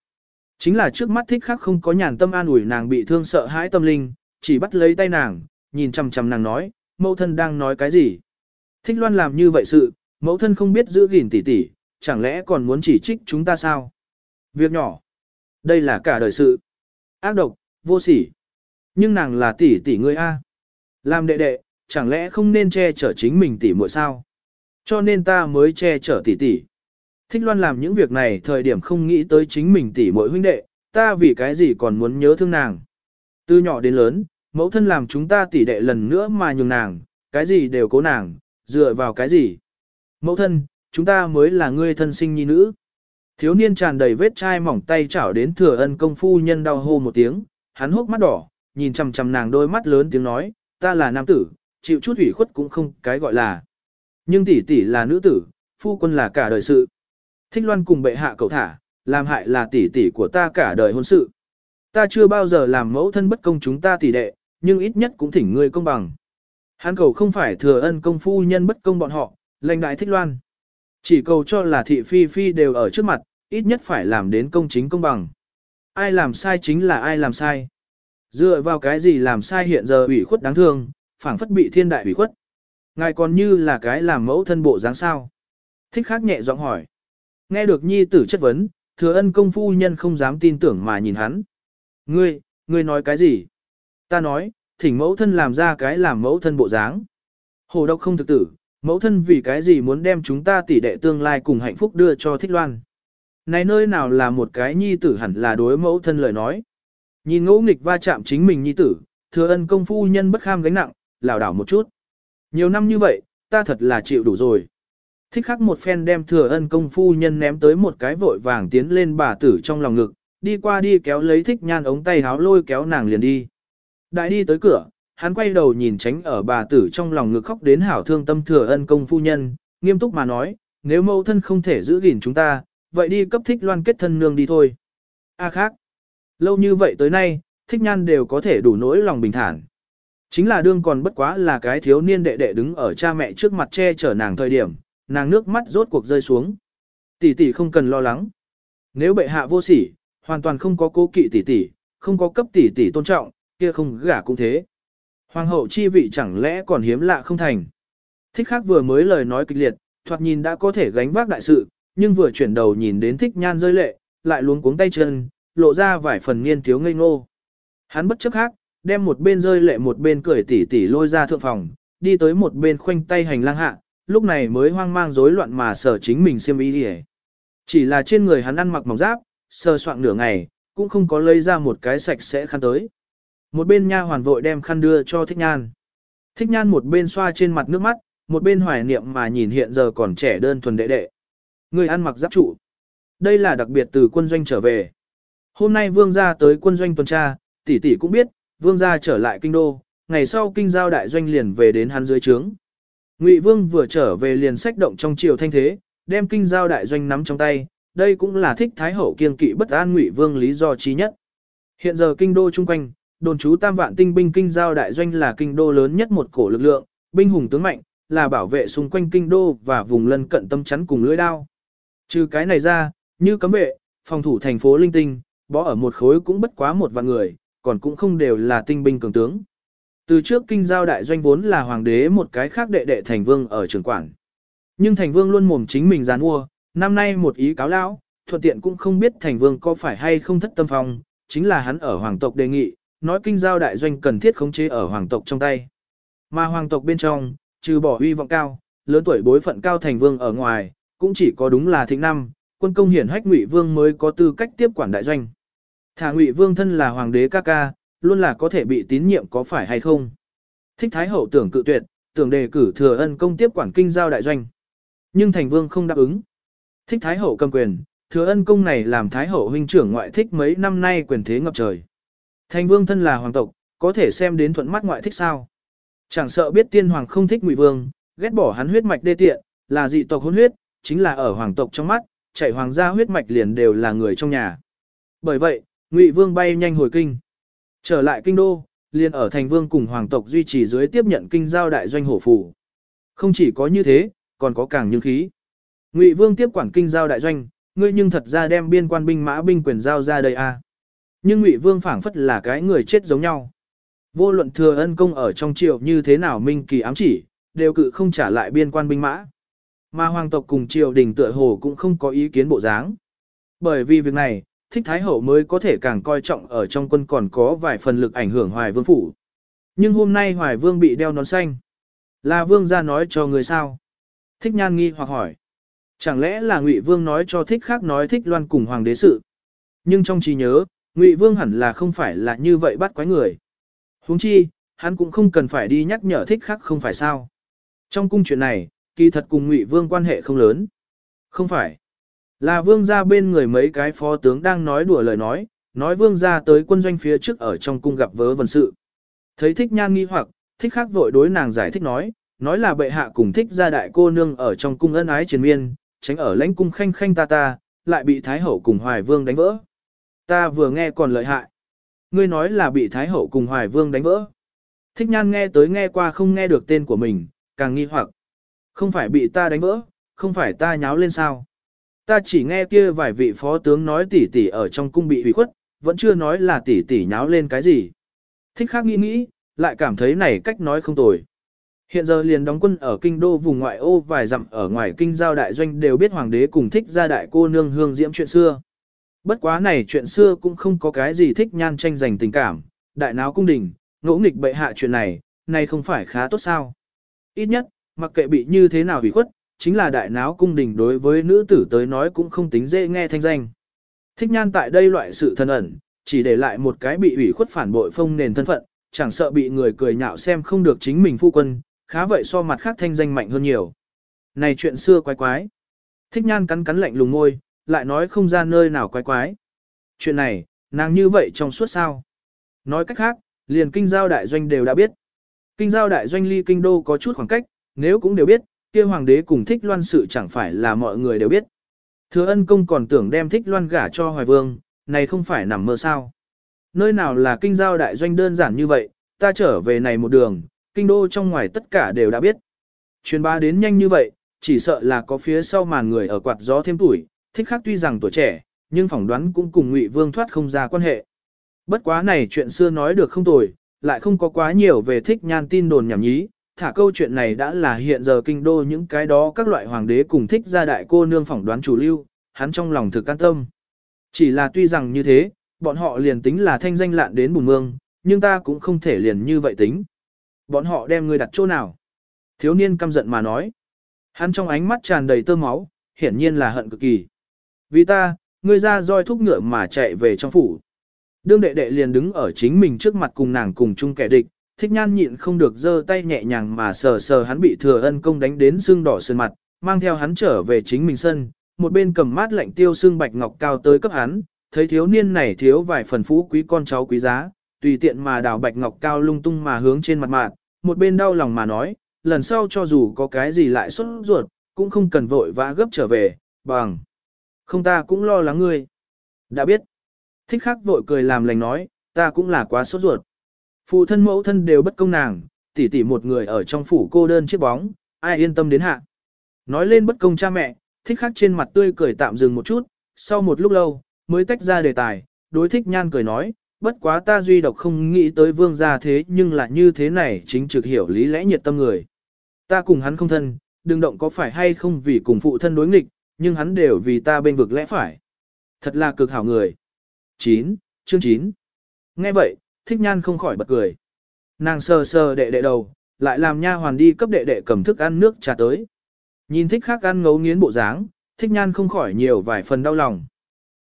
Chính là trước mắt thích khác không có nhàn tâm an ủi nàng bị thương sợ hãi tâm linh, chỉ bắt lấy tay nàng, nhìn chằm chằm nàng nói, mẫu thân đang nói cái gì. Thích loan làm như vậy sự, mẫu thân không biết giữ gìn tỷ tỷ, chẳng lẽ còn muốn chỉ trích chúng ta sao? Việc nhỏ. Đây là cả đời sự. Ác độc, vô sỉ. Nhưng nàng là tỷ tỷ ngươi A. Làm đệ đệ, chẳng lẽ không nên che chở chính mình tỷ muội sao? Cho nên ta mới che chở tỷ tỷ. Thích loan làm những việc này thời điểm không nghĩ tới chính mình tỷ muội huynh đệ, ta vì cái gì còn muốn nhớ thương nàng. Từ nhỏ đến lớn, mẫu thân làm chúng ta tỷ đệ lần nữa mà nhường nàng, cái gì đều cố nàng, dựa vào cái gì. Mẫu thân, chúng ta mới là ngươi thân sinh nhi nữ. Thiếu niên tràn đầy vết chai mỏng tay chảo đến thừa ân công phu nhân đau hô một tiếng, hắn hốc mắt đỏ, nhìn chằm chằm nàng đôi mắt lớn tiếng nói, ta là nam tử, chịu chút ủy khuất cũng không cái gọi là. Nhưng tỷ tỷ là nữ tử, phu quân là cả đời sự. Thích loan cùng bệ hạ cầu thả, làm hại là tỷ tỷ của ta cả đời hôn sự. Ta chưa bao giờ làm mẫu thân bất công chúng ta tỷ đệ, nhưng ít nhất cũng thỉnh ngươi công bằng. Hắn cầu không phải thừa ân công phu nhân bất công bọn họ, lãnh đại thích loan. Chỉ cầu cho là thị phi phi đều ở trước mặt, ít nhất phải làm đến công chính công bằng. Ai làm sai chính là ai làm sai. Dựa vào cái gì làm sai hiện giờ ủy khuất đáng thương, phảng phất bị thiên đại ủy khuất. Ngài còn như là cái làm mẫu thân bộ dáng sao. Thích khác nhẹ giọng hỏi. Nghe được nhi tử chất vấn, thừa ân công phu nhân không dám tin tưởng mà nhìn hắn. Ngươi, ngươi nói cái gì? Ta nói, thỉnh mẫu thân làm ra cái làm mẫu thân bộ dáng. Hồ độc không thực tử, mẫu thân vì cái gì muốn đem chúng ta tỷ đệ tương lai cùng hạnh phúc đưa cho thích loan. Này nơi nào là một cái nhi tử hẳn là đối mẫu thân lời nói. Nhìn ngỗ nghịch va chạm chính mình nhi tử, thừa ân công phu nhân bất kham gánh nặng, lảo đảo một chút. Nhiều năm như vậy, ta thật là chịu đủ rồi. Thích khắc một phen đem thừa ân công phu nhân ném tới một cái vội vàng tiến lên bà tử trong lòng ngực, đi qua đi kéo lấy thích nhan ống tay háo lôi kéo nàng liền đi. Đại đi tới cửa, hắn quay đầu nhìn tránh ở bà tử trong lòng ngực khóc đến hảo thương tâm thừa ân công phu nhân, nghiêm túc mà nói, nếu mẫu thân không thể giữ gìn chúng ta, vậy đi cấp thích loan kết thân nương đi thôi. A khác, lâu như vậy tới nay, thích nhan đều có thể đủ nỗi lòng bình thản. Chính là đương còn bất quá là cái thiếu niên đệ đệ đứng ở cha mẹ trước mặt che chở nàng thời điểm, nàng nước mắt rốt cuộc rơi xuống. Tỷ tỷ không cần lo lắng. Nếu bệ hạ vô sỉ, hoàn toàn không có cố kỵ tỷ tỷ, không có cấp tỷ tỷ tôn trọng, kia không gả cũng thế. Hoàng hậu chi vị chẳng lẽ còn hiếm lạ không thành. Thích khác vừa mới lời nói kịch liệt, thoạt nhìn đã có thể gánh vác đại sự, nhưng vừa chuyển đầu nhìn đến thích nhan rơi lệ, lại luống cuống tay chân, lộ ra vài phần niên thiếu ngây ngô. Hắn bất chấp khác, đem một bên rơi lệ một bên cười tỉ tỉ lôi ra thượng phòng, đi tới một bên khoanh tay hành lang hạ, lúc này mới hoang mang rối loạn mà sở chính mình xiêm y đi Chỉ là trên người hắn ăn mặc mỏng giáp, sờ soạn nửa ngày, cũng không có lấy ra một cái sạch sẽ khăn tới. Một bên nha hoàn vội đem khăn đưa cho Thích Nhan. Thích Nhan một bên xoa trên mặt nước mắt, một bên hoài niệm mà nhìn hiện giờ còn trẻ đơn thuần đệ đệ. Người ăn mặc giáp trụ. Đây là đặc biệt từ quân doanh trở về. Hôm nay vương gia tới quân doanh tuần tra, tỷ tỷ cũng biết, vương gia trở lại kinh đô, ngày sau kinh giao đại doanh liền về đến hắn dưới trướng. Ngụy vương vừa trở về liền sách động trong triều thanh thế, đem kinh giao đại doanh nắm trong tay, đây cũng là thích thái hậu kiên kỵ bất an Ngụy vương lý do chí nhất. Hiện giờ kinh đô chung quanh, đồn trú tam vạn tinh binh kinh giao đại doanh là kinh đô lớn nhất một cổ lực lượng, binh hùng tướng mạnh, là bảo vệ xung quanh kinh đô và vùng lân cận tâm chắn cùng lưỡi đao. Trừ cái này ra, như cấm vệ, phòng thủ thành phố linh tinh, bó ở một khối cũng bất quá một vạn người, còn cũng không đều là tinh binh cường tướng. Từ trước kinh giao đại doanh vốn là hoàng đế một cái khác đệ đệ thành vương ở trường quản. Nhưng thành vương luôn mồm chính mình gián mua, năm nay một ý cáo lão, thuận tiện cũng không biết thành vương có phải hay không thất tâm phong, chính là hắn ở hoàng tộc đề nghị, nói kinh giao đại doanh cần thiết khống chế ở hoàng tộc trong tay. Mà hoàng tộc bên trong, trừ bỏ uy vọng cao, lớn tuổi bối phận cao thành vương ở ngoài, cũng chỉ có đúng là thịnh năm, quân công hiển hách ngụy vương mới có tư cách tiếp quản đại doanh. Thả ngụy vương thân là hoàng đế ca ca, luôn là có thể bị tín nhiệm có phải hay không. Thích Thái Hậu tưởng cự tuyệt, tưởng đề cử thừa ân công tiếp quản kinh giao đại doanh. Nhưng thành vương không đáp ứng. Thích Thái Hậu cầm quyền, thừa ân công này làm Thái Hậu huynh trưởng ngoại thích mấy năm nay quyền thế ngập trời. Thành vương thân là hoàng tộc, có thể xem đến thuận mắt ngoại thích sao. Chẳng sợ biết tiên hoàng không thích ngụy vương, ghét bỏ hắn huyết mạch đê tiện, là dị tộc hôn huyết, chính là ở hoàng tộc trong mắt, chạy hoàng gia huyết mạch liền đều là người trong nhà. Bởi vậy, ngụy vương bay nhanh hồi kinh. Trở lại kinh đô, liền ở thành vương cùng hoàng tộc duy trì dưới tiếp nhận kinh giao đại doanh hổ phủ. Không chỉ có như thế, còn có càng như khí. Ngụy vương tiếp quản kinh giao đại doanh, ngươi nhưng thật ra đem biên quan binh mã binh quyền giao ra đây a. À. Nhưng Ngụy vương phảng phất là cái người chết giống nhau. Vô luận thừa ân công ở trong triều như thế nào minh kỳ ám chỉ, đều cự không trả lại biên quan binh mã. Mà hoàng tộc cùng triều đình tựa hồ cũng không có ý kiến bộ dáng. Bởi vì việc này, thích thái hậu mới có thể càng coi trọng ở trong quân còn có vài phần lực ảnh hưởng hoài vương phủ. Nhưng hôm nay hoài vương bị đeo nón xanh. Là vương ra nói cho người sao? Thích nhan nghi hoặc hỏi. Chẳng lẽ là ngụy vương nói cho thích khác nói thích loan cùng hoàng đế sự? Nhưng trong trí nhớ, ngụy vương hẳn là không phải là như vậy bắt quái người. huống chi, hắn cũng không cần phải đi nhắc nhở thích khác không phải sao. Trong cung chuyện này, kỳ thật cùng ngụy vương quan hệ không lớn. Không phải. Là vương gia bên người mấy cái phó tướng đang nói đùa lời nói, nói vương gia tới quân doanh phía trước ở trong cung gặp vớ vần sự. Thấy thích nhan nghi hoặc, thích khác vội đối nàng giải thích nói, nói là bệ hạ cùng thích gia đại cô nương ở trong cung ân ái triền miên, tránh ở lãnh cung khanh khanh ta ta, lại bị thái hậu cùng hoài vương đánh vỡ. Ta vừa nghe còn lợi hại. Ngươi nói là bị thái hậu cùng hoài vương đánh vỡ. Thích nhan nghe tới nghe qua không nghe được tên của mình, càng nghi hoặc. Không phải bị ta đánh vỡ, không phải ta nháo lên sao. Ta chỉ nghe kia vài vị phó tướng nói tỷ tỷ ở trong cung bị hủy khuất, vẫn chưa nói là tỷ tỷ nháo lên cái gì. Thích khác nghĩ nghĩ, lại cảm thấy này cách nói không tồi. Hiện giờ liền đóng quân ở kinh đô vùng ngoại ô vài dặm ở ngoài kinh giao đại doanh đều biết hoàng đế cùng thích ra đại cô nương hương diễm chuyện xưa. Bất quá này chuyện xưa cũng không có cái gì thích nhan tranh giành tình cảm, đại náo cung đình, ngỗ nghịch bệ hạ chuyện này, này không phải khá tốt sao. Ít nhất, mặc kệ bị như thế nào hủy khuất, chính là đại náo cung đình đối với nữ tử tới nói cũng không tính dễ nghe thanh danh. Thích nhan tại đây loại sự thân ẩn, chỉ để lại một cái bị ủy khuất phản bội phong nền thân phận, chẳng sợ bị người cười nhạo xem không được chính mình phu quân, khá vậy so mặt khác thanh danh mạnh hơn nhiều. Này chuyện xưa quái quái. Thích nhan cắn cắn lạnh lùng môi, lại nói không ra nơi nào quái quái. Chuyện này, nàng như vậy trong suốt sao. Nói cách khác, liền kinh giao đại doanh đều đã biết. Kinh giao đại doanh ly kinh đô có chút khoảng cách, nếu cũng đều biết, kia hoàng đế cùng thích loan sự chẳng phải là mọi người đều biết. Thừa ân công còn tưởng đem thích loan gả cho hoài vương, này không phải nằm mơ sao. Nơi nào là kinh giao đại doanh đơn giản như vậy, ta trở về này một đường, kinh đô trong ngoài tất cả đều đã biết. Truyền bá đến nhanh như vậy, chỉ sợ là có phía sau màn người ở quạt gió thêm tuổi, thích khác tuy rằng tuổi trẻ, nhưng phỏng đoán cũng cùng Ngụy Vương thoát không ra quan hệ. Bất quá này chuyện xưa nói được không tồi, lại không có quá nhiều về thích nhan tin đồn nhảm nhí, thả câu chuyện này đã là hiện giờ kinh đô những cái đó các loại hoàng đế cùng thích gia đại cô nương phỏng đoán chủ lưu, hắn trong lòng thực can tâm. Chỉ là tuy rằng như thế, bọn họ liền tính là thanh danh lạn đến bùn mương, nhưng ta cũng không thể liền như vậy tính. Bọn họ đem ngươi đặt chỗ nào? Thiếu niên căm giận mà nói. Hắn trong ánh mắt tràn đầy tơ máu, hiển nhiên là hận cực kỳ. Vì ta, ngươi ra roi thúc ngựa mà chạy về trong phủ. Đương đệ đệ liền đứng ở chính mình trước mặt cùng nàng cùng chung kẻ địch, thích nhan nhịn không được giơ tay nhẹ nhàng mà sờ sờ hắn bị thừa ân công đánh đến xương đỏ sơn mặt, mang theo hắn trở về chính mình sân, một bên cầm mát lạnh tiêu xương bạch ngọc cao tới cấp hắn, thấy thiếu niên này thiếu vài phần phú quý con cháu quý giá, tùy tiện mà đào bạch ngọc cao lung tung mà hướng trên mặt mạng, một bên đau lòng mà nói, lần sau cho dù có cái gì lại xuất ruột, cũng không cần vội vã gấp trở về, bằng. Không ta cũng lo lắng ngươi. Đã biết. Thích khắc vội cười làm lành nói, ta cũng là quá sốt ruột. Phụ thân mẫu thân đều bất công nàng, tỉ tỉ một người ở trong phủ cô đơn chiếc bóng, ai yên tâm đến hạ. Nói lên bất công cha mẹ, thích khắc trên mặt tươi cười tạm dừng một chút, sau một lúc lâu, mới tách ra đề tài, đối thích nhan cười nói, bất quá ta duy độc không nghĩ tới vương gia thế nhưng là như thế này chính trực hiểu lý lẽ nhiệt tâm người. Ta cùng hắn không thân, đừng động có phải hay không vì cùng phụ thân đối nghịch, nhưng hắn đều vì ta bên vực lẽ phải. Thật là cực hảo người. 9. Chương 9 Nghe vậy, thích nhan không khỏi bật cười. Nàng sờ sờ đệ đệ đầu, lại làm nha hoàn đi cấp đệ đệ cầm thức ăn nước trà tới. Nhìn thích khác ăn ngấu nghiến bộ dáng, thích nhan không khỏi nhiều vài phần đau lòng.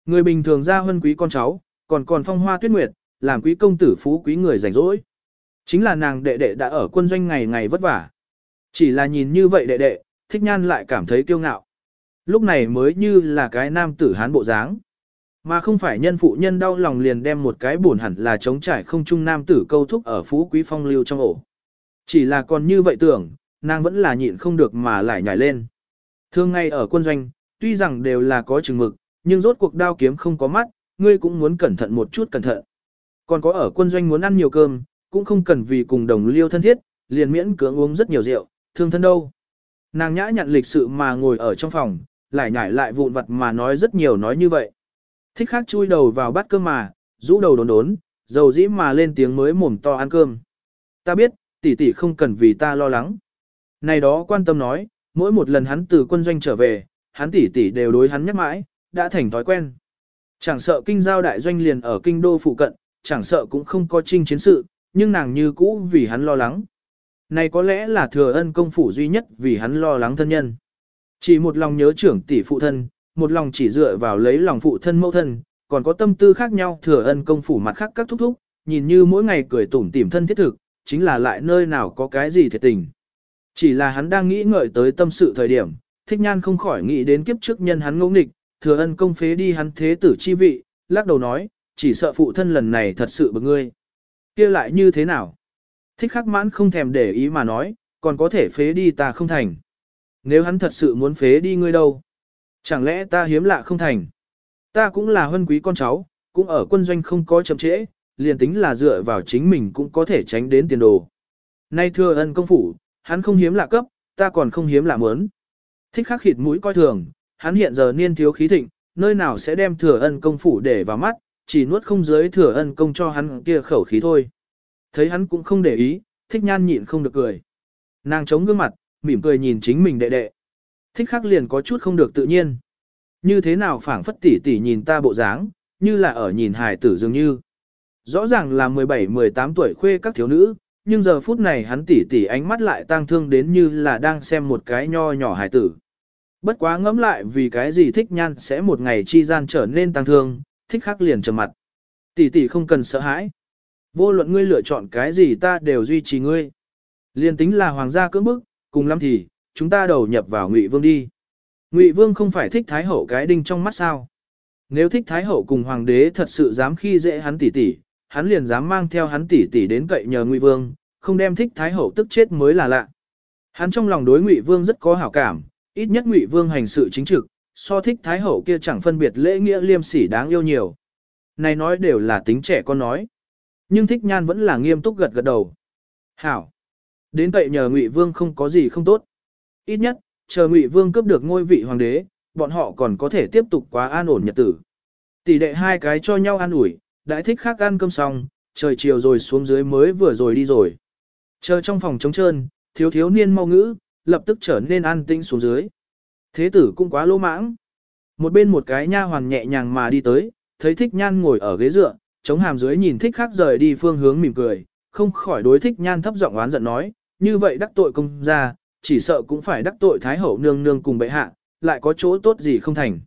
Người bình thường ra huân quý con cháu, còn còn phong hoa tuyết nguyệt, làm quý công tử phú quý người rảnh rỗi. Chính là nàng đệ đệ đã ở quân doanh ngày ngày vất vả. Chỉ là nhìn như vậy đệ đệ, thích nhan lại cảm thấy kiêu ngạo. Lúc này mới như là cái nam tử hán bộ dáng. Mà không phải nhân phụ nhân đau lòng liền đem một cái buồn hẳn là chống trải không trung nam tử câu thúc ở phú quý phong lưu trong ổ. Chỉ là còn như vậy tưởng, nàng vẫn là nhịn không được mà lại nhảy lên. Thường ngay ở quân doanh, tuy rằng đều là có chừng mực, nhưng rốt cuộc đao kiếm không có mắt, ngươi cũng muốn cẩn thận một chút cẩn thận. Còn có ở quân doanh muốn ăn nhiều cơm, cũng không cần vì cùng đồng liêu thân thiết, liền miễn cưỡng uống rất nhiều rượu, thương thân đâu. Nàng nhã nhận lịch sự mà ngồi ở trong phòng, lại nhảy lại vụn vặt mà nói rất nhiều nói như vậy. Thích khác chui đầu vào bát cơm mà, rũ đầu đốn đốn, dầu dĩ mà lên tiếng mới mồm to ăn cơm. Ta biết, tỷ tỷ không cần vì ta lo lắng. Này đó quan tâm nói, mỗi một lần hắn từ quân doanh trở về, hắn tỷ tỷ đều đối hắn nhắc mãi, đã thành thói quen. Chẳng sợ kinh giao đại doanh liền ở kinh đô phụ cận, chẳng sợ cũng không có trinh chiến sự, nhưng nàng như cũ vì hắn lo lắng. Này có lẽ là thừa ân công phủ duy nhất vì hắn lo lắng thân nhân. Chỉ một lòng nhớ trưởng tỷ phụ thân, một lòng chỉ dựa vào lấy lòng phụ thân mẫu thân, còn có tâm tư khác nhau thừa ân công phủ mặt khác các thúc thúc, nhìn như mỗi ngày cười tủm tỉm thân thiết thực, chính là lại nơi nào có cái gì thiệt tình. Chỉ là hắn đang nghĩ ngợi tới tâm sự thời điểm, thích nhan không khỏi nghĩ đến kiếp trước nhân hắn ngỗ nghịch, thừa ân công phế đi hắn thế tử chi vị, lắc đầu nói, chỉ sợ phụ thân lần này thật sự bực ngươi. kia lại như thế nào? Thích khắc mãn không thèm để ý mà nói, còn có thể phế đi ta không thành. Nếu hắn thật sự muốn phế đi ngươi đâu? Chẳng lẽ ta hiếm lạ không thành? Ta cũng là huân quý con cháu, cũng ở quân doanh không có chậm trễ, liền tính là dựa vào chính mình cũng có thể tránh đến tiền đồ. Nay thưa ân công phủ, hắn không hiếm lạ cấp, ta còn không hiếm lạ mớn. Thích khắc khịt mũi coi thường, hắn hiện giờ niên thiếu khí thịnh, nơi nào sẽ đem thừa ân công phủ để vào mắt, chỉ nuốt không dưới thừa ân công cho hắn kia khẩu khí thôi. Thấy hắn cũng không để ý, thích nhan nhịn không được cười. Nàng chống gương mặt, mỉm cười nhìn chính mình đệ đệ. Thích khắc liền có chút không được tự nhiên. Như thế nào phảng phất tỉ tỉ nhìn ta bộ dáng, như là ở nhìn hài tử dường như. Rõ ràng là 17-18 tuổi khuê các thiếu nữ, nhưng giờ phút này hắn tỉ tỉ ánh mắt lại tang thương đến như là đang xem một cái nho nhỏ hài tử. Bất quá ngẫm lại vì cái gì thích nhan sẽ một ngày chi gian trở nên tang thương, thích khắc liền trầm mặt. Tỷ tỷ không cần sợ hãi. Vô luận ngươi lựa chọn cái gì ta đều duy trì ngươi. Liên tính là hoàng gia cưỡng bức, cùng lắm thì, chúng ta đầu nhập vào Ngụy Vương đi. Ngụy Vương không phải thích Thái Hậu cái đinh trong mắt sao. Nếu thích Thái Hậu cùng Hoàng đế thật sự dám khi dễ hắn tỷ tỷ, hắn liền dám mang theo hắn tỷ tỷ đến cậy nhờ Ngụy Vương, không đem thích Thái Hậu tức chết mới là lạ. Hắn trong lòng đối Ngụy Vương rất có hảo cảm, ít nhất Ngụy Vương hành sự chính trực, so thích Thái Hậu kia chẳng phân biệt lễ nghĩa liêm sỉ đáng yêu nhiều. Này nói đều là tính trẻ con nói. Nhưng thích nhan vẫn là nghiêm túc gật gật đầu. Hảo. Đến cậy nhờ Ngụy Vương không có gì không tốt. Ít nhất, chờ Ngụy Vương cướp được ngôi vị hoàng đế, bọn họ còn có thể tiếp tục quá an ổn nhật tử. Tỷ đệ hai cái cho nhau ăn ủi, đại thích khác ăn cơm xong, trời chiều rồi xuống dưới mới vừa rồi đi rồi. Chờ trong phòng trống trơn, thiếu thiếu niên mau ngữ, lập tức trở nên an tĩnh xuống dưới. Thế tử cũng quá lỗ mãng. Một bên một cái nha hoàn nhẹ nhàng mà đi tới, thấy thích nhan ngồi ở ghế dựa, chống hàm dưới nhìn thích khác rời đi phương hướng mỉm cười, không khỏi đối thích nhan thấp giọng oán giận nói, như vậy đắc tội công gia chỉ sợ cũng phải đắc tội thái hậu nương nương cùng bệ hạ, lại có chỗ tốt gì không thành.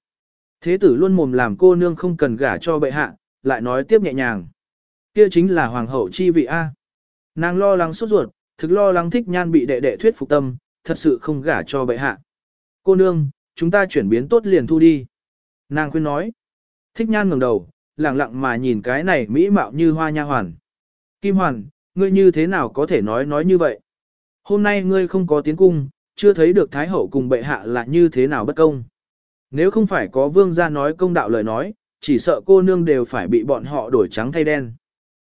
Thế tử luôn mồm làm cô nương không cần gả cho bệ hạ, lại nói tiếp nhẹ nhàng. Kia chính là hoàng hậu chi vị A. Nàng lo lắng sốt ruột, thực lo lắng thích nhan bị đệ đệ thuyết phục tâm, thật sự không gả cho bệ hạ. Cô nương, chúng ta chuyển biến tốt liền thu đi. Nàng khuyên nói. Thích nhan ngẩng đầu, lặng lặng mà nhìn cái này mỹ mạo như hoa nha hoàn. Kim hoàn, ngươi như thế nào có thể nói nói như vậy? Hôm nay ngươi không có tiến cung, chưa thấy được Thái Hậu cùng bệ hạ là như thế nào bất công. Nếu không phải có vương gia nói công đạo lời nói, chỉ sợ cô nương đều phải bị bọn họ đổi trắng thay đen.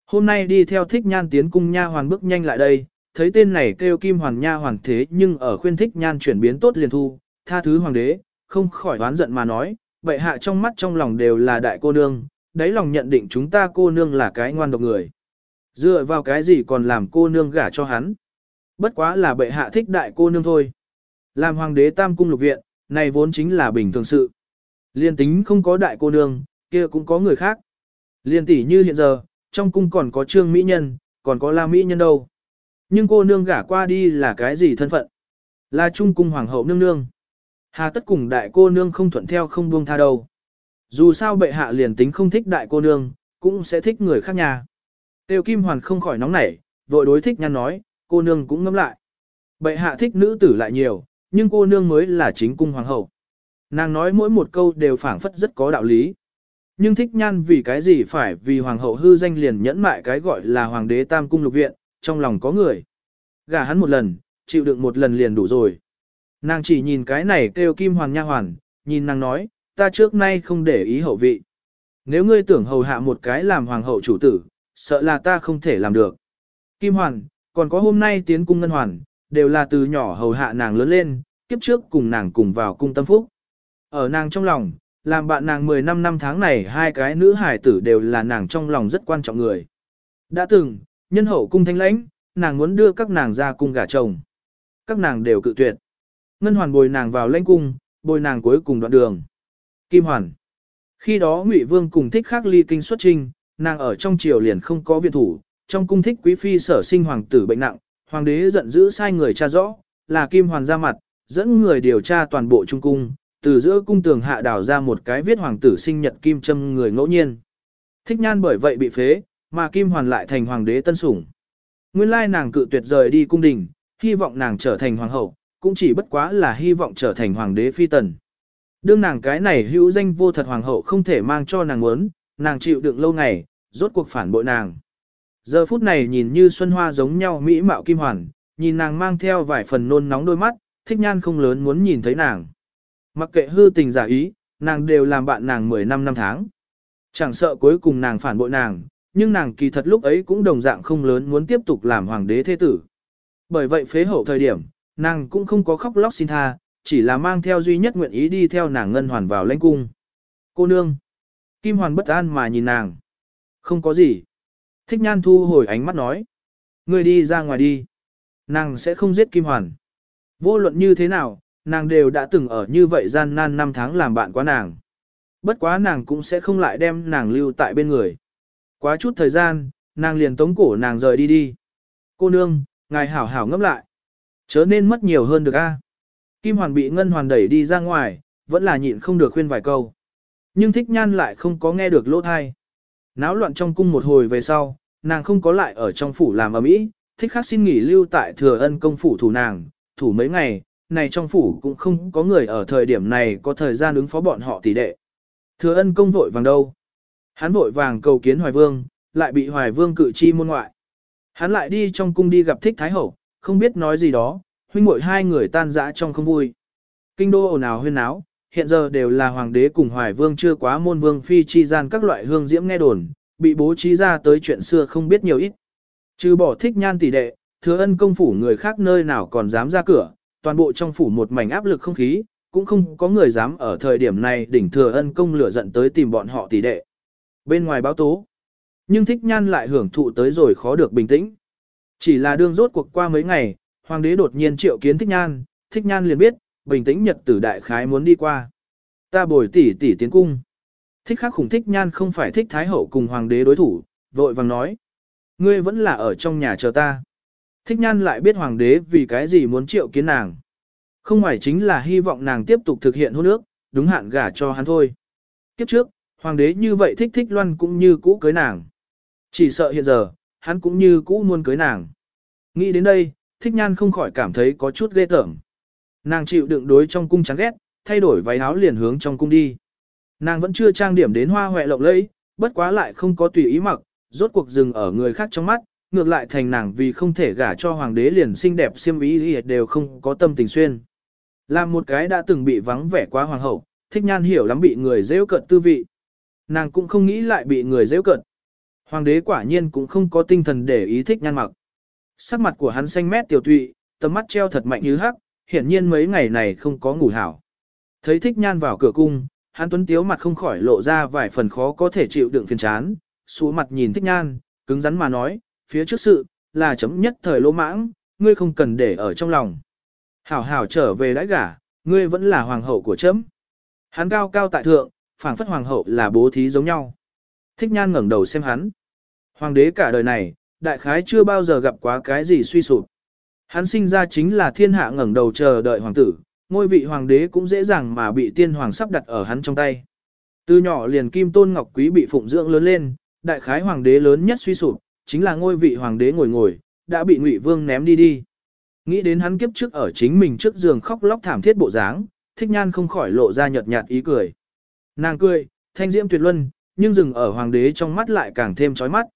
Hôm nay đi theo thích nhan tiến cung nha hoàn bước nhanh lại đây, thấy tên này kêu kim hoàn nha hoàn thế nhưng ở khuyên thích nhan chuyển biến tốt liền thu, tha thứ hoàng đế, không khỏi đoán giận mà nói, bệ hạ trong mắt trong lòng đều là đại cô nương, đáy lòng nhận định chúng ta cô nương là cái ngoan độc người. Dựa vào cái gì còn làm cô nương gả cho hắn. Bất quá là bệ hạ thích đại cô nương thôi. Làm hoàng đế tam cung lục viện, này vốn chính là bình thường sự. Liên tính không có đại cô nương, kia cũng có người khác. Liên tỷ như hiện giờ, trong cung còn có trương mỹ nhân, còn có la mỹ nhân đâu. Nhưng cô nương gả qua đi là cái gì thân phận? Là trung cung hoàng hậu nương nương. Hà tất cùng đại cô nương không thuận theo không buông tha đâu. Dù sao bệ hạ liền tính không thích đại cô nương, cũng sẽ thích người khác nhà. Tiêu Kim Hoàn không khỏi nóng nảy, vội đối thích nhăn nói, cô nương cũng ngẫm lại. Bệ hạ thích nữ tử lại nhiều, nhưng cô nương mới là chính cung hoàng hậu. Nàng nói mỗi một câu đều phảng phất rất có đạo lý. Nhưng thích nhan vì cái gì phải vì hoàng hậu hư danh liền nhẫn mại cái gọi là hoàng đế tam cung lục viện, trong lòng có người. Gả hắn một lần, chịu đựng một lần liền đủ rồi. Nàng chỉ nhìn cái này kêu kim hoàng nha hoàn, nhìn nàng nói, ta trước nay không để ý hậu vị. Nếu ngươi tưởng hầu hạ một cái làm hoàng hậu chủ tử, sợ là ta không thể làm được. Kim hoàn, còn có hôm nay tiến cung ngân hoàn, đều là từ nhỏ hầu hạ nàng lớn lên, kiếp trước cùng nàng cùng vào cung tâm phúc. Ở nàng trong lòng, làm bạn nàng 10 năm năm tháng này hai cái nữ hải tử đều là nàng trong lòng rất quan trọng người. Đã từng, nhân hậu cung thanh lãnh, nàng muốn đưa các nàng ra cung gả chồng. Các nàng đều cự tuyệt. Ngân hoàn bồi nàng vào lãnh cung, bồi nàng cuối cùng đoạn đường. Kim hoàn. Khi đó Ngụy Vương cùng thích khác ly kinh xuất trinh, nàng ở trong triều liền không có viện thủ, trong cung thích quý phi sở sinh hoàng tử bệnh nặng, hoàng đế giận dữ sai người tra rõ, là Kim hoàn ra mặt, dẫn người điều tra toàn bộ trung cung, từ giữa cung tường hạ đào ra một cái viết hoàng tử sinh nhật kim châm người ngẫu nhiên. Thích nhan bởi vậy bị phế, mà Kim hoàn lại thành hoàng đế tân sủng. Nguyên lai nàng cự tuyệt rời đi cung đình, hy vọng nàng trở thành hoàng hậu, cũng chỉ bất quá là hy vọng trở thành hoàng đế phi tần. Đương nàng cái này hữu danh vô thật hoàng hậu không thể mang cho nàng muốn, nàng chịu đựng lâu ngày, rốt cuộc phản bội nàng. Giờ phút này nhìn như xuân hoa giống nhau mỹ mạo kim hoàn, nhìn nàng mang theo vài phần nôn nóng đôi mắt, thích nhan không lớn muốn nhìn thấy nàng. Mặc kệ hư tình giả ý, nàng đều làm bạn nàng 10 năm năm tháng. Chẳng sợ cuối cùng nàng phản bội nàng, nhưng nàng kỳ thật lúc ấy cũng đồng dạng không lớn muốn tiếp tục làm hoàng đế thế tử. Bởi vậy phế hậu thời điểm, nàng cũng không có khóc lóc xin tha, chỉ là mang theo duy nhất nguyện ý đi theo nàng ngân hoàn vào lãnh cung. Cô nương. Kim hoàn bất an mà nhìn nàng. Không có gì. Thích nhan thu hồi ánh mắt nói. Người đi ra ngoài đi. Nàng sẽ không giết Kim hoàn. Vô luận như thế nào, nàng đều đã từng ở như vậy gian nan năm tháng làm bạn quá nàng. Bất quá nàng cũng sẽ không lại đem nàng lưu tại bên người. Quá chút thời gian, nàng liền tống cổ nàng rời đi đi. Cô nương, ngài hảo hảo ngấp lại. Chớ nên mất nhiều hơn được a. Kim Hoàn bị Ngân Hoàn đẩy đi ra ngoài, vẫn là nhịn không được khuyên vài câu. Nhưng thích nhan lại không có nghe được lỗ thai. Náo loạn trong cung một hồi về sau, nàng không có lại ở trong phủ làm ở mỹ, thích khác xin nghỉ lưu tại thừa ân công phủ thủ nàng, thủ mấy ngày, này trong phủ cũng không có người ở thời điểm này có thời gian ứng phó bọn họ tỷ đệ. Thừa ân công vội vàng đâu? Hắn vội vàng cầu kiến Hoài Vương, lại bị Hoài Vương cự chi môn ngoại. Hắn lại đi trong cung đi gặp thích Thái Hậu, không biết nói gì đó, huynh muội hai người tan rã trong không vui. Kinh đô ồn ào huyên náo, hiện giờ đều là hoàng đế cùng Hoài Vương chưa quá môn vương phi chi gian các loại hương diễm nghe đồn, bị bố trí ra tới chuyện xưa không biết nhiều ít. Trừ bỏ thích nhan tỷ đệ, thừa ân công phủ người khác nơi nào còn dám ra cửa, toàn bộ trong phủ một mảnh áp lực không khí, cũng không có người dám ở thời điểm này đỉnh thừa ân công lửa giận tới tìm bọn họ tỷ đệ. Bên ngoài báo tố, nhưng thích nhan lại hưởng thụ tới rồi khó được bình tĩnh. Chỉ là đương rốt cuộc qua mấy ngày, hoàng đế đột nhiên triệu kiến thích nhan, thích nhan liền biết, bình tĩnh nhật tử đại khái muốn đi qua. Ta bồi tỷ tỷ tiến cung. Thích khắc khủng thích nhan không phải thích thái hậu cùng hoàng đế đối thủ, vội vàng nói. Ngươi vẫn là ở trong nhà chờ ta. Thích nhan lại biết hoàng đế vì cái gì muốn triệu kiến nàng. Không ngoài chính là hy vọng nàng tiếp tục thực hiện hôn ước, đúng hạn gả cho hắn thôi. Kiếp trước, hoàng đế như vậy thích thích loan cũng như cũ cưới nàng. Chỉ sợ hiện giờ, hắn cũng như cũ muốn cưới nàng. Nghĩ đến đây, thích nhan không khỏi cảm thấy có chút ghê tởm. Nàng chịu đựng đối trong cung chán ghét, thay đổi váy áo liền hướng trong cung đi. Nàng vẫn chưa trang điểm đến hoa hoẹ lộng lẫy, bất quá lại không có tùy ý mặc, rốt cuộc dừng ở người khác trong mắt, ngược lại thành nàng vì không thể gả cho hoàng đế liền xinh đẹp xiêm ý đều không có tâm tình xuyên. Là một cái đã từng bị vắng vẻ quá hoàng hậu, thích nhan hiểu lắm bị người rêu cận tư vị. Nàng cũng không nghĩ lại bị người rêu cận. Hoàng đế quả nhiên cũng không có tinh thần để ý thích nhan mặc. Sắc mặt của hắn xanh mét tiểu tụy, tầm mắt treo thật mạnh như hắc, hiển nhiên mấy ngày này không có ngủ hảo. Thấy thích nhan vào cửa cung, hắn tuấn tiếu mặt không khỏi lộ ra vài phần khó có thể chịu đựng phiền chán, xuống mặt nhìn thích nhan, cứng rắn mà nói, phía trước sự, là chấm nhất thời lỗ mãng, ngươi không cần để ở trong lòng. Hảo hảo trở về đãi gả, ngươi vẫn là hoàng hậu của chấm. Hắn cao cao tại thượng, phảng phất hoàng hậu là bố thí giống nhau. Thích nhan ngẩng đầu xem hắn. Hoàng đế cả đời này, đại khái chưa bao giờ gặp quá cái gì suy sụp. Hắn sinh ra chính là thiên hạ ngẩng đầu chờ đợi hoàng tử, ngôi vị hoàng đế cũng dễ dàng mà bị tiên hoàng sắp đặt ở hắn trong tay. Từ nhỏ liền kim tôn ngọc quý bị phụng dưỡng lớn lên, đại khái hoàng đế lớn nhất suy sụp, chính là ngôi vị hoàng đế ngồi ngồi, đã bị ngụy vương ném đi đi. Nghĩ đến hắn kiếp trước ở chính mình trước giường khóc lóc thảm thiết bộ dáng, thích nhan không khỏi lộ ra nhợt nhạt ý cười. Nàng cười, thanh diễm tuyệt luân, nhưng dừng ở hoàng đế trong mắt lại càng thêm chói mắt.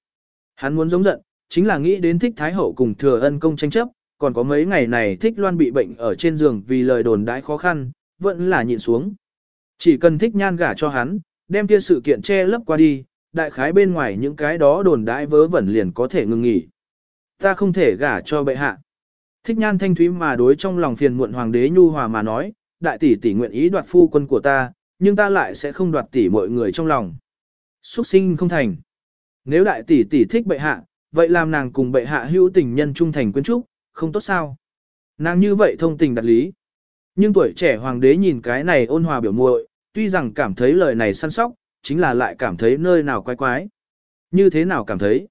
Hắn muốn giống giận, chính là nghĩ đến thích thái hậu cùng thừa ân công tranh chấp, còn có mấy ngày này thích loan bị bệnh ở trên giường vì lời đồn đãi khó khăn, vẫn là nhịn xuống. Chỉ cần thích nhan gả cho hắn, đem kia sự kiện che lấp qua đi, đại khái bên ngoài những cái đó đồn đãi vớ vẩn liền có thể ngừng nghỉ. Ta không thể gả cho bệ hạ. Thích nhan thanh thúy mà đối trong lòng phiền muộn hoàng đế nhu hòa mà nói, đại tỷ tỷ nguyện ý đoạt phu quân của ta, nhưng ta lại sẽ không đoạt tỷ mọi người trong lòng. Xuất sinh không thành. Nếu đại tỷ tỷ thích bệ hạ, vậy làm nàng cùng bệ hạ hữu tình nhân trung thành quyến trúc, không tốt sao? Nàng như vậy thông tình đặt lý. Nhưng tuổi trẻ hoàng đế nhìn cái này ôn hòa biểu muội, tuy rằng cảm thấy lời này săn sóc, chính là lại cảm thấy nơi nào quái quái. Như thế nào cảm thấy?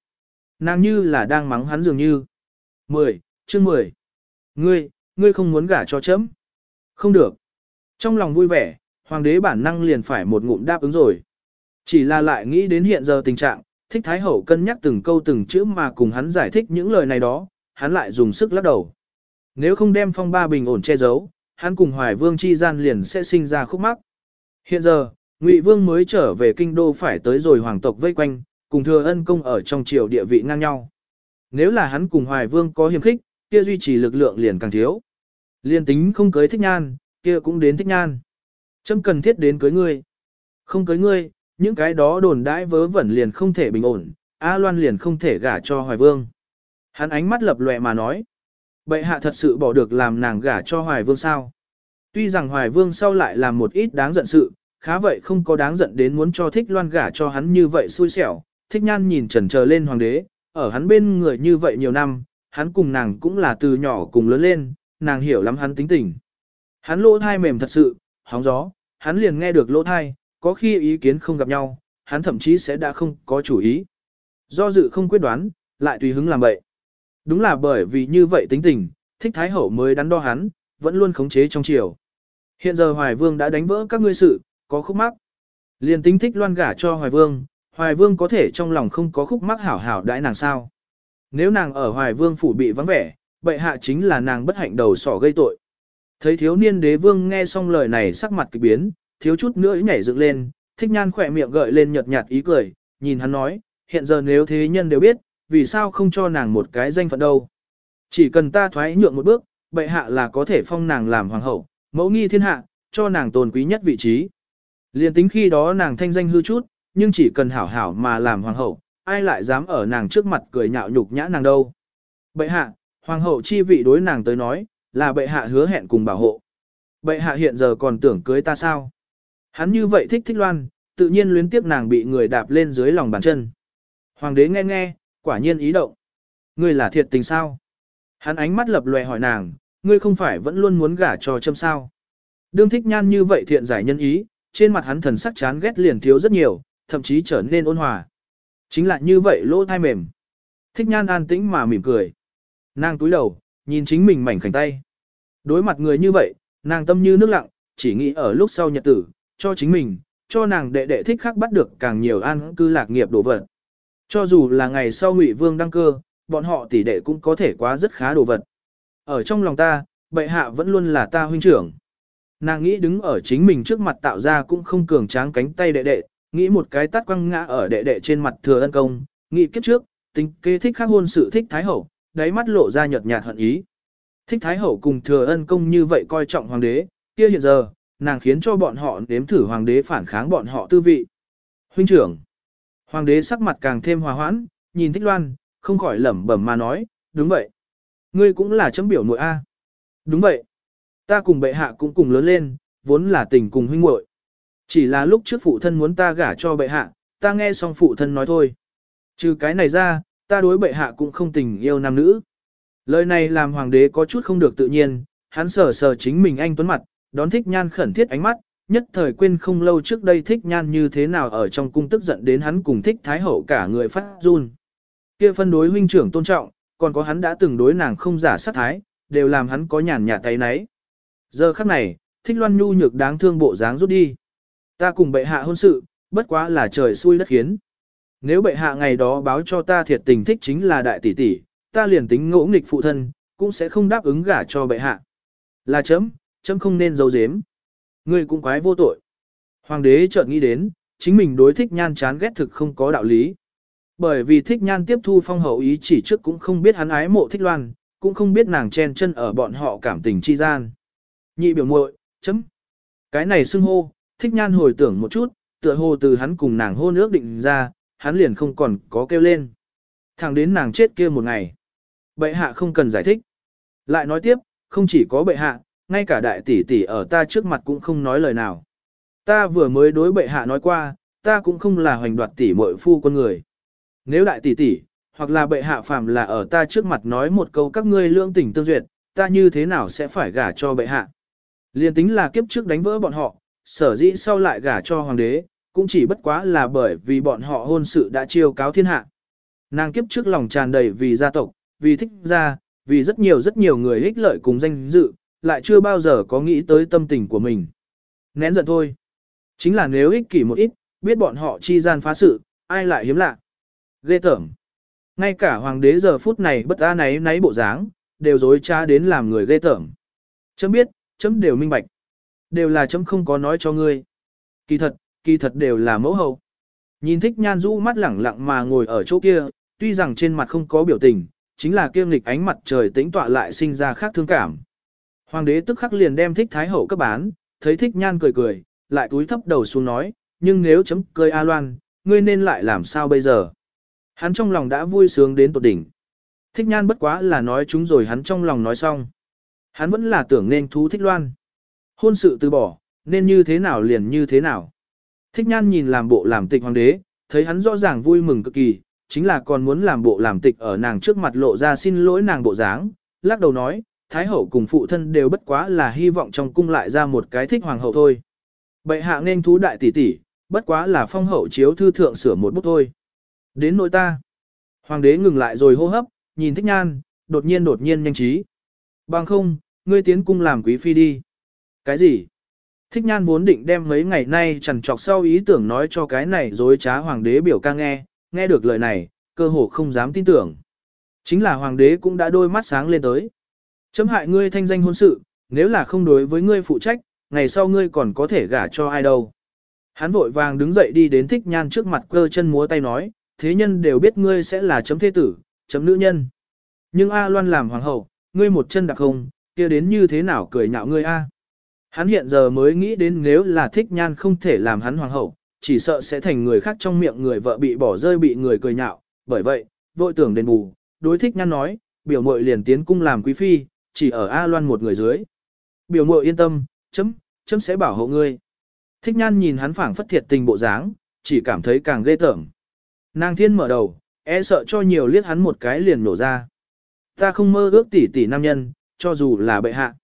Nàng như là đang mắng hắn dường như. 10, chương 10. Ngươi, ngươi không muốn gả cho chấm. Không được. Trong lòng vui vẻ, hoàng đế bản năng liền phải một ngụm đáp ứng rồi. Chỉ là lại nghĩ đến hiện giờ tình trạng, thích thái hậu cân nhắc từng câu từng chữ mà cùng hắn giải thích những lời này đó, hắn lại dùng sức lắc đầu. Nếu không đem phong ba bình ổn che giấu, hắn cùng hoài vương chi gian liền sẽ sinh ra khúc mắc. Hiện giờ, Ngụy Vương mới trở về kinh đô phải tới rồi hoàng tộc vây quanh, cùng thừa ân công ở trong triều địa vị ngang nhau. Nếu là hắn cùng Hoài Vương có hiềm khích, kia duy trì lực lượng liền càng thiếu. Liên tính không cưới thích nhan, kia cũng đến thích nhan. Châm cần thiết đến cưới ngươi. Không cưới ngươi, những cái đó đồn đãi vớ vẩn liền không thể bình ổn, A Loan liền không thể gả cho Hoài Vương. Hắn ánh mắt lập lòe mà nói. Bệ hạ thật sự bỏ được làm nàng gả cho Hoài Vương sao? Tuy rằng Hoài Vương sau lại làm một ít đáng giận sự, khá vậy không có đáng giận đến muốn cho thích loan gả cho hắn như vậy xui xẻo. Thích nhan nhìn trần chờ lên hoàng đế, ở hắn bên người như vậy nhiều năm, hắn cùng nàng cũng là từ nhỏ cùng lớn lên, nàng hiểu lắm hắn tính tình. Hắn lỗ thai mềm thật sự, hóng gió, hắn liền nghe được lỗ thai, có khi ý kiến không gặp nhau, hắn thậm chí sẽ đã không có chủ ý. Do dự không quyết đoán, lại tùy hứng làm vậy. Đúng là bởi vì như vậy tính tình, thích thái hậu mới đắn đo hắn, vẫn luôn khống chế trong triều. Hiện giờ Hoài Vương đã đánh vỡ các ngươi sự, có khúc mắc. Liền tính thích loan gả cho Hoài Vương, Hoài Vương có thể trong lòng không có khúc mắc hảo hảo đãi nàng sao. Nếu nàng ở Hoài Vương phủ bị vắng vẻ, bệ hạ chính là nàng bất hạnh đầu sỏ gây tội. Thấy thiếu niên đế vương nghe xong lời này sắc mặt kỳ biến, thiếu chút nữa nhảy dựng lên, thích nhan khỏe miệng gợi lên nhợt nhạt ý cười, nhìn hắn nói, hiện giờ nếu thế nhân đều biết, vì sao không cho nàng một cái danh phận đâu. Chỉ cần ta thoái nhượng một bước, bệ hạ là có thể phong nàng làm hoàng hậu, mẫu nghi thiên hạ, cho nàng tồn quý nhất vị trí. Liên tính khi đó nàng thanh danh hư chút, nhưng chỉ cần hảo hảo mà làm hoàng hậu, ai lại dám ở nàng trước mặt cười nhạo nhục nhã nàng đâu. Bệ hạ, hoàng hậu chi vị đối nàng tới nói, là bệ hạ hứa hẹn cùng bảo hộ. Bệ hạ hiện giờ còn tưởng cưới ta sao? Hắn như vậy thích thích loan, tự nhiên luyến tiếp nàng bị người đạp lên dưới lòng bàn chân. Hoàng đế nghe nghe, quả nhiên ý động. Ngươi là thiệt tình sao? Hắn ánh mắt lập lòe hỏi nàng, ngươi không phải vẫn luôn muốn gả cho châm sao? Đương thích nhan như vậy thiện giải nhân ý, trên mặt hắn thần sắc chán ghét liền thiếu rất nhiều, thậm chí trở nên ôn hòa. Chính là như vậy lỗ thai mềm. Thích nhan an tĩnh mà mỉm cười. Nàng túi đầu, nhìn chính mình mảnh khảnh tay. Đối mặt người như vậy, nàng tâm như nước lặng, chỉ nghĩ ở lúc sau nhật tử, cho chính mình, cho nàng đệ đệ thích khắc bắt được càng nhiều an cư lạc nghiệp đồ vật. Cho dù là ngày sau Ngụy Vương đăng cơ, bọn họ tỷ đệ cũng có thể quá rất khá đồ vật. Ở trong lòng ta, bệ hạ vẫn luôn là ta huynh trưởng. Nàng nghĩ đứng ở chính mình trước mặt tạo ra cũng không cường tráng cánh tay đệ đệ, nghĩ một cái tát quăng ngã ở đệ đệ trên mặt thừa ân công, nghĩ kiếp trước, tính kế thích khắc hôn sự thích thái hậu, đáy mắt lộ ra nhợt nhạt hận ý. Thích thái hậu cùng thừa ân công như vậy coi trọng hoàng đế, kia hiện giờ, nàng khiến cho bọn họ nếm thử hoàng đế phản kháng bọn họ tư vị. Huynh trưởng, hoàng đế sắc mặt càng thêm hòa hoãn, nhìn thích loan, không khỏi lẩm bẩm mà nói, đúng vậy. Ngươi cũng là chấm biểu muội A. Đúng vậy. Ta cùng bệ hạ cũng cùng lớn lên, vốn là tình cùng huynh muội. Chỉ là lúc trước phụ thân muốn ta gả cho bệ hạ, ta nghe xong phụ thân nói thôi. Trừ cái này ra, ta đối bệ hạ cũng không tình yêu nam nữ. Lời này làm hoàng đế có chút không được tự nhiên, hắn sờ sờ chính mình anh tuấn mặt, đón thích nhan khẩn thiết ánh mắt, nhất thời quên không lâu trước đây thích nhan như thế nào ở trong cung tức giận đến hắn cùng thích thái hậu cả người phát run. Kia phân đối huynh trưởng tôn trọng, còn có hắn đã từng đối nàng không giả sát thái, đều làm hắn có nhàn nhạt tay nấy. Giờ khắc này, thích loan nhu nhược đáng thương bộ dáng rút đi. Ta cùng bệ hạ hôn sự, bất quá là trời xui đất khiến. Nếu bệ hạ ngày đó báo cho ta thiệt tình thích chính là đại tỷ tỷ, ta liền tính ngỗ nghịch phụ thân, cũng sẽ không đáp ứng gả cho bệ hạ. Là chấm, chấm không nên giấu giếm. Ngươi cũng quái vô tội. Hoàng đế chợt nghĩ đến, chính mình đối thích nhan chán ghét thực không có đạo lý. Bởi vì thích nhan tiếp thu phong hậu ý chỉ trước cũng không biết hắn ái mộ thích loan, cũng không biết nàng chen chân ở bọn họ cảm tình chi gian. Nhị biểu muội, chấm. Cái này xưng hô, thích nhan hồi tưởng một chút, tựa hồ từ hắn cùng nàng hôn ước định ra, hắn liền không còn có kêu lên. Thẳng đến nàng chết kia một ngày. Bệ hạ không cần giải thích. Lại nói tiếp, không chỉ có bệ hạ, ngay cả đại tỷ tỷ ở ta trước mặt cũng không nói lời nào. Ta vừa mới đối bệ hạ nói qua, ta cũng không là hoành đoạt tỷ muội phu con người. Nếu đại tỷ tỷ, hoặc là bệ hạ phàm là ở ta trước mặt nói một câu các ngươi lương tình tương duyệt, ta như thế nào sẽ phải gả cho bệ hạ. Liên tính là kiếp trước đánh vỡ bọn họ, sở dĩ sau lại gả cho hoàng đế, cũng chỉ bất quá là bởi vì bọn họ hôn sự đã chiêu cáo thiên hạ. Nàng kiếp trước lòng tràn đầy vì gia tộc, vì thích gia, vì rất nhiều rất nhiều người ích lợi cùng danh dự, lại chưa bao giờ có nghĩ tới tâm tình của mình. Nén giận thôi. Chính là nếu ích kỷ một ít, biết bọn họ chi gian phá sự, ai lại hiếm lạ. Ghê tởm. Ngay cả hoàng đế giờ phút này bất an náy náy bộ dáng, đều dối trá đến làm người ghê tởm. Chấm biết, chấm đều minh bạch. Đều là chấm không có nói cho ngươi. Kỳ thật, kỳ thật đều là mẫu hậu. Nhìn thích nhan rũ mắt lẳng lặng mà ngồi ở chỗ kia, tuy rằng trên mặt không có biểu tình, chính là kiêm lịch ánh mặt trời tĩnh tọa lại sinh ra khác thương cảm. Hoàng đế tức khắc liền đem thích thái hậu cấp bán, thấy thích nhan cười cười, lại túi thấp đầu xuống nói, nhưng nếu chấm cười A Loan, ngươi nên lại làm sao bây giờ? Hắn trong lòng đã vui sướng đến tột đỉnh. Thích nhan bất quá là nói chúng rồi hắn trong lòng nói xong. Hắn vẫn là tưởng nên thú thích loan. Hôn sự từ bỏ, nên như thế nào liền như thế nào. Thích nhan nhìn làm bộ làm tịch hoàng đế, thấy hắn rõ ràng vui mừng cực kỳ, chính là còn muốn làm bộ làm tịch ở nàng trước mặt lộ ra xin lỗi nàng bộ dáng, lắc đầu nói, Thái hậu cùng phụ thân đều bất quá là hy vọng trong cung lại ra một cái thích hoàng hậu thôi. Bệ hạ nên thú đại tỷ tỷ, bất quá là phong hậu chiếu thư thượng sửa một bút thôi. Đến nội ta. Hoàng đế ngừng lại rồi hô hấp, nhìn thích nhan, đột nhiên đột nhiên nhanh trí. Bằng không, ngươi tiến cung làm quý phi đi. Cái gì? Thích nhan vốn định đem mấy ngày nay chẳng trọc sau ý tưởng nói cho cái này dối trá hoàng đế biểu ca nghe, nghe được lời này, cơ hồ không dám tin tưởng. Chính là hoàng đế cũng đã đôi mắt sáng lên tới. Chấm hại ngươi thanh danh hôn sự, nếu là không đối với ngươi phụ trách, ngày sau ngươi còn có thể gả cho ai đâu. Hắn vội vàng đứng dậy đi đến thích nhan trước mặt cơ chân múa tay nói, thế nhân đều biết ngươi sẽ là chấm thế tử, chấm nữ nhân. Nhưng A Loan làm hoàng hậu, ngươi một chân đặc không, kia đến như thế nào cười nhạo ngươi A. Hắn hiện giờ mới nghĩ đến nếu là thích nhan không thể làm hắn hoàng hậu, chỉ sợ sẽ thành người khác trong miệng người vợ bị bỏ rơi bị người cười nhạo, bởi vậy, vội tưởng đền bù, đối thích nhan nói, biểu muội liền tiến cung làm quý phi, chỉ ở A Loan một người dưới. Biểu muội yên tâm, chấm, chấm sẽ bảo hộ ngươi. Thích nhan nhìn hắn phảng phất thiệt tình bộ dáng, chỉ cảm thấy càng ghê tởm. Nàng thiên mở đầu, e sợ cho nhiều liếc hắn một cái liền nổ ra. Ta không mơ ước tỷ tỷ nam nhân, cho dù là bệ hạ.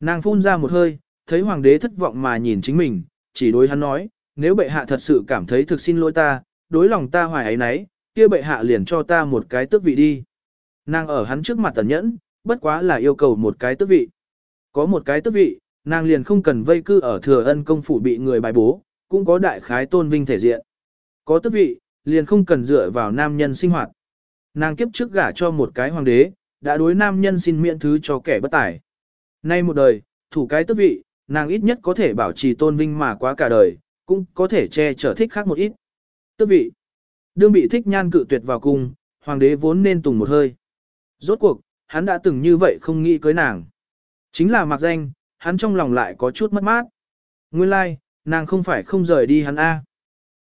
Nàng phun ra một hơi, thấy hoàng đế thất vọng mà nhìn chính mình, chỉ đối hắn nói, nếu bệ hạ thật sự cảm thấy thực xin lỗi ta, đối lòng ta hoài ấy nấy, kia bệ hạ liền cho ta một cái tước vị đi. Nàng ở hắn trước mặt tần nhẫn, bất quá là yêu cầu một cái tước vị. Có một cái tước vị, nàng liền không cần vây cư ở thừa ân công phủ bị người bài bố, cũng có đại khái tôn vinh thể diện. Có tước vị, liền không cần dựa vào nam nhân sinh hoạt. Nàng kiếp trước gả cho một cái hoàng đế, đã đối nam nhân xin miễn thứ cho kẻ bất tài. Nay một đời, thủ cái tước vị, nàng ít nhất có thể bảo trì tôn vinh mà quá cả đời, cũng có thể che chở thích khác một ít. Tước vị, đương bị thích nhan cự tuyệt vào cung, hoàng đế vốn nên tùng một hơi. Rốt cuộc, hắn đã từng như vậy không nghĩ cưới nàng. Chính là mặc danh, hắn trong lòng lại có chút mất mát. Nguyên lai, like, nàng không phải không rời đi hắn A.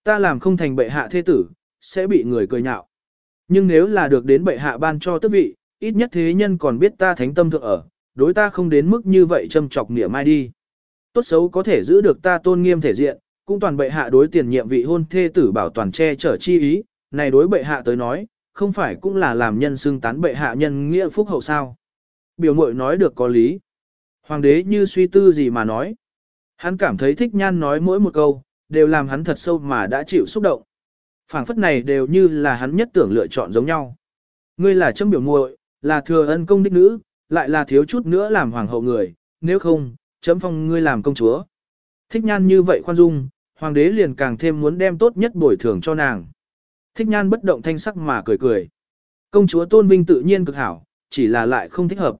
Ta làm không thành bệ hạ thế tử, sẽ bị người cười nhạo. Nhưng nếu là được đến bệ hạ ban cho tước vị, ít nhất thế nhân còn biết ta thánh tâm thượng ở, đối ta không đến mức như vậy châm chọc nghĩa mai đi. Tốt xấu có thể giữ được ta tôn nghiêm thể diện, cũng toàn bệ hạ đối tiền nhiệm vị hôn thê tử bảo toàn che chở chi ý, này đối bệ hạ tới nói, không phải cũng là làm nhân xưng tán bệ hạ nhân nghĩa phúc hậu sao. Biểu mội nói được có lý. Hoàng đế như suy tư gì mà nói. Hắn cảm thấy thích nhan nói mỗi một câu, đều làm hắn thật sâu mà đã chịu xúc động. phảng phất này đều như là hắn nhất tưởng lựa chọn giống nhau. Ngươi là châm biểu muội, là thừa ân công đích nữ, lại là thiếu chút nữa làm hoàng hậu người, nếu không, chấm phong ngươi làm công chúa. Thích nhan như vậy khoan dung, hoàng đế liền càng thêm muốn đem tốt nhất bồi thường cho nàng. Thích nhan bất động thanh sắc mà cười cười. Công chúa tôn vinh tự nhiên cực hảo, chỉ là lại không thích hợp.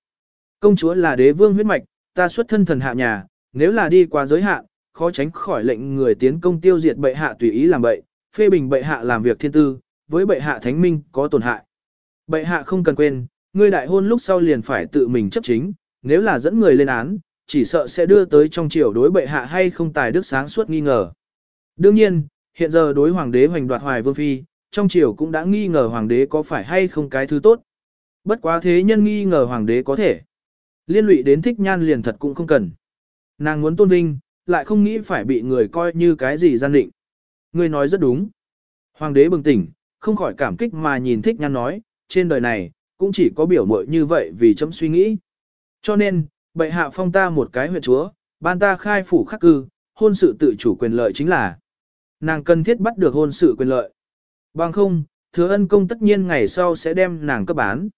Công chúa là đế vương huyết mạch, ta xuất thân thần hạ nhà, nếu là đi qua giới hạn, khó tránh khỏi lệnh người tiến công tiêu diệt bệ hạ tùy ý làm bậy, phê bình bệ hạ làm việc thiên tư, với bệ hạ thánh minh có tổn hại. Bệ hạ không cần quên, ngươi đại hôn lúc sau liền phải tự mình chấp chính, nếu là dẫn người lên án, chỉ sợ sẽ đưa tới trong triều đối bệ hạ hay không tài đức sáng suốt nghi ngờ. Đương nhiên, hiện giờ đối hoàng đế hoành đoạt hoài vương phi, trong triều cũng đã nghi ngờ hoàng đế có phải hay không cái thứ tốt. Bất quá thế nhân nghi ngờ hoàng đế có thể. Liên lụy đến thích nhan liền thật cũng không cần. Nàng muốn tôn vinh, lại không nghĩ phải bị người coi như cái gì gian định. người nói rất đúng. Hoàng đế bừng tỉnh, không khỏi cảm kích mà nhìn thích nhan nói, trên đời này, cũng chỉ có biểu mội như vậy vì chấm suy nghĩ. Cho nên, bệ hạ phong ta một cái huyện chúa, ban ta khai phủ khắc cư, hôn sự tự chủ quyền lợi chính là. Nàng cần thiết bắt được hôn sự quyền lợi. Bằng không, thừa ân công tất nhiên ngày sau sẽ đem nàng cấp bán.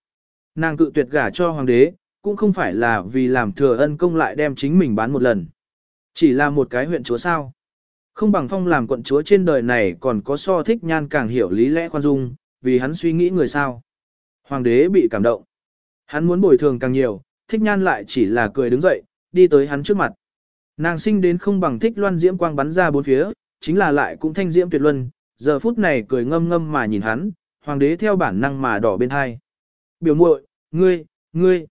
Nàng cự tuyệt gả cho hoàng đế, cũng không phải là vì làm thừa ân công lại đem chính mình bán một lần. Chỉ là một cái huyện chúa sao. Không bằng phong làm quận chúa trên đời này còn có so thích nhan càng hiểu lý lẽ khoan dung, vì hắn suy nghĩ người sao. Hoàng đế bị cảm động. Hắn muốn bồi thường càng nhiều, thích nhan lại chỉ là cười đứng dậy, đi tới hắn trước mặt. Nàng sinh đến không bằng thích loan diễm quang bắn ra bốn phía, chính là lại cũng thanh diễm tuyệt luân, giờ phút này cười ngâm ngâm mà nhìn hắn, hoàng đế theo bản năng mà đỏ bên hai. Biểu muội, ngươi, ngươi,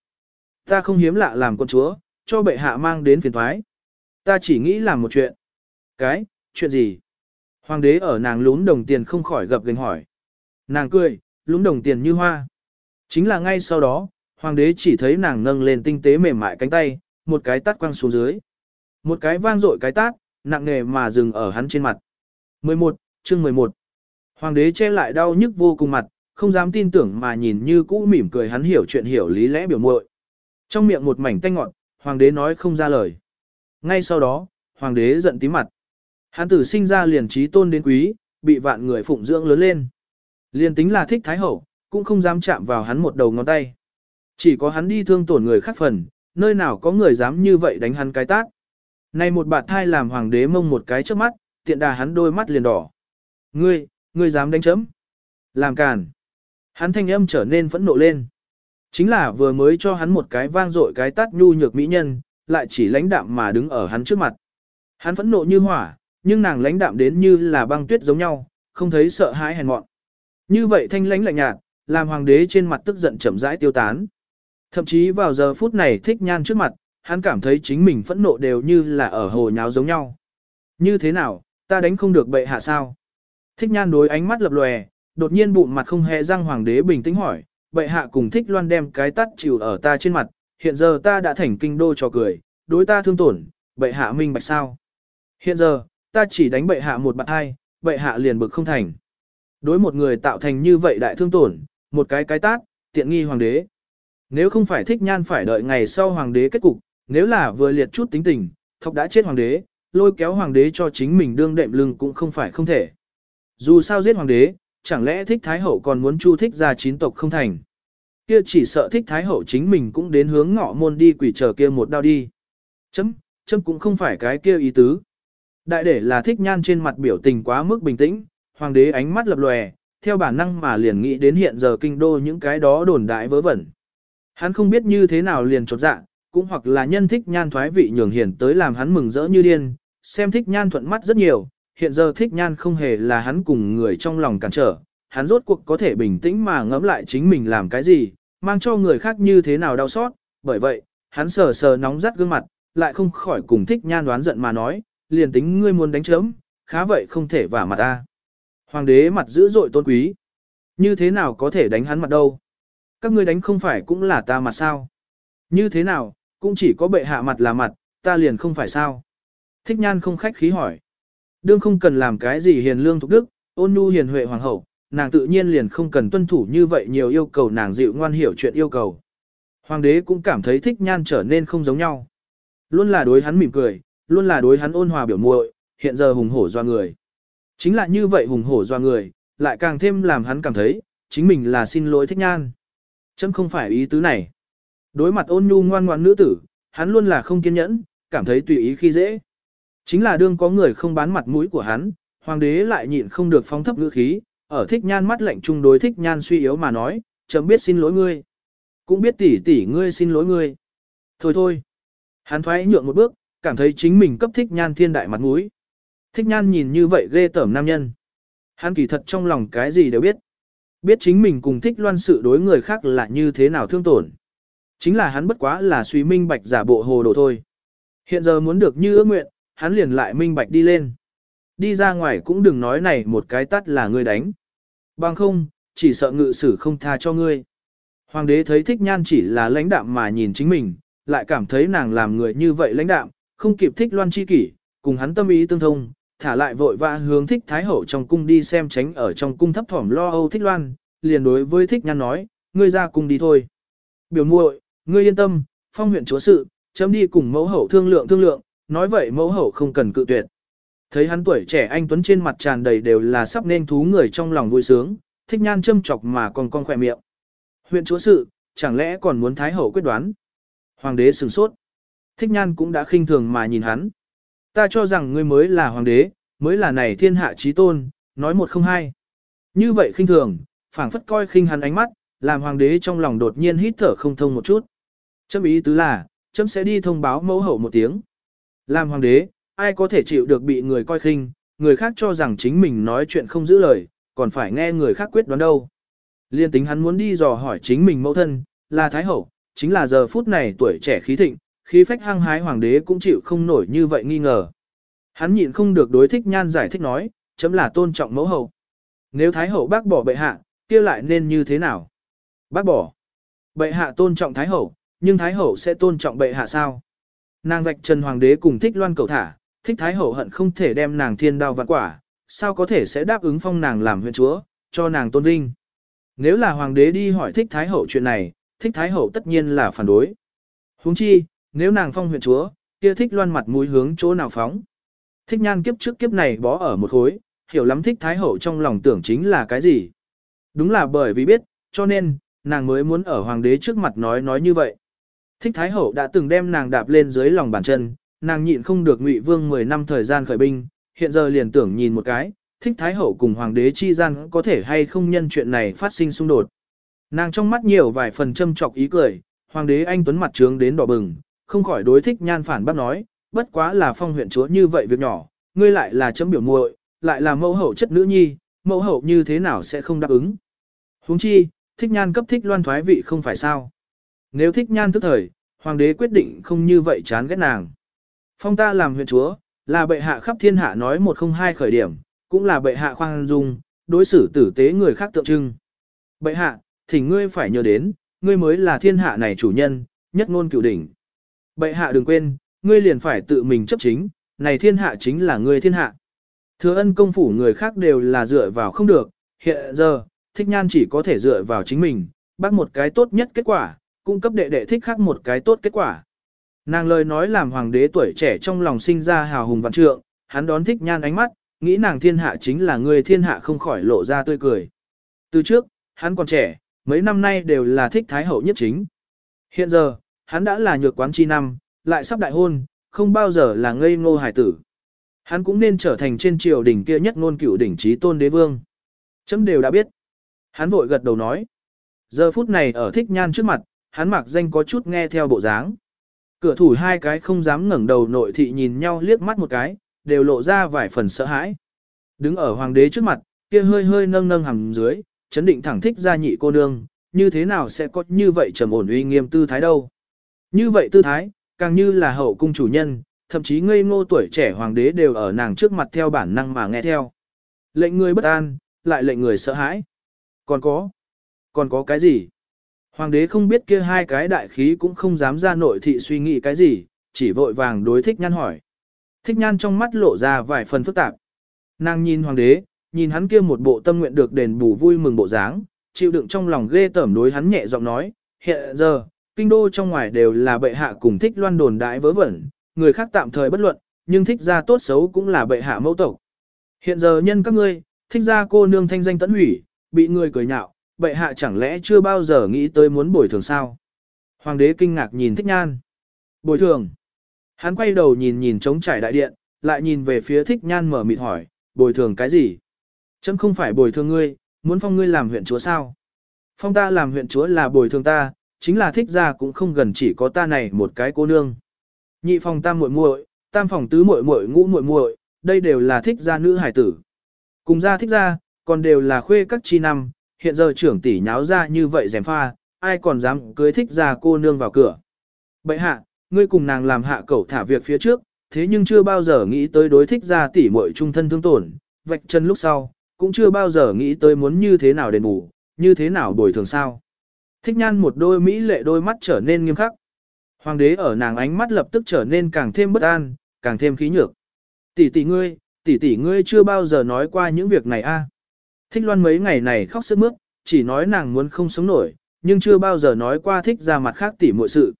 ta không hiếm lạ làm con chúa, cho bệ hạ mang đến phiền thoái. Ta chỉ nghĩ làm một chuyện. Cái, chuyện gì? Hoàng đế ở nàng lún đồng tiền không khỏi gập gành hỏi. Nàng cười, lún đồng tiền như hoa. Chính là ngay sau đó, hoàng đế chỉ thấy nàng nâng lên tinh tế mềm mại cánh tay, một cái tát quăng xuống dưới. Một cái vang dội cái tát, nặng nề mà dừng ở hắn trên mặt. 11, chương 11. Hoàng đế che lại đau nhức vô cùng mặt, không dám tin tưởng mà nhìn như cũ mỉm cười hắn hiểu chuyện hiểu lý lẽ biểu muội. Trong miệng một mảnh tanh ngọt, hoàng đế nói không ra lời. Ngay sau đó, hoàng đế giận tím mặt. Hắn tử sinh ra liền trí tôn đến quý, bị vạn người phụng dưỡng lớn lên. Liền tính là thích thái hậu, cũng không dám chạm vào hắn một đầu ngón tay. Chỉ có hắn đi thương tổn người khác phần, nơi nào có người dám như vậy đánh hắn cái tát. Này một bạt thai làm hoàng đế mông một cái trước mắt, tiện đà hắn đôi mắt liền đỏ. Ngươi, ngươi dám đánh chấm. Làm càn. Hắn thanh âm trở nên phẫn nộ lên. Chính là vừa mới cho hắn một cái vang dội cái tát nhu nhược mỹ nhân, lại chỉ lãnh đạm mà đứng ở hắn trước mặt. Hắn phẫn nộ như hỏa, nhưng nàng lãnh đạm đến như là băng tuyết giống nhau, không thấy sợ hãi hèn mọn. Như vậy thanh lãnh lạnh nhạt, làm hoàng đế trên mặt tức giận chậm rãi tiêu tán. Thậm chí vào giờ phút này thích nhan trước mặt, hắn cảm thấy chính mình phẫn nộ đều như là ở hồ nháo giống nhau. Như thế nào, ta đánh không được bệ hạ sao? Thích nhan đối ánh mắt lập lòe, đột nhiên bụng mặt không hề răng hoàng đế bình tĩnh hỏi, bệ hạ cùng thích loan đem cái tắt chịu ở ta trên mặt, hiện giờ ta đã thành kinh đô cho cười, đối ta thương tổn, bệ hạ minh bạch sao? Hiện giờ, ta chỉ đánh bệ hạ một bạn hai, bệ hạ liền bực không thành. Đối một người tạo thành như vậy đại thương tổn, một cái cái tát, tiện nghi hoàng đế. Nếu không phải thích nhan phải đợi ngày sau hoàng đế kết cục, nếu là vừa liệt chút tính tình, thọc đã chết hoàng đế, lôi kéo hoàng đế cho chính mình đương đệm lưng cũng không phải không thể. Dù sao giết hoàng đế, chẳng lẽ thích thái hậu còn muốn chu thích ra chín tộc không thành. Kia chỉ sợ thích thái hậu chính mình cũng đến hướng ngọ môn đi quỷ chờ kia một đao đi. Chấm, chấm cũng không phải cái kia ý tứ. Đại để là thích nhan trên mặt biểu tình quá mức bình tĩnh, hoàng đế ánh mắt lập lòe, theo bản năng mà liền nghĩ đến hiện giờ kinh đô những cái đó đồn đại vớ vẩn. Hắn không biết như thế nào liền chột dạ, cũng hoặc là nhân thích nhan thoái vị nhường hiển tới làm hắn mừng rỡ như điên, xem thích nhan thuận mắt rất nhiều, hiện giờ thích nhan không hề là hắn cùng người trong lòng cản trở, hắn rốt cuộc có thể bình tĩnh mà ngẫm lại chính mình làm cái gì, mang cho người khác như thế nào đau xót, bởi vậy, hắn sờ sờ nóng rắt gương mặt, lại không khỏi cùng thích nhan đoán giận mà nói, liền tính ngươi muốn đánh chớm, khá vậy không thể vả mặt ta. Hoàng đế mặt dữ dội tôn quý, như thế nào có thể đánh hắn mặt đâu? Các ngươi đánh không phải cũng là ta mặt sao? Như thế nào, cũng chỉ có bệ hạ mặt là mặt, ta liền không phải sao? Thích nhan không khách khí hỏi. Đương không cần làm cái gì hiền lương thục đức, ôn nhu hiền huệ hoàng hậu, nàng tự nhiên liền không cần tuân thủ như vậy nhiều yêu cầu nàng dịu ngoan hiểu chuyện yêu cầu. Hoàng đế cũng cảm thấy thích nhan trở nên không giống nhau. Luôn là đối hắn mỉm cười, luôn là đối hắn ôn hòa biểu muội, hiện giờ hùng hổ doa người. Chính là như vậy hùng hổ doa người, lại càng thêm làm hắn cảm thấy, chính mình là xin lỗi thích nhan. Chấm không phải ý tứ này. Đối mặt ôn nhu ngoan ngoan nữ tử, hắn luôn là không kiên nhẫn, cảm thấy tùy ý khi dễ. Chính là đương có người không bán mặt mũi của hắn, hoàng đế lại nhịn không được phóng thấp ngữ khí, ở thích nhan mắt lạnh chung đối thích nhan suy yếu mà nói, chấm biết xin lỗi ngươi. Cũng biết tỷ tỷ ngươi xin lỗi ngươi. Thôi thôi. Hắn thoái nhượng một bước, cảm thấy chính mình cấp thích nhan thiên đại mặt mũi. Thích nhan nhìn như vậy ghê tởm nam nhân. Hắn kỳ thật trong lòng cái gì đều biết. Biết chính mình cùng thích loan sự đối người khác là như thế nào thương tổn. Chính là hắn bất quá là suy minh bạch giả bộ hồ đồ thôi. Hiện giờ muốn được như ước nguyện, hắn liền lại minh bạch đi lên. Đi ra ngoài cũng đừng nói này một cái tắt là ngươi đánh. Bằng không, chỉ sợ ngự sử không tha cho ngươi. Hoàng đế thấy thích nhan chỉ là lãnh đạm mà nhìn chính mình, lại cảm thấy nàng làm người như vậy lãnh đạm, không kịp thích loan chi kỷ, cùng hắn tâm ý tương thông, thả lại vội vã hướng thích thái hậu trong cung đi xem tránh ở trong cung thấp thỏm lo âu thích loan, liền đối với thích nhan nói, ngươi ra cung đi thôi. Biểu muội, ngươi yên tâm, phong huyện chúa sự, chấm đi cùng mẫu hậu thương lượng thương lượng, nói vậy mẫu hậu không cần cự tuyệt. Thấy hắn tuổi trẻ anh Tuấn trên mặt tràn đầy đều là sắp nên thú người trong lòng vui sướng, thích nhan châm chọc mà còn con khỏe miệng. Huyện chúa sự, chẳng lẽ còn muốn thái hậu quyết đoán? Hoàng đế sừng sốt. Thích nhan cũng đã khinh thường mà nhìn hắn. Ta cho rằng ngươi mới là hoàng đế, mới là này thiên hạ trí tôn, nói một không hai. Như vậy khinh thường, phảng phất coi khinh hắn ánh mắt, làm hoàng đế trong lòng đột nhiên hít thở không thông một chút. Chấm ý tứ là, chấm sẽ đi thông báo mẫu hậu một tiếng. Làm hoàng đế, ai có thể chịu được bị người coi khinh, người khác cho rằng chính mình nói chuyện không giữ lời, còn phải nghe người khác quyết đoán đâu. Liên tính hắn muốn đi dò hỏi chính mình mẫu thân, là Thái Hậu, chính là giờ phút này tuổi trẻ khí thịnh, khí phách hăng hái hoàng đế cũng chịu không nổi như vậy nghi ngờ. Hắn nhịn không được đối thích nhan giải thích nói, chấm là tôn trọng mẫu hậu. Nếu Thái Hậu bác bỏ bệ hạ, kia lại nên như thế nào? Bác bỏ. bệ hạ tôn trọng Thái Hậu, nhưng Thái Hậu sẽ tôn trọng bệ hạ sao? Nàng vạch trần hoàng đế cùng thích loan cầu thả, thích Thái Hậu hận không thể đem nàng thiên đao vạn quả, sao có thể sẽ đáp ứng phong nàng làm huyện chúa, cho nàng tôn vinh. Nếu là hoàng đế đi hỏi thích Thái Hậu chuyện này, thích Thái Hậu tất nhiên là phản đối. Huống chi, nếu nàng phong huyện chúa, kia thích loan mặt mũi hướng chỗ nào phóng. Thích nhan kiếp trước kiếp này bó ở một khối, hiểu lắm thích Thái Hậu trong lòng tưởng chính là cái gì. Đúng là bởi vì biết, cho nên, nàng mới muốn ở hoàng đế trước mặt nói nói như vậy. Thích Thái Hậu đã từng đem nàng đạp lên dưới lòng bàn chân, nàng nhịn không được Ngụy Vương 10 năm thời gian khởi binh, hiện giờ liền tưởng nhìn một cái, thích Thái Hậu cùng Hoàng đế chi gian có thể hay không nhân chuyện này phát sinh xung đột. Nàng trong mắt nhiều vài phần châm chọc ý cười, Hoàng đế anh tuấn mặt trướng đến đỏ bừng, không khỏi đối thích nhan phản bác nói, bất quá là phong huyện chúa như vậy việc nhỏ, ngươi lại là chấm biểu muội, lại là mẫu hậu chất nữ nhi, mẫu hậu như thế nào sẽ không đáp ứng. Huống chi, thích nhan cấp thích loan thoái vị không phải sao. Nếu thích nhan thức thời, hoàng đế quyết định không như vậy chán ghét nàng. Phong ta làm huyện chúa, là bệ hạ khắp thiên hạ nói một không hai khởi điểm, cũng là bệ hạ khoan dung, đối xử tử tế người khác tượng trưng. Bệ hạ, thỉnh ngươi phải nhớ đến, ngươi mới là thiên hạ này chủ nhân, nhất ngôn cửu đỉnh. Bệ hạ đừng quên, ngươi liền phải tự mình chấp chính, này thiên hạ chính là ngươi thiên hạ. Thừa ân công phủ người khác đều là dựa vào không được, hiện giờ, thích nhan chỉ có thể dựa vào chính mình, bắt một cái tốt nhất kết quả, cung cấp đệ đệ thích khác một cái tốt kết quả. Nàng lời nói làm hoàng đế tuổi trẻ trong lòng sinh ra hào hùng vạn trượng, hắn đón thích nhan ánh mắt, nghĩ nàng thiên hạ chính là người thiên hạ không khỏi lộ ra tươi cười. Từ trước, hắn còn trẻ, mấy năm nay đều là thích thái hậu nhất chính. Hiện giờ, hắn đã là nhược quán chi năm, lại sắp đại hôn, không bao giờ là ngây ngô hải tử. Hắn cũng nên trở thành trên triều đỉnh kia nhất ngôn cửu đỉnh trí tôn đế vương. Chấm đều đã biết. Hắn vội gật đầu nói. Giờ phút này ở thích nhan trước mặt, hắn mặc danh có chút nghe theo bộ dáng. Cửa thủ hai cái không dám ngẩng đầu nội thị nhìn nhau liếc mắt một cái, đều lộ ra vài phần sợ hãi. Đứng ở hoàng đế trước mặt, kia hơi hơi nâng nâng hằng dưới, chấn định thẳng thích ra nhị cô nương, như thế nào sẽ có như vậy trầm ổn uy nghiêm tư thái đâu. Như vậy tư thái, càng như là hậu cung chủ nhân, thậm chí ngây ngô tuổi trẻ hoàng đế đều ở nàng trước mặt theo bản năng mà nghe theo. Lệnh người bất an, lại lệnh người sợ hãi. Còn có, còn có cái gì? Hoàng đế không biết kia hai cái đại khí cũng không dám ra nội thị suy nghĩ cái gì, chỉ vội vàng đối thích nhan hỏi. Thích nhan trong mắt lộ ra vài phần phức tạp. Nàng nhìn hoàng đế, nhìn hắn kia một bộ tâm nguyện được đền bù vui mừng bộ dáng, chịu đựng trong lòng ghê tởm đối hắn nhẹ giọng nói, hiện giờ, kinh đô trong ngoài đều là bệ hạ cùng thích loan đồn đại vớ vẩn, người khác tạm thời bất luận, nhưng thích ra tốt xấu cũng là bệ hạ mẫu tộc. Hiện giờ nhân các ngươi, thích ra cô nương thanh danh tẫn hủy, bị người cười nhạo, bệ hạ chẳng lẽ chưa bao giờ nghĩ tới muốn bồi thường sao? Hoàng đế kinh ngạc nhìn thích nhan. Bồi thường. Hắn quay đầu nhìn nhìn trống trải đại điện, lại nhìn về phía thích nhan mở mịt hỏi, bồi thường cái gì? Chấm không phải bồi thường ngươi, muốn phong ngươi làm huyện chúa sao? Phong ta làm huyện chúa là bồi thường ta, chính là thích ra cũng không gần chỉ có ta này một cái cô nương. Nhị phòng tam muội muội, tam phòng tứ muội muội ngũ muội muội, đây đều là thích gia nữ hải tử. Cùng gia thích gia, còn đều là khuê các chi năm, hiện giờ trưởng tỷ nháo ra như vậy dèm pha, ai còn dám cưới thích ra cô nương vào cửa. Bậy hạ, ngươi cùng nàng làm hạ cẩu thả việc phía trước, thế nhưng chưa bao giờ nghĩ tới đối thích ra tỷ muội trung thân thương tổn, vạch chân lúc sau, cũng chưa bao giờ nghĩ tới muốn như thế nào đền bù, như thế nào bồi thường sao. Thích nhan một đôi mỹ lệ đôi mắt trở nên nghiêm khắc. Hoàng đế ở nàng ánh mắt lập tức trở nên càng thêm bất an, càng thêm khí nhược. Tỷ tỷ ngươi, tỷ tỷ ngươi chưa bao giờ nói qua những việc này a. Thích loan mấy ngày này khóc sức mướt, chỉ nói nàng muốn không sống nổi, nhưng chưa bao giờ nói qua thích ra mặt khác tỉ muội sự.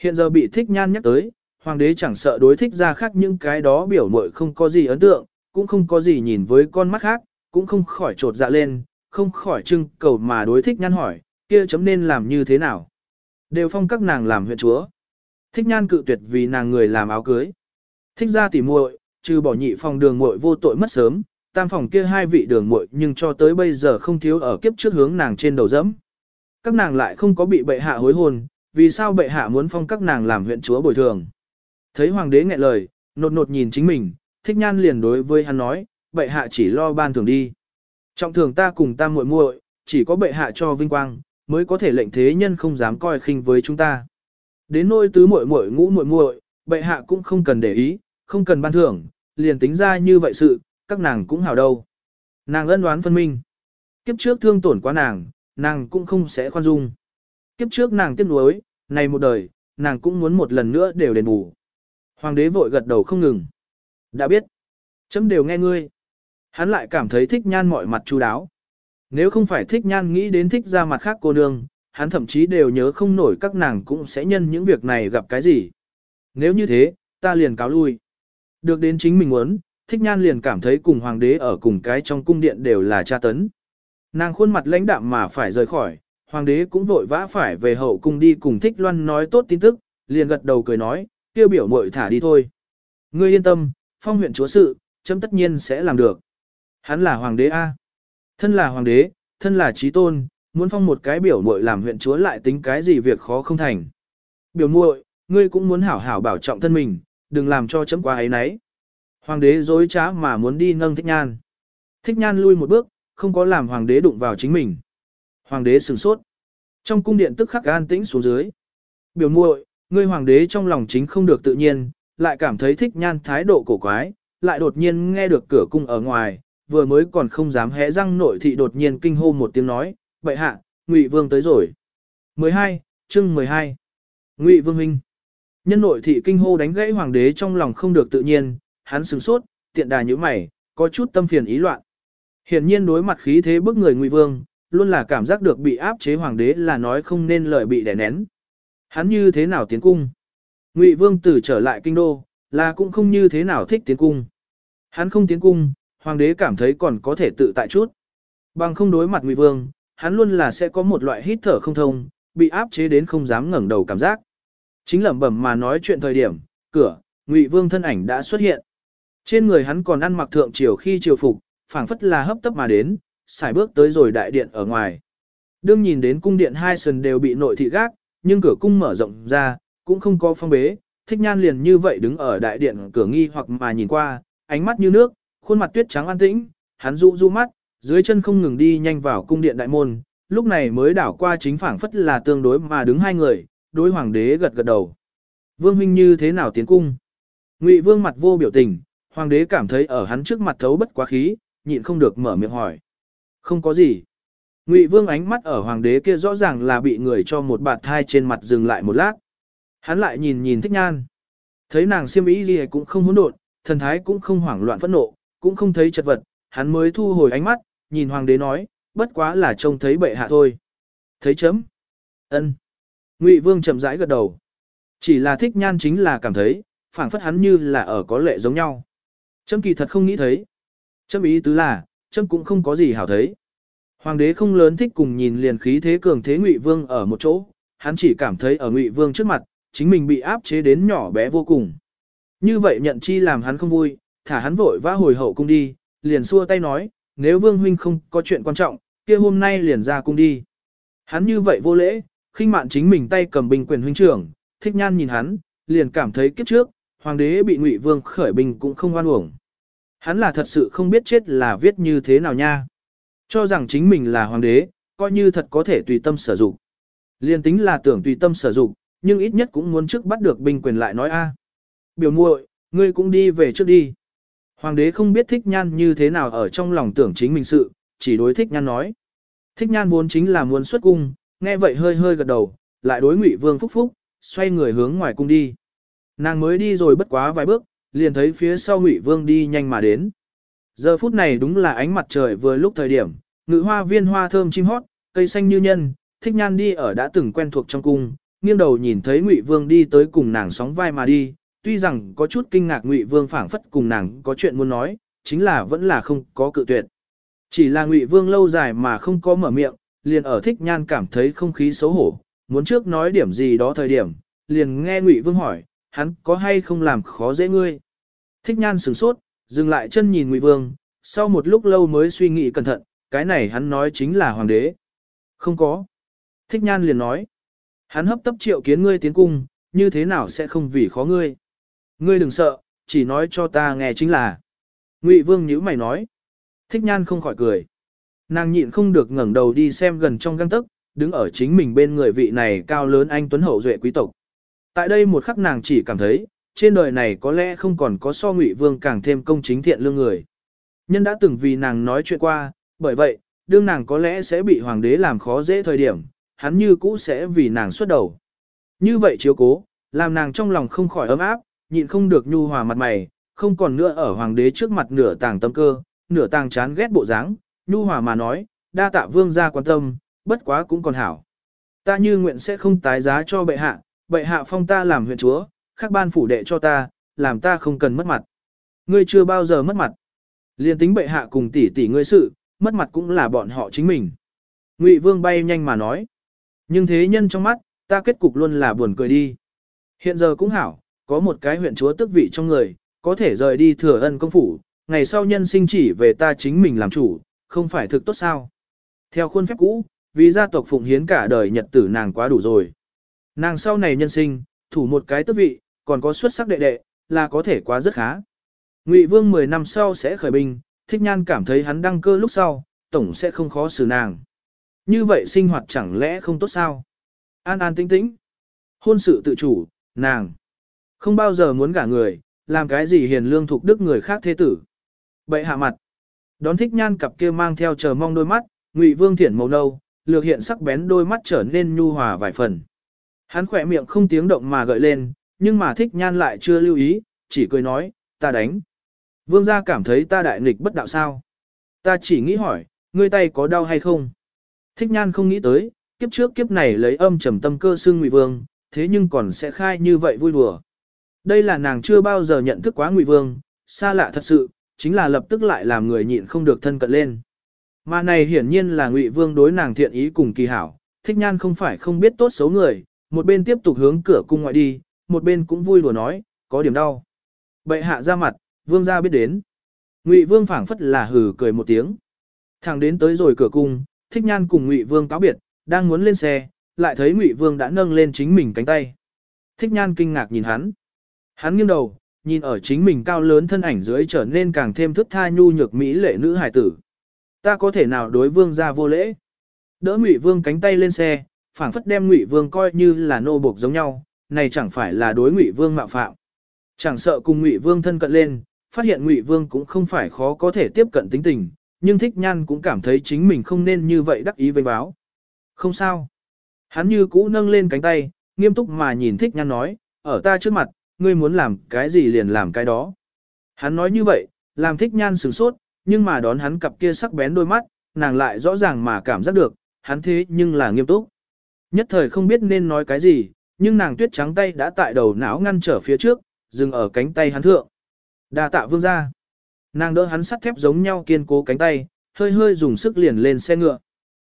Hiện giờ bị thích nhan nhắc tới, hoàng đế chẳng sợ đối thích ra khác những cái đó biểu muội không có gì ấn tượng, cũng không có gì nhìn với con mắt khác, cũng không khỏi trột dạ lên, không khỏi trưng cầu mà đối thích nhan hỏi, kia chấm nên làm như thế nào. Đều phong các nàng làm huyện chúa. Thích nhan cự tuyệt vì nàng người làm áo cưới. Thích ra tỉ muội, trừ bỏ nhị phòng đường muội vô tội mất sớm, tam phòng kia hai vị đường muội nhưng cho tới bây giờ không thiếu ở kiếp trước hướng nàng trên đầu dẫm. Các nàng lại không có bị bệ hạ hối hôn, vì sao bệ hạ muốn phong các nàng làm huyện chúa bồi thường. Thấy hoàng đế nghẹn lời, nột nột nhìn chính mình, thích nhan liền đối với hắn nói, bệ hạ chỉ lo ban thường đi. Trọng thường ta cùng ta muội muội, chỉ có bệ hạ cho vinh quang, mới có thể lệnh thế nhân không dám coi khinh với chúng ta. Đến nôi tứ muội muội ngũ muội muội, bệ hạ cũng không cần để ý, không cần ban thưởng, liền tính ra như vậy sự, các nàng cũng hảo đâu. Nàng ân đoán phân minh. Kiếp trước thương tổn quá nàng, nàng cũng không sẽ khoan dung. Kiếp trước nàng tiếc nuối, này một đời, nàng cũng muốn một lần nữa đều đền bù. Hoàng đế vội gật đầu không ngừng. Đã biết. Chấm đều nghe ngươi. Hắn lại cảm thấy thích nhan mọi mặt chu đáo. Nếu không phải thích nhan nghĩ đến thích ra mặt khác cô nương, hắn thậm chí đều nhớ không nổi các nàng cũng sẽ nhân những việc này gặp cái gì. Nếu như thế, ta liền cáo lui. Được đến chính mình muốn, thích nhan liền cảm thấy cùng hoàng đế ở cùng cái trong cung điện đều là cha tấn. Nàng khuôn mặt lãnh đạm mà phải rời khỏi, hoàng đế cũng vội vã phải về hậu cung đi cùng thích loan nói tốt tin tức, liền gật đầu cười nói, kêu biểu muội thả đi thôi. Ngươi yên tâm, phong huyện chúa sự, chấm tất nhiên sẽ làm được. Hắn là hoàng đế A. Thân là hoàng đế, thân là trí tôn, muốn phong một cái biểu muội làm huyện chúa lại tính cái gì việc khó không thành. Biểu muội, ngươi cũng muốn hảo hảo bảo trọng thân mình, đừng làm cho chấm quá ấy nấy. Hoàng đế dối trá mà muốn đi nâng thích nhan. Thích nhan lui một bước, không có làm hoàng đế đụng vào chính mình. Hoàng đế sửng sốt. Trong cung điện tức khắc an tĩnh xuống dưới. Biểu muội, ngươi hoàng đế trong lòng chính không được tự nhiên, lại cảm thấy thích nhan thái độ cổ quái, lại đột nhiên nghe được cửa cung ở ngoài, vừa mới còn không dám hé răng nội thị đột nhiên kinh hô một tiếng nói, vậy hạ, Ngụy Vương tới rồi. 12, chương 12. Ngụy Vương huynh. Nhân nội thị kinh hô đánh gãy hoàng đế trong lòng không được tự nhiên, hắn sừng sốt, tiện đà như mày, có chút tâm phiền ý loạn. Hiển nhiên đối mặt khí thế bức người Ngụy Vương, luôn là cảm giác được bị áp chế hoàng đế là nói không nên lời bị đè nén. Hắn như thế nào tiến cung? Ngụy Vương tử trở lại kinh đô, là cũng không như thế nào thích tiến cung. Hắn không tiến cung, hoàng đế cảm thấy còn có thể tự tại chút. Bằng không đối mặt Ngụy Vương, hắn luôn là sẽ có một loại hít thở không thông, bị áp chế đến không dám ngẩng đầu cảm giác. Chính lẩm bẩm mà nói chuyện thời điểm, cửa, Ngụy Vương thân ảnh đã xuất hiện. Trên người hắn còn ăn mặc thượng triều khi triều phục, phảng phất là hấp tấp mà đến, xài bước tới rồi đại điện ở ngoài. Đương nhìn đến cung điện hai sườn đều bị nội thị gác, nhưng cửa cung mở rộng ra, cũng không có phong bế, thích nhan liền như vậy đứng ở đại điện cửa nghi hoặc mà nhìn qua, ánh mắt như nước, khuôn mặt tuyết trắng an tĩnh, hắn dụ du mắt, dưới chân không ngừng đi nhanh vào cung điện đại môn, lúc này mới đảo qua chính phảng phất là tương đối mà đứng hai người, đối hoàng đế gật gật đầu. Vương huynh như thế nào tiến cung? Ngụy Vương mặt vô biểu tình, hoàng đế cảm thấy ở hắn trước mặt thấu bất quá khí, nhịn không được mở miệng hỏi. Không có gì. Ngụy Vương ánh mắt ở hoàng đế kia rõ ràng là bị người cho một bạt thai trên mặt dừng lại một lát. Hắn lại nhìn nhìn thích nhan. Thấy nàng siêm ý gì cũng không hỗn độn, thần thái cũng không hoảng loạn phẫn nộ, cũng không thấy chật vật, hắn mới thu hồi ánh mắt, nhìn hoàng đế nói, bất quá là trông thấy bệ hạ thôi. Thấy chấm. ân. Ngụy Vương chậm rãi gật đầu. Chỉ là thích nhan chính là cảm thấy, phảng phất hắn như là ở có lệ giống nhau châm kỳ thật không nghĩ thấy. châm ý tứ là, châm cũng không có gì hảo thấy. Hoàng đế không lớn thích cùng nhìn liền khí thế cường thế Ngụy Vương ở một chỗ, hắn chỉ cảm thấy ở Ngụy Vương trước mặt, chính mình bị áp chế đến nhỏ bé vô cùng. Như vậy nhận chi làm hắn không vui, thả hắn vội vã hồi hậu cung đi, liền xua tay nói, nếu Vương huynh không có chuyện quan trọng, kia hôm nay liền ra cung đi. Hắn như vậy vô lễ, khinh mạn chính mình tay cầm binh quyền huynh trưởng, thích nhan nhìn hắn, liền cảm thấy kiếp trước, hoàng đế bị Ngụy Vương khởi binh cũng không oan uổng. Hắn là thật sự không biết chết là viết như thế nào nha. Cho rằng chính mình là hoàng đế, coi như thật có thể tùy tâm sử dụng. Liên tính là tưởng tùy tâm sử dụng, nhưng ít nhất cũng muốn trước bắt được binh quyền lại nói a. À. Biểu muội, ngươi cũng đi về trước đi. Hoàng đế không biết thích nhan như thế nào ở trong lòng tưởng chính mình sự, chỉ đối thích nhan nói. Thích nhan vốn chính là muốn xuất cung, nghe vậy hơi hơi gật đầu, lại đối ngụy vương phúc phúc, xoay người hướng ngoài cung đi. Nàng mới đi rồi bất quá vài bước, liền thấy phía sau ngụy vương đi nhanh mà đến. Giờ phút này đúng là ánh mặt trời vừa lúc thời điểm, ngự hoa viên hoa thơm chim hót, cây xanh như nhân, thích nhan đi ở đã từng quen thuộc trong cung, nghiêng đầu nhìn thấy Ngụy Vương đi tới cùng nàng sóng vai mà đi, tuy rằng có chút kinh ngạc Ngụy Vương phảng phất cùng nàng có chuyện muốn nói, chính là vẫn là không có cự tuyệt. Chỉ là Ngụy Vương lâu dài mà không có mở miệng, liền ở thích nhan cảm thấy không khí xấu hổ, muốn trước nói điểm gì đó thời điểm, liền nghe Ngụy Vương hỏi, hắn có hay không làm khó dễ ngươi. Thích nhan sửng sốt, dừng lại chân nhìn Ngụy Vương, sau một lúc lâu mới suy nghĩ cẩn thận, cái này hắn nói chính là hoàng đế. Không có. Thích nhan liền nói. Hắn hấp tấp triệu kiến ngươi tiến cung, như thế nào sẽ không vì khó ngươi. Ngươi đừng sợ, chỉ nói cho ta nghe chính là. Ngụy Vương nhữ mày nói. Thích nhan không khỏi cười. Nàng nhịn không được ngẩng đầu đi xem gần trong găng tức, đứng ở chính mình bên người vị này cao lớn anh tuấn hậu duệ quý tộc. Tại đây một khắc nàng chỉ cảm thấy, trên đời này có lẽ không còn có so Ngụy Vương càng thêm công chính thiện lương người. Nhân đã từng vì nàng nói chuyện qua, bởi vậy, đương nàng có lẽ sẽ bị hoàng đế làm khó dễ thời điểm, hắn như cũ sẽ vì nàng xuất đầu. Như vậy chiếu cố, làm nàng trong lòng không khỏi ấm áp, nhịn không được nhu hòa mặt mày, không còn nữa ở hoàng đế trước mặt nửa tàng tâm cơ, nửa tàng chán ghét bộ dáng, nhu hòa mà nói, đa tạ vương gia quan tâm, bất quá cũng còn hảo. Ta như nguyện sẽ không tái giá cho bệ hạ, bệ hạ phong ta làm huyện chúa, khắc ban phủ đệ cho ta, làm ta không cần mất mặt. Ngươi chưa bao giờ mất mặt. Liên tính bệ hạ cùng tỷ tỷ ngươi sự, mất mặt cũng là bọn họ chính mình. Ngụy Vương bay nhanh mà nói. Nhưng thế nhân trong mắt, ta kết cục luôn là buồn cười đi. Hiện giờ cũng hảo, có một cái huyện chúa tước vị trong người, có thể rời đi thừa ân công phủ, ngày sau nhân sinh chỉ về ta chính mình làm chủ, không phải thực tốt sao. Theo khuôn phép cũ, vì gia tộc phụng hiến cả đời nhật tử nàng quá đủ rồi. Nàng sau này nhân sinh, thủ một cái tước vị, còn có xuất sắc đệ đệ, là có thể quá rất khá. Ngụy Vương 10 năm sau sẽ khởi binh, Thích Nhan cảm thấy hắn đăng cơ lúc sau, tổng sẽ không khó xử nàng. Như vậy sinh hoạt chẳng lẽ không tốt sao? An an tĩnh tĩnh. Hôn sự tự chủ, nàng. Không bao giờ muốn gả người, làm cái gì hiền lương thuộc đức người khác thế tử. Bậy hạ mặt. Đón thích nhan cặp kia mang theo chờ mong đôi mắt, ngụy vương thiển màu nâu, lược hiện sắc bén đôi mắt trở nên nhu hòa vài phần. Hắn khỏe miệng không tiếng động mà gợi lên, nhưng mà thích nhan lại chưa lưu ý, chỉ cười nói, ta đánh. Vương gia cảm thấy ta đại nghịch bất đạo sao. Ta chỉ nghĩ hỏi, ngươi tay có đau hay không? Thích nhan không nghĩ tới, kiếp trước kiếp này lấy âm trầm tâm cơ xương ngụy vương, thế nhưng còn sẽ khai như vậy vui đùa. Đây là nàng chưa bao giờ nhận thức quá ngụy vương, xa lạ thật sự, chính là lập tức lại làm người nhịn không được thân cận lên. Mà này hiển nhiên là ngụy vương đối nàng thiện ý cùng kỳ hảo, thích nhan không phải không biết tốt xấu người, một bên tiếp tục hướng cửa cung ngoại đi, một bên cũng vui đùa nói, có điểm đau. Bệ hạ ra mặt, vương gia biết đến. Ngụy vương phảng phất là hừ cười một tiếng. Thẳng đến tới rồi cửa cung, thích nhan cùng Ngụy vương cáo biệt, đang muốn lên xe, lại thấy Ngụy vương đã nâng lên chính mình cánh tay. Thích nhan kinh ngạc nhìn hắn. Hắn nghiêng đầu, nhìn ở chính mình cao lớn thân ảnh dưới trở nên càng thêm thức tha nhu nhược mỹ lệ nữ hải tử. Ta có thể nào đối vương gia vô lễ? Đỡ Ngụy Vương cánh tay lên xe, phảng phất đem Ngụy Vương coi như là nô buộc giống nhau, này chẳng phải là đối Ngụy Vương mạo phạm. Chẳng sợ cùng Ngụy Vương thân cận lên, phát hiện Ngụy Vương cũng không phải khó có thể tiếp cận tính tình, nhưng Thích Nhan cũng cảm thấy chính mình không nên như vậy đắc ý vênh báo. Không sao. Hắn như cũ nâng lên cánh tay, nghiêm túc mà nhìn Thích Nhan nói, ở ta trước mặt, ngươi muốn làm cái gì liền làm cái đó. Hắn nói như vậy, làm thích nhan sửng sốt, nhưng mà đón hắn cặp kia sắc bén đôi mắt, nàng lại rõ ràng mà cảm giác được, hắn thế nhưng là nghiêm túc. Nhất thời không biết nên nói cái gì, nhưng nàng tuyết trắng tay đã tại đầu não ngăn trở phía trước, dừng ở cánh tay hắn thượng. đa tạ vương ra. Nàng đỡ hắn sắt thép giống nhau kiên cố cánh tay, hơi hơi dùng sức liền lên xe ngựa.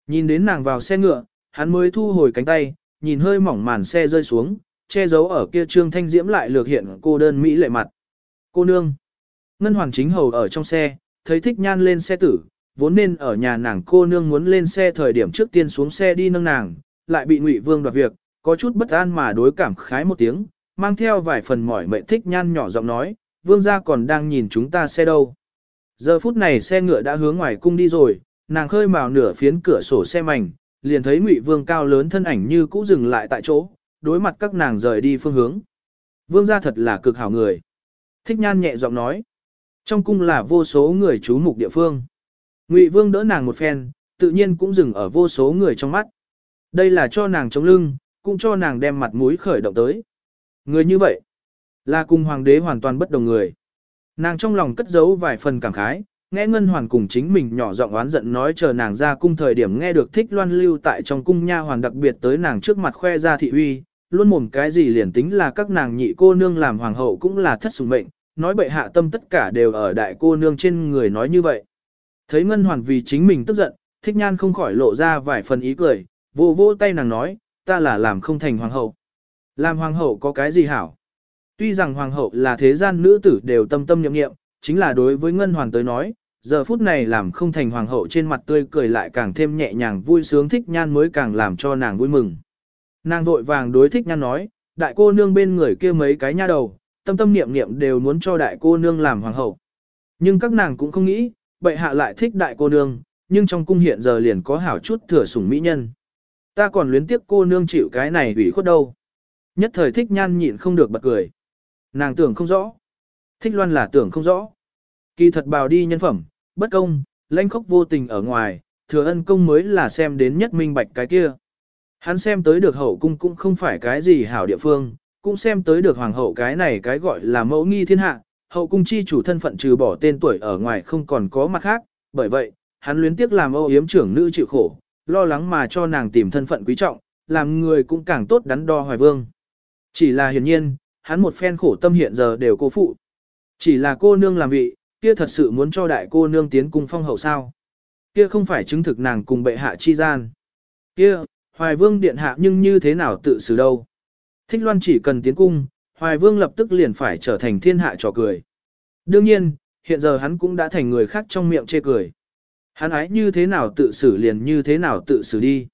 Nhìn đến nàng vào xe ngựa, hắn mới thu hồi cánh tay, nhìn hơi mỏng màn xe rơi xuống, che giấu ở kia trương thanh diễm lại lược hiện cô đơn mỹ lệ mặt. Cô nương. Ngân hoàng chính hầu ở trong xe, thấy thích nhan lên xe tử, vốn nên ở nhà nàng cô nương muốn lên xe thời điểm trước tiên xuống xe đi nâng nàng, lại bị ngụy vương đoạt việc, có chút bất an mà đối cảm khái một tiếng, mang theo vài phần mỏi mệt thích nhan nhỏ giọng nói, vương gia còn đang nhìn chúng ta xe đâu. Giờ phút này xe ngựa đã hướng ngoài cung đi rồi, nàng khơi mào nửa phiến cửa sổ xe mảnh, liền thấy ngụy vương cao lớn thân ảnh như cũ dừng lại tại chỗ, đối mặt các nàng rời đi phương hướng. Vương gia thật là cực hảo người. Thích nhan nhẹ giọng nói. Trong cung là vô số người chú mục địa phương. Ngụy vương đỡ nàng một phen, tự nhiên cũng dừng ở vô số người trong mắt. Đây là cho nàng chống lưng, cũng cho nàng đem mặt mũi khởi động tới. Người như vậy, là cùng hoàng đế hoàn toàn bất đồng người. Nàng trong lòng cất giấu vài phần cảm khái, nghe ngân hoàn cùng chính mình nhỏ giọng oán giận nói chờ nàng ra cung thời điểm nghe được thích loan lưu tại trong cung nha hoàn đặc biệt tới nàng trước mặt khoe ra thị uy, luôn mồm cái gì liền tính là các nàng nhị cô nương làm hoàng hậu cũng là thất sủng mệnh, nói bệ hạ tâm tất cả đều ở đại cô nương trên người nói như vậy. Thấy Ngân Hoàn vì chính mình tức giận, thích nhan không khỏi lộ ra vài phần ý cười, vô vô tay nàng nói, ta là làm không thành hoàng hậu. Làm hoàng hậu có cái gì hảo? Tuy rằng hoàng hậu là thế gian nữ tử đều tâm tâm nhậm nghiệm, chính là đối với Ngân hoàng tới nói, giờ phút này làm không thành hoàng hậu trên mặt tươi cười lại càng thêm nhẹ nhàng vui sướng thích nhan mới càng làm cho nàng vui mừng. Nàng vội vàng đối thích nhan nói, đại cô nương bên người kia mấy cái nha đầu, tâm tâm niệm niệm đều muốn cho đại cô nương làm hoàng hậu. Nhưng các nàng cũng không nghĩ, bệ hạ lại thích đại cô nương, nhưng trong cung hiện giờ liền có hảo chút thừa sủng mỹ nhân. Ta còn luyến tiếc cô nương chịu cái này ủy khuất đâu. Nhất thời thích nhan nhịn không được bật cười. Nàng tưởng không rõ. Thích loan là tưởng không rõ. Kỳ thật bào đi nhân phẩm, bất công, lãnh khốc vô tình ở ngoài, thừa ân công mới là xem đến nhất minh bạch cái kia. Hắn xem tới được hậu cung cũng không phải cái gì hảo địa phương, cũng xem tới được hoàng hậu cái này cái gọi là mẫu nghi thiên hạ, hậu cung chi chủ thân phận trừ bỏ tên tuổi ở ngoài không còn có mặt khác, bởi vậy, hắn luyến tiếc làm âu yếm trưởng nữ chịu khổ, lo lắng mà cho nàng tìm thân phận quý trọng, làm người cũng càng tốt đắn đo hoài vương. Chỉ là hiển nhiên, hắn một phen khổ tâm hiện giờ đều cô phụ. Chỉ là cô nương làm vị, kia thật sự muốn cho đại cô nương tiến cung phong hậu sao. Kia không phải chứng thực nàng cùng bệ hạ chi gian. Kia, hoài vương điện hạ nhưng như thế nào tự xử đâu. Thích loan chỉ cần tiến cung, hoài vương lập tức liền phải trở thành thiên hạ trò cười. Đương nhiên, hiện giờ hắn cũng đã thành người khác trong miệng chê cười. Hắn ái như thế nào tự xử liền như thế nào tự xử đi.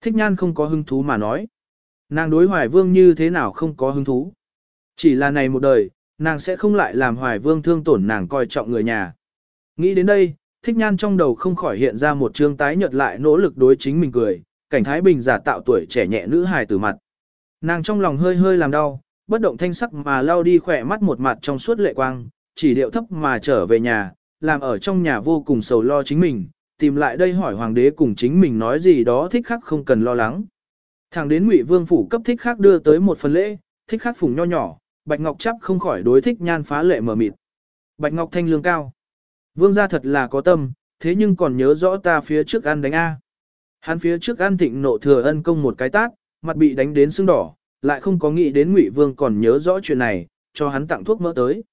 Thích nhan không có hứng thú mà nói. Nàng đối hoài vương như thế nào không có hứng thú. Chỉ là này một đời, nàng sẽ không lại làm hoài vương thương tổn nàng coi trọng người nhà. Nghĩ đến đây, thích nhan trong đầu không khỏi hiện ra một chương tái nhợt lại nỗ lực đối chính mình cười, cảnh thái bình giả tạo tuổi trẻ nhẹ nữ hài từ mặt. Nàng trong lòng hơi hơi làm đau, bất động thanh sắc mà lao đi khỏe mắt một mặt trong suốt lệ quang, chỉ điệu thấp mà trở về nhà, làm ở trong nhà vô cùng sầu lo chính mình, tìm lại đây hỏi hoàng đế cùng chính mình nói gì đó thích khắc không cần lo lắng. Thẳng đến Ngụy Vương phủ cấp thích khắc đưa tới một phần lễ, thích khắc phùng nho nhỏ, Bạch Ngọc chắp không khỏi đối thích nhan phá lệ mở mịt. Bạch Ngọc thanh lương cao. Vương gia thật là có tâm, thế nhưng còn nhớ rõ ta phía trước ăn đánh A. Hắn phía trước ăn thịnh nộ thừa ân công một cái tát, mặt bị đánh đến sưng đỏ, lại không có nghĩ đến Ngụy Vương còn nhớ rõ chuyện này, cho hắn tặng thuốc mỡ tới.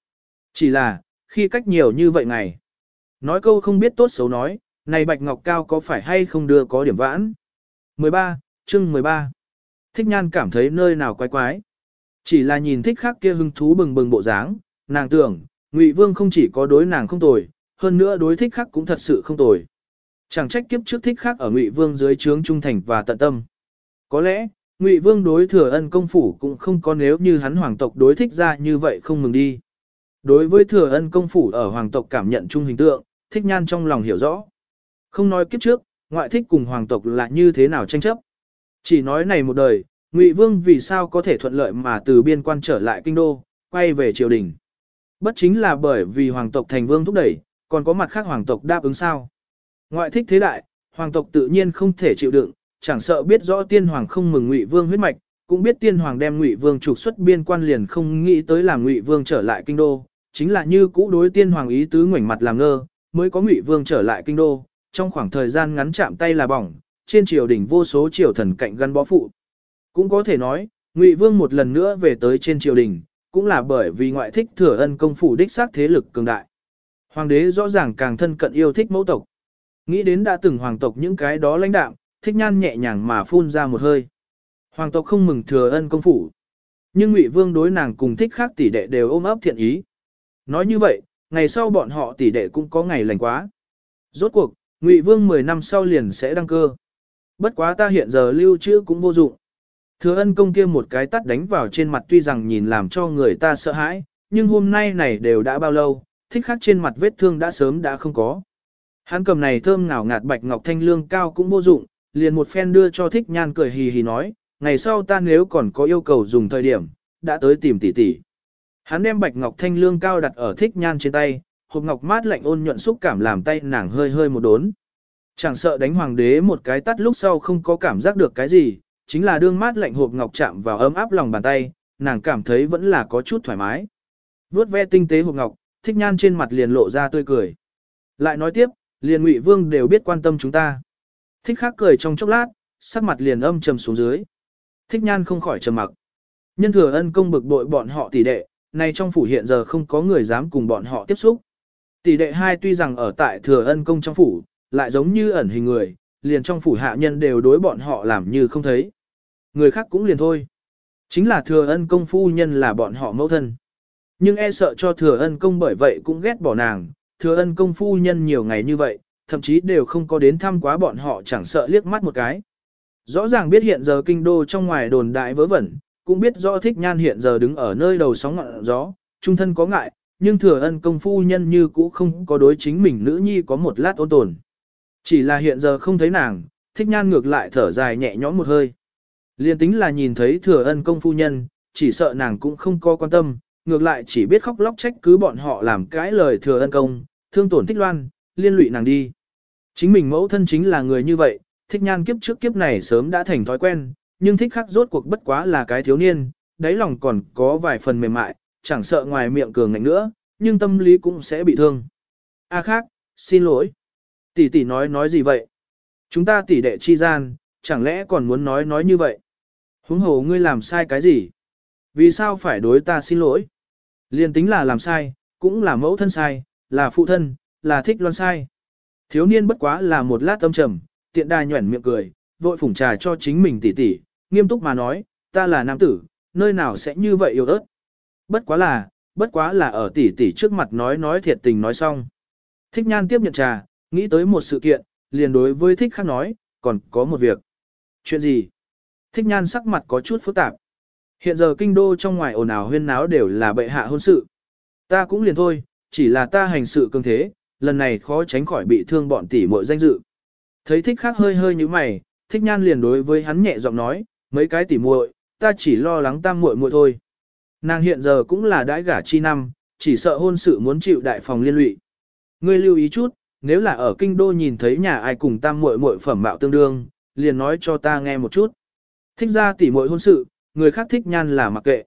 Chỉ là, khi cách nhiều như vậy ngày. Nói câu không biết tốt xấu nói, này Bạch Ngọc Cao có phải hay không đưa có điểm vãn. 13, chương 13. Thích nhan cảm thấy nơi nào quái quái. Chỉ là nhìn thích khác kia hứng thú bừng bừng bộ dáng, nàng tưởng, Ngụy Vương không chỉ có đối nàng không tồi, hơn nữa đối thích khác cũng thật sự không tồi. Chẳng trách kiếp trước thích khác ở Ngụy Vương dưới trướng trung thành và tận tâm. Có lẽ, Ngụy Vương đối thừa ân công phủ cũng không có nếu như hắn hoàng tộc đối thích ra như vậy không mừng đi. Đối với thừa ân công phủ ở hoàng tộc cảm nhận chung hình tượng, thích nhan trong lòng hiểu rõ. Không nói kiếp trước, ngoại thích cùng hoàng tộc là như thế nào tranh chấp. Chỉ nói này một đời, Ngụy Vương vì sao có thể thuận lợi mà từ biên quan trở lại kinh đô, quay về triều đình. Bất chính là bởi vì hoàng tộc thành vương thúc đẩy, còn có mặt khác hoàng tộc đáp ứng sao. Ngoại thích thế đại, hoàng tộc tự nhiên không thể chịu đựng, chẳng sợ biết rõ tiên hoàng không mừng Ngụy Vương huyết mạch, cũng biết tiên hoàng đem Ngụy Vương trục xuất biên quan liền không nghĩ tới làm Ngụy Vương trở lại kinh đô, chính là như cũ đối tiên hoàng ý tứ ngoảnh mặt làm ngơ, mới có Ngụy Vương trở lại kinh đô, trong khoảng thời gian ngắn chạm tay là bỏng, trên triều đình vô số triều thần cạnh gắn bó phụ. Cũng có thể nói, Ngụy Vương một lần nữa về tới trên triều đình, cũng là bởi vì ngoại thích thừa ân công phủ đích xác thế lực cường đại. Hoàng đế rõ ràng càng thân cận yêu thích mẫu tộc. Nghĩ đến đã từng hoàng tộc những cái đó lãnh đạm, thích nhan nhẹ nhàng mà phun ra một hơi. Hoàng tộc không mừng thừa ân công phủ. Nhưng Ngụy Vương đối nàng cùng thích khác tỷ đệ đều ôm ấp thiện ý. Nói như vậy, ngày sau bọn họ tỷ đệ cũng có ngày lành quá. Rốt cuộc, Ngụy Vương 10 năm sau liền sẽ đăng cơ. Bất quá ta hiện giờ lưu trữ cũng vô dụng. Thừa ân công kia một cái tắt đánh vào trên mặt tuy rằng nhìn làm cho người ta sợ hãi, nhưng hôm nay này đều đã bao lâu, thích khắc trên mặt vết thương đã sớm đã không có. Hắn cầm này thơm ngào ngạt bạch ngọc thanh lương cao cũng vô dụng, liền một phen đưa cho thích nhan cười hì hì nói, ngày sau ta nếu còn có yêu cầu dùng thời điểm, đã tới tìm tỷ tỷ. Hắn đem bạch ngọc thanh lương cao đặt ở thích nhan trên tay, hộp ngọc mát lạnh ôn nhuận xúc cảm làm tay nàng hơi hơi một đốn. Chẳng sợ đánh hoàng đế một cái tắt lúc sau không có cảm giác được cái gì, chính là đương mát lạnh hộp ngọc chạm vào ấm áp lòng bàn tay, nàng cảm thấy vẫn là có chút thoải mái. Vốt ve tinh tế hộp ngọc, thích nhan trên mặt liền lộ ra tươi cười. Lại nói tiếp, liền ngụy vương đều biết quan tâm chúng ta. Thích khác cười trong chốc lát, sắc mặt liền âm trầm xuống dưới. Thích nhan không khỏi trầm mặc. Nhân thừa ân công bực bội bọn họ tỷ đệ, nay trong phủ hiện giờ không có người dám cùng bọn họ tiếp xúc. Tỷ đệ hai tuy rằng ở tại thừa ân công trong phủ, lại giống như ẩn hình người, liền trong phủ hạ nhân đều đối bọn họ làm như không thấy. Người khác cũng liền thôi. Chính là thừa ân công phu nhân là bọn họ mẫu thân. Nhưng e sợ cho thừa ân công bởi vậy cũng ghét bỏ nàng, thừa ân công phu nhân nhiều ngày như vậy, thậm chí đều không có đến thăm quá bọn họ chẳng sợ liếc mắt một cái. Rõ ràng biết hiện giờ kinh đô trong ngoài đồn đại vớ vẩn, cũng biết rõ thích nhan hiện giờ đứng ở nơi đầu sóng ngọn gió, trung thân có ngại, nhưng thừa ân công phu nhân như cũ không có đối chính mình nữ nhi có một lát ôn tồn. Chỉ là hiện giờ không thấy nàng, thích nhan ngược lại thở dài nhẹ nhõm một hơi. Liên tính là nhìn thấy thừa ân công phu nhân, chỉ sợ nàng cũng không có quan tâm, ngược lại chỉ biết khóc lóc trách cứ bọn họ làm cái lời thừa ân công, thương tổn thích loan, liên lụy nàng đi. Chính mình mẫu thân chính là người như vậy, thích nhan kiếp trước kiếp này sớm đã thành thói quen, nhưng thích khắc rốt cuộc bất quá là cái thiếu niên, đáy lòng còn có vài phần mềm mại, chẳng sợ ngoài miệng cường ngạnh nữa, nhưng tâm lý cũng sẽ bị thương. A khác, xin lỗi. Tỷ tỷ nói nói gì vậy? Chúng ta tỷ đệ chi gian, chẳng lẽ còn muốn nói nói như vậy? Huống hồ ngươi làm sai cái gì? Vì sao phải đối ta xin lỗi? Liên tính là làm sai, cũng là mẫu thân sai, là phụ thân, là thích loan sai. Thiếu niên bất quá là một lát tâm trầm, tiện đà nhuẩn miệng cười, vội phủng trà cho chính mình tỷ tỷ, nghiêm túc mà nói, ta là nam tử, nơi nào sẽ như vậy yêu ớt. Bất quá là, bất quá là ở tỷ tỷ trước mặt nói nói thiệt tình nói xong. Thích nhan tiếp nhận trà, nghĩ tới một sự kiện, liền đối với thích khác nói, còn có một việc. Chuyện gì? Thích nhan sắc mặt có chút phức tạp. Hiện giờ kinh đô trong ngoài ồn ào huyên náo đều là bệ hạ hôn sự. Ta cũng liền thôi, chỉ là ta hành sự cường thế, lần này khó tránh khỏi bị thương bọn tỷ muội danh dự. Thấy thích khác hơi hơi như mày, thích nhan liền đối với hắn nhẹ giọng nói, mấy cái tỷ muội, ta chỉ lo lắng tam muội muội thôi. Nàng hiện giờ cũng là đãi gả chi năm, chỉ sợ hôn sự muốn chịu đại phòng liên lụy. Ngươi lưu ý chút, nếu là ở kinh đô nhìn thấy nhà ai cùng tam muội muội phẩm mạo tương đương, liền nói cho ta nghe một chút. Thích ra tỷ muội hôn sự, người khác thích nhan là mặc kệ.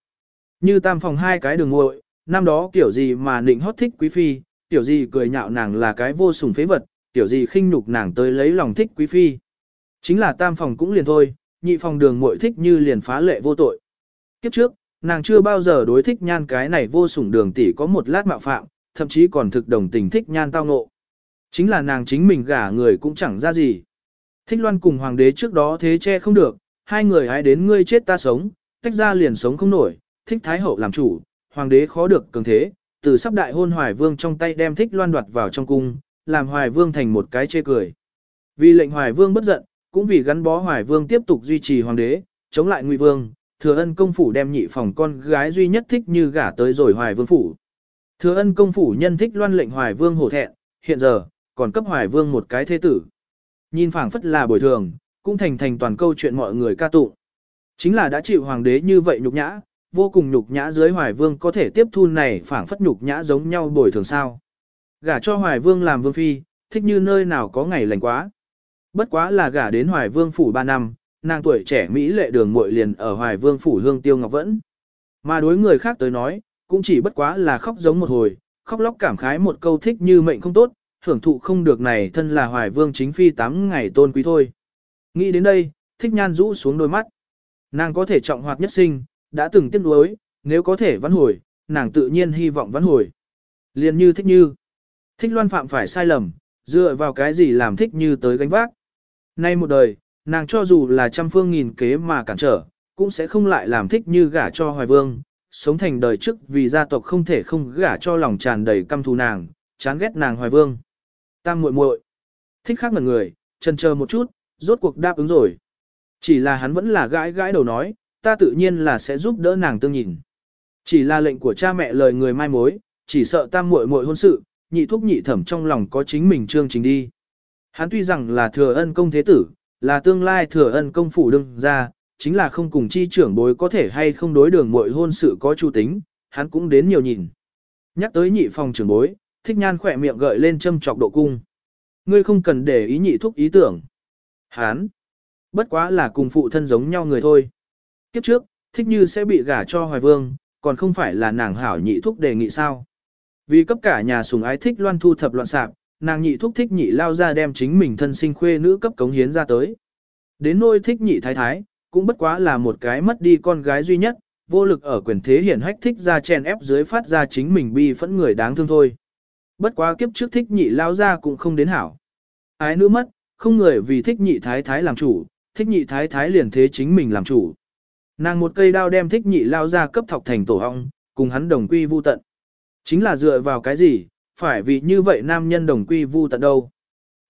Như tam phòng hai cái đường muội, năm đó kiểu gì mà nịnh hót thích quý phi, kiểu gì cười nhạo nàng là cái vô sủng phế vật, kiểu gì khinh nhục nàng tới lấy lòng thích quý phi. Chính là tam phòng cũng liền thôi, nhị phòng đường muội thích như liền phá lệ vô tội. Kiếp trước, nàng chưa bao giờ đối thích nhan cái này vô sủng đường tỷ có một lát mạo phạm, thậm chí còn thực đồng tình thích nhan tao ngộ. Chính là nàng chính mình gả người cũng chẳng ra gì. Thích loan cùng hoàng đế trước đó thế che không được, hai người hãy đến ngươi chết ta sống, tách ra liền sống không nổi, thích thái hậu làm chủ, hoàng đế khó được cường thế, từ sắp đại hôn hoài vương trong tay đem thích loan đoạt vào trong cung, làm hoài vương thành một cái chê cười. Vì lệnh hoài vương bất giận, cũng vì gắn bó hoài vương tiếp tục duy trì hoàng đế, chống lại ngụy vương, thừa ân công phủ đem nhị phòng con gái duy nhất thích như gả tới rồi hoài vương phủ. Thừa ân công phủ nhân thích loan lệnh hoài vương hổ thẹn, hiện giờ, còn cấp hoài vương một cái thế tử. Nhìn phảng phất là bồi thường, cũng thành thành toàn câu chuyện mọi người ca tụng. Chính là đã chịu hoàng đế như vậy nhục nhã, vô cùng nhục nhã dưới hoài vương có thể tiếp thu này phảng phất nhục nhã giống nhau bồi thường sao. Gả cho hoài vương làm vương phi, thích như nơi nào có ngày lành quá. Bất quá là gả đến hoài vương phủ 3 năm, nàng tuổi trẻ Mỹ lệ đường muội liền ở hoài vương phủ hương tiêu ngọc vẫn. Mà đối người khác tới nói, cũng chỉ bất quá là khóc giống một hồi, khóc lóc cảm khái một câu thích như mệnh không tốt, hưởng thụ không được này thân là hoài vương chính phi 8 ngày tôn quý thôi. Nghĩ đến đây, thích nhan rũ xuống đôi mắt. Nàng có thể trọng hoạt nhất sinh, đã từng tiếc nuối, nếu có thể vãn hồi, nàng tự nhiên hy vọng vãn hồi. Liền như thích như. Thích loan phạm phải sai lầm, dựa vào cái gì làm thích như tới gánh vác. Nay một đời, nàng cho dù là trăm phương nghìn kế mà cản trở, cũng sẽ không lại làm thích như gả cho hoài vương, sống thành đời trước vì gia tộc không thể không gả cho lòng tràn đầy căm thù nàng, chán ghét nàng hoài vương. Tam muội muội thích khác ngần người, chân chờ một chút, rốt cuộc đáp ứng rồi. Chỉ là hắn vẫn là gãi gãi đầu nói, ta tự nhiên là sẽ giúp đỡ nàng tương nhìn. Chỉ là lệnh của cha mẹ lời người mai mối, chỉ sợ tam muội muội hôn sự, nhị thúc nhị thẩm trong lòng có chính mình trương trình đi. Hắn tuy rằng là thừa ân công thế tử, là tương lai thừa ân công phủ đương ra, chính là không cùng chi trưởng bối có thể hay không đối đường muội hôn sự có chủ tính, hắn cũng đến nhiều nhìn. Nhắc tới nhị phòng trưởng bối, thích nhan khỏe miệng gợi lên châm trọc độ cung. Ngươi không cần để ý nhị thúc ý tưởng. Hán, bất quá là cùng phụ thân giống nhau người thôi. Kiếp trước, thích như sẽ bị gả cho hoài vương, còn không phải là nàng hảo nhị thúc đề nghị sao. Vì cấp cả nhà sùng ái thích loan thu thập loạn sạc, nàng nhị thúc thích nhị lao ra đem chính mình thân sinh khuê nữ cấp cống hiến ra tới. Đến nôi thích nhị thái thái, cũng bất quá là một cái mất đi con gái duy nhất, vô lực ở quyền thế hiển hách thích ra chèn ép dưới phát ra chính mình bi phẫn người đáng thương thôi. Bất quá kiếp trước thích nhị lao ra cũng không đến hảo. Ái nữ mất, không người vì thích nhị thái thái làm chủ, thích nhị thái thái liền thế chính mình làm chủ. Nàng một cây đao đem thích nhị lao ra cấp thọc thành tổ hong, cùng hắn đồng quy vu tận. Chính là dựa vào cái gì, phải vì như vậy nam nhân đồng quy vu tận đâu.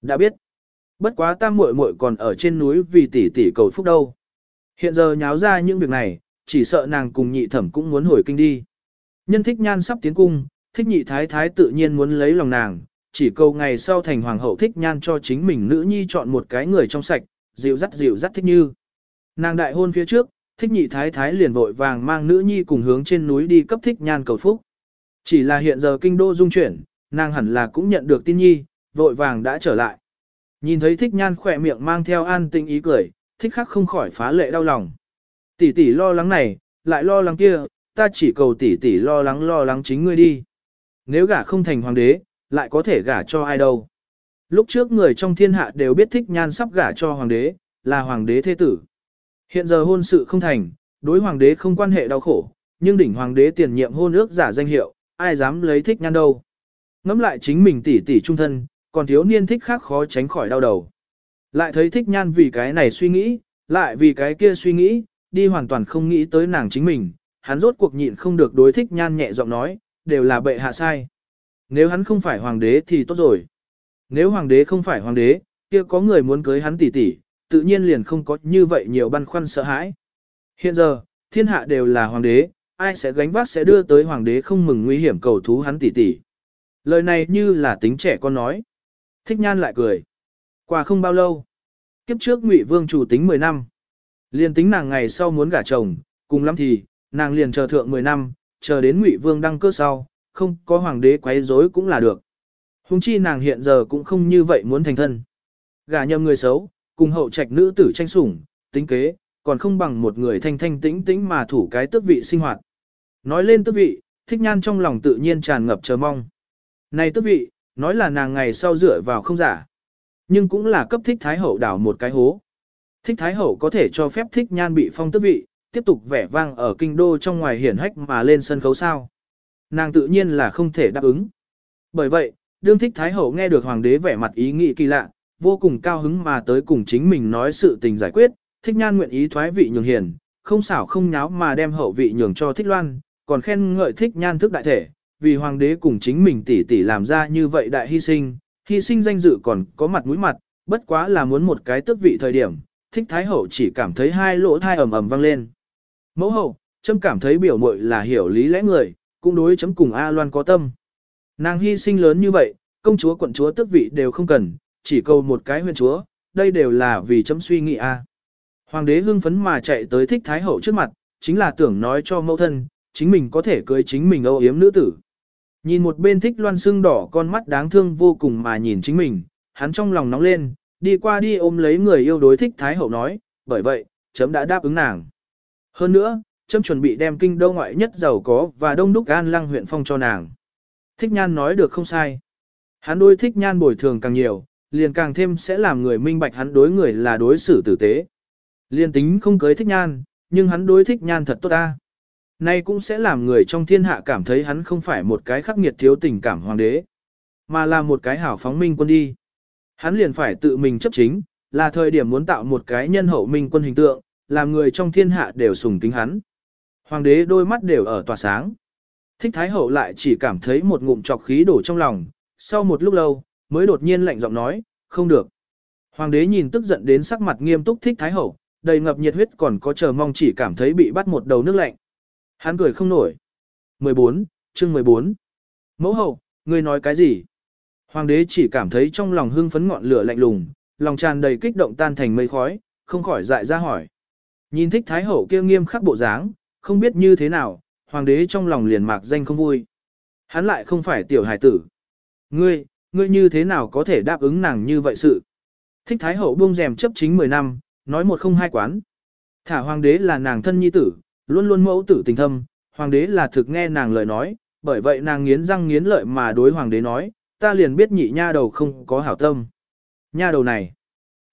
Đã biết. Bất quá tam muội muội còn ở trên núi vì tỷ tỷ cầu phúc đâu. Hiện giờ nháo ra những việc này, chỉ sợ nàng cùng nhị thẩm cũng muốn hồi kinh đi. Nhân thích nhan sắp tiến cung, thích nhị thái thái tự nhiên muốn lấy lòng nàng, chỉ cầu ngày sau thành hoàng hậu thích nhan cho chính mình nữ nhi chọn một cái người trong sạch, dịu dắt dịu dắt thích như. Nàng đại hôn phía trước, thích nhị thái thái liền vội vàng mang nữ nhi cùng hướng trên núi đi cấp thích nhan cầu phúc. Chỉ là hiện giờ kinh đô dung chuyển, nàng hẳn là cũng nhận được tin nhi, vội vàng đã trở lại. Nhìn thấy thích nhan khỏe miệng mang theo an tinh ý cười, thích khắc không khỏi phá lệ đau lòng. Tỷ tỷ lo lắng này, lại lo lắng kia, ta chỉ cầu tỷ tỷ lo lắng lo lắng chính ngươi đi. Nếu gả không thành hoàng đế, lại có thể gả cho ai đâu. Lúc trước người trong thiên hạ đều biết thích nhan sắp gả cho hoàng đế, là hoàng đế thế tử. Hiện giờ hôn sự không thành, đối hoàng đế không quan hệ đau khổ, nhưng đỉnh hoàng đế tiền nhiệm hôn ước giả danh hiệu, ai dám lấy thích nhan đâu. Ngắm lại chính mình tỷ tỷ trung thân, còn thiếu niên thích khác khó tránh khỏi đau đầu. Lại thấy thích nhan vì cái này suy nghĩ, lại vì cái kia suy nghĩ, đi hoàn toàn không nghĩ tới nàng chính mình, hắn rốt cuộc nhịn không được đối thích nhan nhẹ giọng nói, đều là bệ hạ sai. Nếu hắn không phải hoàng đế thì tốt rồi. Nếu hoàng đế không phải hoàng đế, kia có người muốn cưới hắn tỷ tỷ, tự nhiên liền không có như vậy nhiều băn khoăn sợ hãi. Hiện giờ, thiên hạ đều là hoàng đế, ai sẽ gánh vác sẽ đưa tới hoàng đế không mừng nguy hiểm cầu thú hắn tỷ tỷ. Lời này như là tính trẻ con nói. Thích nhan lại cười. Qua không bao lâu. Kiếp trước Ngụy Vương chủ tính 10 năm. Liền tính nàng ngày sau muốn gả chồng, cùng lắm thì, nàng liền chờ thượng 10 năm, chờ đến Ngụy Vương đăng cơ sau, không có hoàng đế quấy rối cũng là được. Hùng chi nàng hiện giờ cũng không như vậy muốn thành thân. Gả nhầm người xấu, cùng hậu trạch nữ tử tranh sủng, tính kế, còn không bằng một người thanh thanh tĩnh tĩnh mà thủ cái tước vị sinh hoạt. Nói lên tước vị, thích nhan trong lòng tự nhiên tràn ngập chờ mong. Này tước vị, nói là nàng ngày sau dựa vào không giả. Nhưng cũng là cấp thích thái hậu đảo một cái hố. Thích thái hậu có thể cho phép thích nhan bị phong tước vị, tiếp tục vẻ vang ở kinh đô trong ngoài hiển hách mà lên sân khấu sao. Nàng tự nhiên là không thể đáp ứng. Bởi vậy, đương thích thái hậu nghe được hoàng đế vẻ mặt ý nghĩ kỳ lạ, vô cùng cao hứng mà tới cùng chính mình nói sự tình giải quyết, thích nhan nguyện ý thoái vị nhường hiền, không xảo không nháo mà đem hậu vị nhường cho thích loan, còn khen ngợi thích nhan thức đại thể, vì hoàng đế cùng chính mình tỷ tỷ làm ra như vậy đại hy sinh, hy sinh danh dự còn có mặt mũi mặt, bất quá là muốn một cái tước vị thời điểm, thích thái hậu chỉ cảm thấy hai lỗ thai ầm ầm vang lên. Mẫu hậu, chấm cảm thấy biểu muội là hiểu lý lẽ người, cũng đối chấm cùng A Loan có tâm. Nàng hy sinh lớn như vậy, công chúa quận chúa tước vị đều không cần, chỉ cầu một cái huyền chúa, đây đều là vì chấm suy nghĩ A. Hoàng đế hưng phấn mà chạy tới thích thái hậu trước mặt, chính là tưởng nói cho mẫu thân, chính mình có thể cưới chính mình âu yếm nữ tử. Nhìn một bên thích loan xương đỏ con mắt đáng thương vô cùng mà nhìn chính mình, hắn trong lòng nóng lên, đi qua đi ôm lấy người yêu đối thích thái hậu nói, bởi vậy, chấm đã đáp ứng nàng. Hơn nữa, chấm chuẩn bị đem kinh đô ngoại nhất giàu có và đông đúc an lăng huyện phong cho nàng. Thích nhan nói được không sai. Hắn đối thích nhan bồi thường càng nhiều, liền càng thêm sẽ làm người minh bạch hắn đối người là đối xử tử tế. Liên tính không cưới thích nhan, nhưng hắn đối thích nhan thật tốt ta. Nay cũng sẽ làm người trong thiên hạ cảm thấy hắn không phải một cái khắc nghiệt thiếu tình cảm hoàng đế, mà là một cái hảo phóng minh quân đi. Hắn liền phải tự mình chấp chính, là thời điểm muốn tạo một cái nhân hậu minh quân hình tượng, làm người trong thiên hạ đều sùng kính hắn. Hoàng đế đôi mắt đều ở tỏa sáng. Thích Thái Hậu lại chỉ cảm thấy một ngụm trọc khí đổ trong lòng, sau một lúc lâu, mới đột nhiên lạnh giọng nói, không được. Hoàng đế nhìn tức giận đến sắc mặt nghiêm túc Thích Thái Hậu, đầy ngập nhiệt huyết còn có chờ mong chỉ cảm thấy bị bắt một đầu nước lạnh. Hắn cười không nổi. 14, chương 14. Mẫu hậu, ngươi nói cái gì? Hoàng đế chỉ cảm thấy trong lòng hưng phấn ngọn lửa lạnh lùng, lòng tràn đầy kích động tan thành mây khói, không khỏi dại ra hỏi. Nhìn thích thái hậu kia nghiêm khắc bộ dáng, không biết như thế nào, hoàng đế trong lòng liền mạc danh không vui. Hắn lại không phải tiểu hải tử. Ngươi, ngươi như thế nào có thể đáp ứng nàng như vậy sự? Thích thái hậu buông rèm chấp chính 10 năm, nói một không hai quán. Thả hoàng đế là nàng thân nhi tử, luôn luôn mẫu tử tình thâm, hoàng đế là thực nghe nàng lời nói, bởi vậy nàng nghiến răng nghiến lợi mà đối hoàng đế nói, ta liền biết nhị nha đầu không có hảo tâm. Nha đầu này,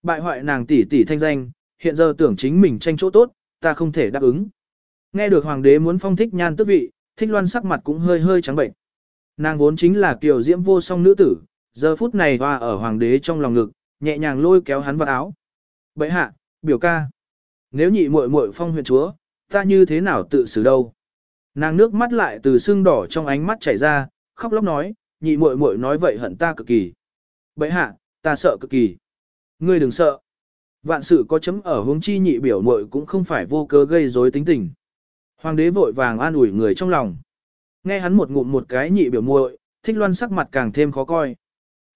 bại hoại nàng tỷ tỷ thanh danh, hiện giờ tưởng chính mình tranh chỗ tốt, ta không thể đáp ứng. Nghe được hoàng đế muốn phong thích nhan tước vị, thích loan sắc mặt cũng hơi hơi trắng bệnh. Nàng vốn chính là kiều diễm vô song nữ tử, giờ phút này hoa ở hoàng đế trong lòng ngực, nhẹ nhàng lôi kéo hắn vào áo. Bậy hạ, biểu ca. Nếu nhị muội muội phong huyện chúa, ta như thế nào tự xử đâu. Nàng nước mắt lại từ sưng đỏ trong ánh mắt chảy ra, khóc lóc nói, nhị muội muội nói vậy hận ta cực kỳ. Bậy hạ, ta sợ cực kỳ. Ngươi đừng sợ. Vạn sự có chấm ở hướng chi nhị biểu muội cũng không phải vô cớ gây rối tính tình. Hoàng đế vội vàng an ủi người trong lòng. Nghe hắn một ngụm một cái nhị biểu muội, thích loan sắc mặt càng thêm khó coi.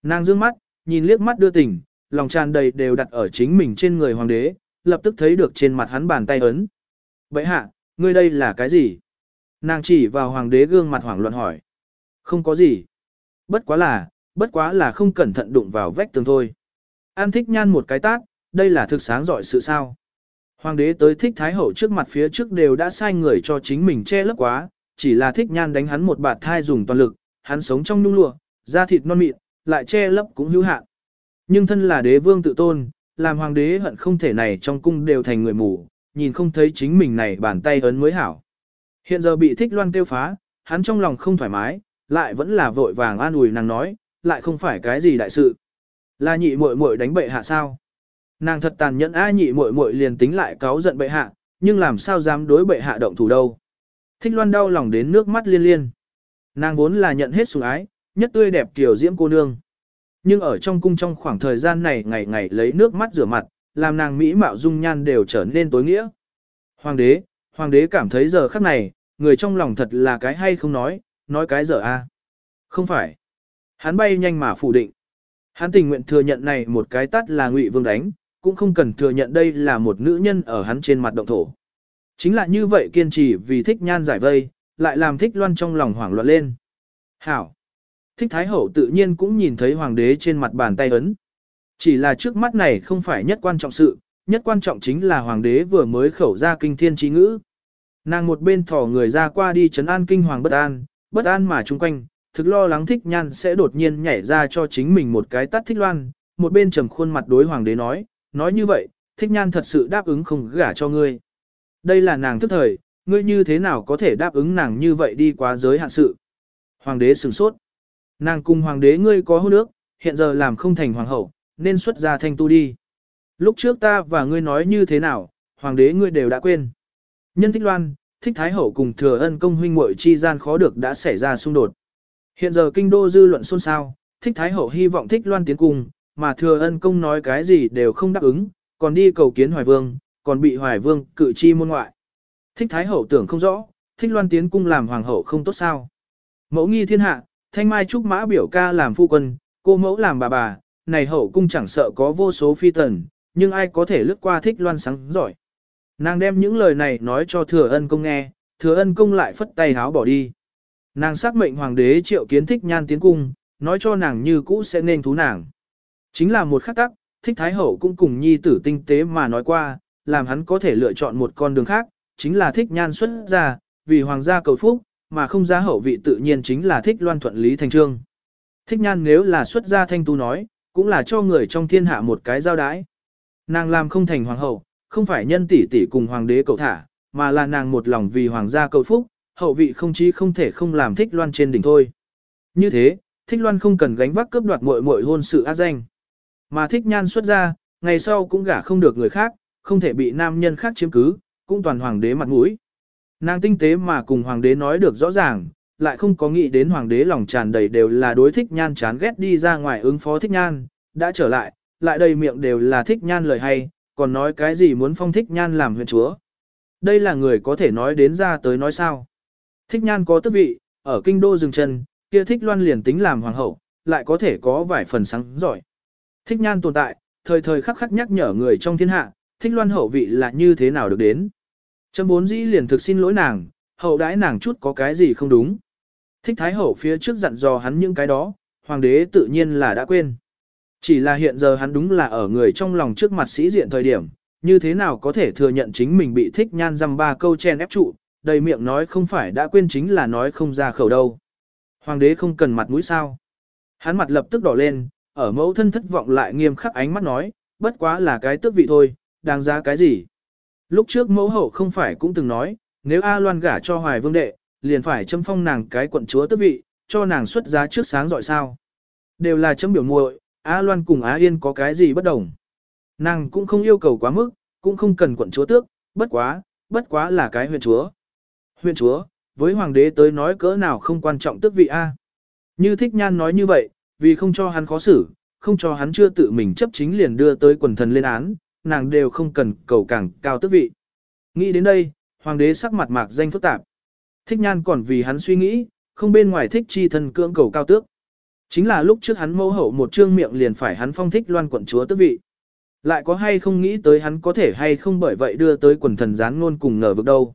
Nàng dương mắt, nhìn liếc mắt đưa tình, lòng tràn đầy đều đặt ở chính mình trên người hoàng đế, lập tức thấy được trên mặt hắn bàn tay ấn. Vậy hạ, ngươi đây là cái gì? Nàng chỉ vào hoàng đế gương mặt hoảng loạn hỏi. Không có gì. Bất quá là, bất quá là không cẩn thận đụng vào vách tường thôi. An thích nhan một cái tát, đây là thực sáng giỏi sự sao. Hoàng đế tới thích thái hậu trước mặt phía trước đều đã sai người cho chính mình che lấp quá, chỉ là thích nhan đánh hắn một bạt thai dùng toàn lực, hắn sống trong nhung lụa, da thịt non mịn, lại che lấp cũng hữu hạn. Nhưng thân là đế vương tự tôn, làm hoàng đế hận không thể này trong cung đều thành người mù, nhìn không thấy chính mình này bàn tay ấn mới hảo. Hiện giờ bị thích loan tiêu phá, hắn trong lòng không thoải mái, lại vẫn là vội vàng an ủi nàng nói, lại không phải cái gì đại sự. Là nhị muội muội đánh bệ hạ sao? Nàng thật tàn nhẫn ai nhị muội muội liền tính lại cáo giận bệ hạ, nhưng làm sao dám đối bệ hạ động thủ đâu. Thích loan đau lòng đến nước mắt liên liên. Nàng vốn là nhận hết sủng ái, nhất tươi đẹp kiểu diễm cô nương. Nhưng ở trong cung trong khoảng thời gian này ngày ngày lấy nước mắt rửa mặt, làm nàng mỹ mạo dung nhan đều trở nên tối nghĩa. Hoàng đế, hoàng đế cảm thấy giờ khắc này, người trong lòng thật là cái hay không nói, nói cái giờ a. Không phải. Hắn bay nhanh mà phủ định. Hắn tình nguyện thừa nhận này một cái tắt là ngụy vương đánh, cũng không cần thừa nhận đây là một nữ nhân ở hắn trên mặt động thổ. Chính là như vậy kiên trì vì thích nhan giải vây, lại làm thích loan trong lòng hoảng loạn lên. Hảo! Thích Thái Hậu tự nhiên cũng nhìn thấy hoàng đế trên mặt bàn tay ấn. Chỉ là trước mắt này không phải nhất quan trọng sự, nhất quan trọng chính là hoàng đế vừa mới khẩu ra kinh thiên trí ngữ. Nàng một bên thỏ người ra qua đi chấn an kinh hoàng bất an, bất an mà chung quanh, thực lo lắng thích nhan sẽ đột nhiên nhảy ra cho chính mình một cái tắt thích loan, một bên trầm khuôn mặt đối hoàng đế nói, nói như vậy, thích nhan thật sự đáp ứng không gả cho ngươi. Đây là nàng thức thời, ngươi như thế nào có thể đáp ứng nàng như vậy đi quá giới hạn sự. Hoàng đế sửng sốt. Nàng cùng hoàng đế ngươi có hôn ước, hiện giờ làm không thành hoàng hậu, nên xuất ra thanh tu đi. Lúc trước ta và ngươi nói như thế nào, hoàng đế ngươi đều đã quên. Nhân thích loan, thích thái hậu cùng thừa ân công huynh muội chi gian khó được đã xảy ra xung đột. Hiện giờ kinh đô dư luận xôn xao, thích thái hậu hy vọng thích loan tiến cùng, mà thừa ân công nói cái gì đều không đáp ứng, còn đi cầu kiến hoài vương, còn bị hoài vương cự chi môn ngoại. Thích thái hậu tưởng không rõ, thích loan tiến cung làm hoàng hậu không tốt sao. Mẫu nghi thiên hạ, thanh mai trúc mã biểu ca làm phu quân, cô mẫu làm bà bà, này hậu cung chẳng sợ có vô số phi tần, nhưng ai có thể lướt qua thích loan sáng giỏi. Nàng đem những lời này nói cho thừa ân công nghe, thừa ân công lại phất tay háo bỏ đi. Nàng xác mệnh hoàng đế triệu kiến thích nhan tiến cung, nói cho nàng như cũ sẽ nên thú nàng. Chính là một khắc tắc, thích thái hậu cũng cùng nhi tử tinh tế mà nói qua, làm hắn có thể lựa chọn một con đường khác, chính là thích nhan xuất ra, vì hoàng gia cầu phúc, mà không ra hậu vị tự nhiên chính là thích loan thuận lý thành trương. Thích nhan nếu là xuất gia thanh tu nói, cũng là cho người trong thiên hạ một cái giao đái. Nàng làm không thành hoàng hậu, không phải nhân tỷ tỷ cùng hoàng đế cầu thả, mà là nàng một lòng vì hoàng gia cầu phúc, hậu vị không chí không thể không làm thích loan trên đỉnh thôi. Như thế, thích loan không cần gánh vác cướp đoạt muội muội hôn sự ác danh. Mà thích nhan xuất ra, ngày sau cũng gả không được người khác, không thể bị nam nhân khác chiếm cứ, cũng toàn hoàng đế mặt mũi. Nàng tinh tế mà cùng hoàng đế nói được rõ ràng, lại không có nghĩ đến hoàng đế lòng tràn đầy đều là đối thích nhan chán ghét đi ra ngoài ứng phó thích nhan, đã trở lại, lại đầy miệng đều là thích nhan lời hay, còn nói cái gì muốn phong thích nhan làm huyện chúa. Đây là người có thể nói đến ra tới nói sao. Thích nhan có tước vị, ở kinh đô dừng chân, kia thích loan liền tính làm hoàng hậu, lại có thể có vài phần sáng giỏi. Thích nhan tồn tại, thời thời khắc khắc nhắc nhở người trong thiên hạ, thích loan hậu vị là như thế nào được đến. Trâm bốn dĩ liền thực xin lỗi nàng, hậu đãi nàng chút có cái gì không đúng. Thích thái hậu phía trước dặn dò hắn những cái đó, hoàng đế tự nhiên là đã quên. Chỉ là hiện giờ hắn đúng là ở người trong lòng trước mặt sĩ diện thời điểm, như thế nào có thể thừa nhận chính mình bị thích nhan dăm ba câu chen ép trụ, đầy miệng nói không phải đã quên chính là nói không ra khẩu đâu. Hoàng đế không cần mặt mũi sao. Hắn mặt lập tức đỏ lên, ở mẫu thân thất vọng lại nghiêm khắc ánh mắt nói, bất quá là cái tước vị thôi, đáng giá cái gì. Lúc trước mẫu hậu không phải cũng từng nói, nếu A Loan gả cho Hoài Vương Đệ, liền phải châm phong nàng cái quận chúa tước vị, cho nàng xuất giá trước sáng dọi sao. Đều là châm biểu muội, A Loan cùng Á Yên có cái gì bất đồng. Nàng cũng không yêu cầu quá mức, cũng không cần quận chúa tước, bất quá, bất quá là cái huyện chúa. Huyện chúa, với hoàng đế tới nói cỡ nào không quan trọng tước vị A. Như thích nhan nói như vậy, vì không cho hắn khó xử, không cho hắn chưa tự mình chấp chính liền đưa tới quần thần lên án, nàng đều không cần cầu càng cao tước vị. Nghĩ đến đây, hoàng đế sắc mặt mạc danh phức tạp. Thích nhan còn vì hắn suy nghĩ, không bên ngoài thích chi thân cưỡng cầu cao tước. Chính là lúc trước hắn mâu hậu một trương miệng liền phải hắn phong thích loan quận chúa tước vị. Lại có hay không nghĩ tới hắn có thể hay không bởi vậy đưa tới quần thần gián ngôn cùng ngờ vực đâu.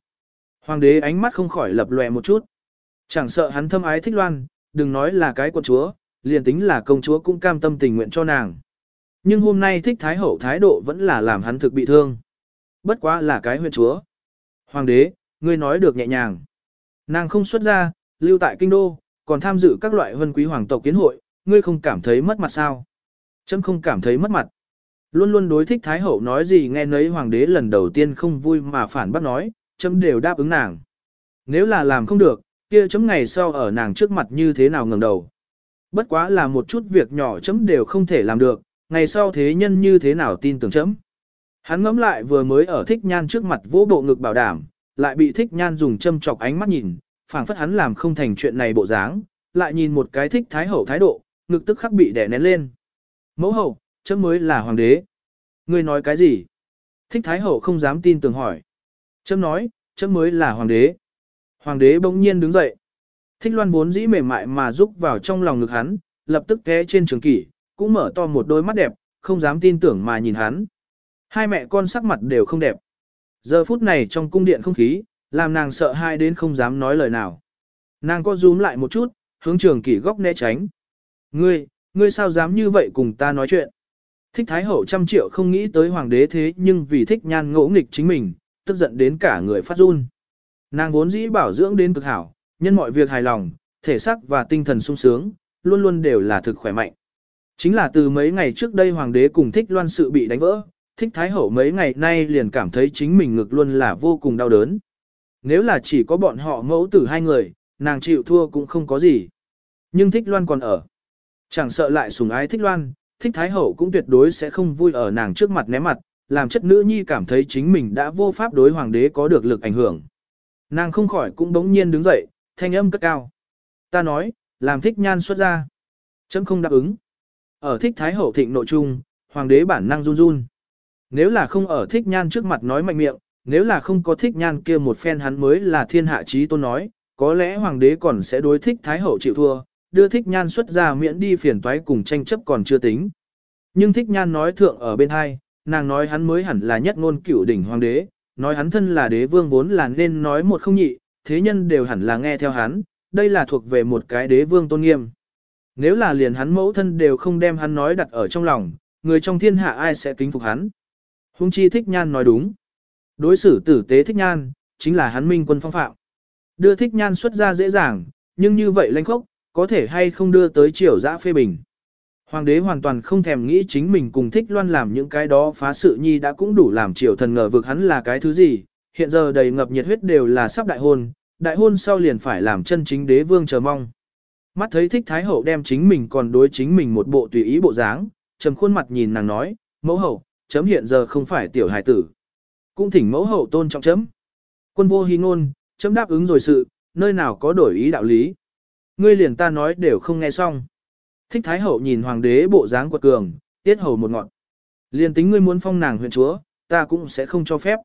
Hoàng đế ánh mắt không khỏi lập lòe một chút. Chẳng sợ hắn thâm ái thích loan, đừng nói là cái quận chúa, liền tính là công chúa cũng cam tâm tình nguyện cho nàng. Nhưng hôm nay thích thái hậu thái độ vẫn là làm hắn thực bị thương. Bất quá là cái huyện chúa. Hoàng đế, ngươi nói được nhẹ nhàng. Nàng không xuất ra, lưu tại kinh đô, còn tham dự các loại vân quý hoàng tộc kiến hội, ngươi không cảm thấy mất mặt sao? Chấm không cảm thấy mất mặt. Luôn luôn đối thích Thái Hậu nói gì nghe nấy hoàng đế lần đầu tiên không vui mà phản bác nói, chấm đều đáp ứng nàng. Nếu là làm không được, kia chấm ngày sau ở nàng trước mặt như thế nào ngẩng đầu. Bất quá là một chút việc nhỏ chấm đều không thể làm được, ngày sau thế nhân như thế nào tin tưởng chấm. Hắn ngẫm lại vừa mới ở thích nhan trước mặt vỗ bộ ngực bảo đảm, lại bị thích nhan dùng châm chọc ánh mắt nhìn, phảng phất hắn làm không thành chuyện này bộ dáng, lại nhìn một cái thích thái hậu thái độ, ngực tức khắc bị đè nén lên. Mẫu hậu, chấm mới là hoàng đế. Ngươi nói cái gì? Thích thái hậu không dám tin tưởng hỏi. Chấm nói, chấm mới là hoàng đế. Hoàng đế bỗng nhiên đứng dậy. Thích loan vốn dĩ mềm mại mà rúc vào trong lòng ngực hắn, lập tức té trên trường kỷ, cũng mở to một đôi mắt đẹp, không dám tin tưởng mà nhìn hắn. Hai mẹ con sắc mặt đều không đẹp. Giờ phút này trong cung điện không khí, làm nàng sợ hai đến không dám nói lời nào. Nàng có rúm lại một chút, hướng trường kỷ góc né tránh. Ngươi, ngươi sao dám như vậy cùng ta nói chuyện? Thích Thái Hậu trăm triệu không nghĩ tới hoàng đế thế nhưng vì thích nhan ngỗ nghịch chính mình, tức giận đến cả người phát run. Nàng vốn dĩ bảo dưỡng đến cực hảo, nhân mọi việc hài lòng, thể xác và tinh thần sung sướng, luôn luôn đều là thực khỏe mạnh. Chính là từ mấy ngày trước đây hoàng đế cùng thích loan sự bị đánh vỡ, thích thái hậu mấy ngày nay liền cảm thấy chính mình ngực luôn là vô cùng đau đớn. Nếu là chỉ có bọn họ mẫu tử hai người, nàng chịu thua cũng không có gì. Nhưng thích loan còn ở. Chẳng sợ lại sùng ái thích loan, thích thái hậu cũng tuyệt đối sẽ không vui ở nàng trước mặt ném mặt, làm chất nữ nhi cảm thấy chính mình đã vô pháp đối hoàng đế có được lực ảnh hưởng. Nàng không khỏi cũng bỗng nhiên đứng dậy, thanh âm cất cao. Ta nói, làm thích nhan xuất ra. Chấm không đáp ứng. Ở thích thái hậu thịnh nội trung, hoàng đế bản năng run run. Nếu là không ở thích nhan trước mặt nói mạnh miệng, nếu là không có thích nhan kia một phen hắn mới là thiên hạ trí tôn nói, có lẽ hoàng đế còn sẽ đối thích thái hậu chịu thua, đưa thích nhan xuất ra miễn đi phiền toái cùng tranh chấp còn chưa tính. Nhưng thích nhan nói thượng ở bên hai, nàng nói hắn mới hẳn là nhất ngôn cửu đỉnh hoàng đế, nói hắn thân là đế vương vốn là nên nói một không nhị, thế nhân đều hẳn là nghe theo hắn, đây là thuộc về một cái đế vương tôn nghiêm. Nếu là liền hắn mẫu thân đều không đem hắn nói đặt ở trong lòng, người trong thiên hạ ai sẽ kính phục hắn. Hung chi thích nhan nói đúng. Đối xử tử tế thích nhan, chính là hắn minh quân phong phạm. Đưa thích nhan xuất ra dễ dàng, nhưng như vậy lãnh khốc, có thể hay không đưa tới triều dã phê bình. Hoàng đế hoàn toàn không thèm nghĩ chính mình cùng thích loan làm những cái đó phá sự nhi đã cũng đủ làm triều thần ngờ vực hắn là cái thứ gì, hiện giờ đầy ngập nhiệt huyết đều là sắp đại hôn, đại hôn sau liền phải làm chân chính đế vương chờ mong. Mắt thấy thích thái hậu đem chính mình còn đối chính mình một bộ tùy ý bộ dáng, trầm khuôn mặt nhìn nàng nói, mẫu hậu, chấm hiện giờ không phải tiểu hài tử. Cũng thỉnh mẫu hậu tôn trọng chấm. Quân vô hy ngôn, chấm đáp ứng rồi sự, nơi nào có đổi ý đạo lý. Ngươi liền ta nói đều không nghe xong. Thích Thái Hậu nhìn hoàng đế bộ dáng quật cường, tiết hầu một ngọn. Liền tính ngươi muốn phong nàng huyện chúa, ta cũng sẽ không cho phép.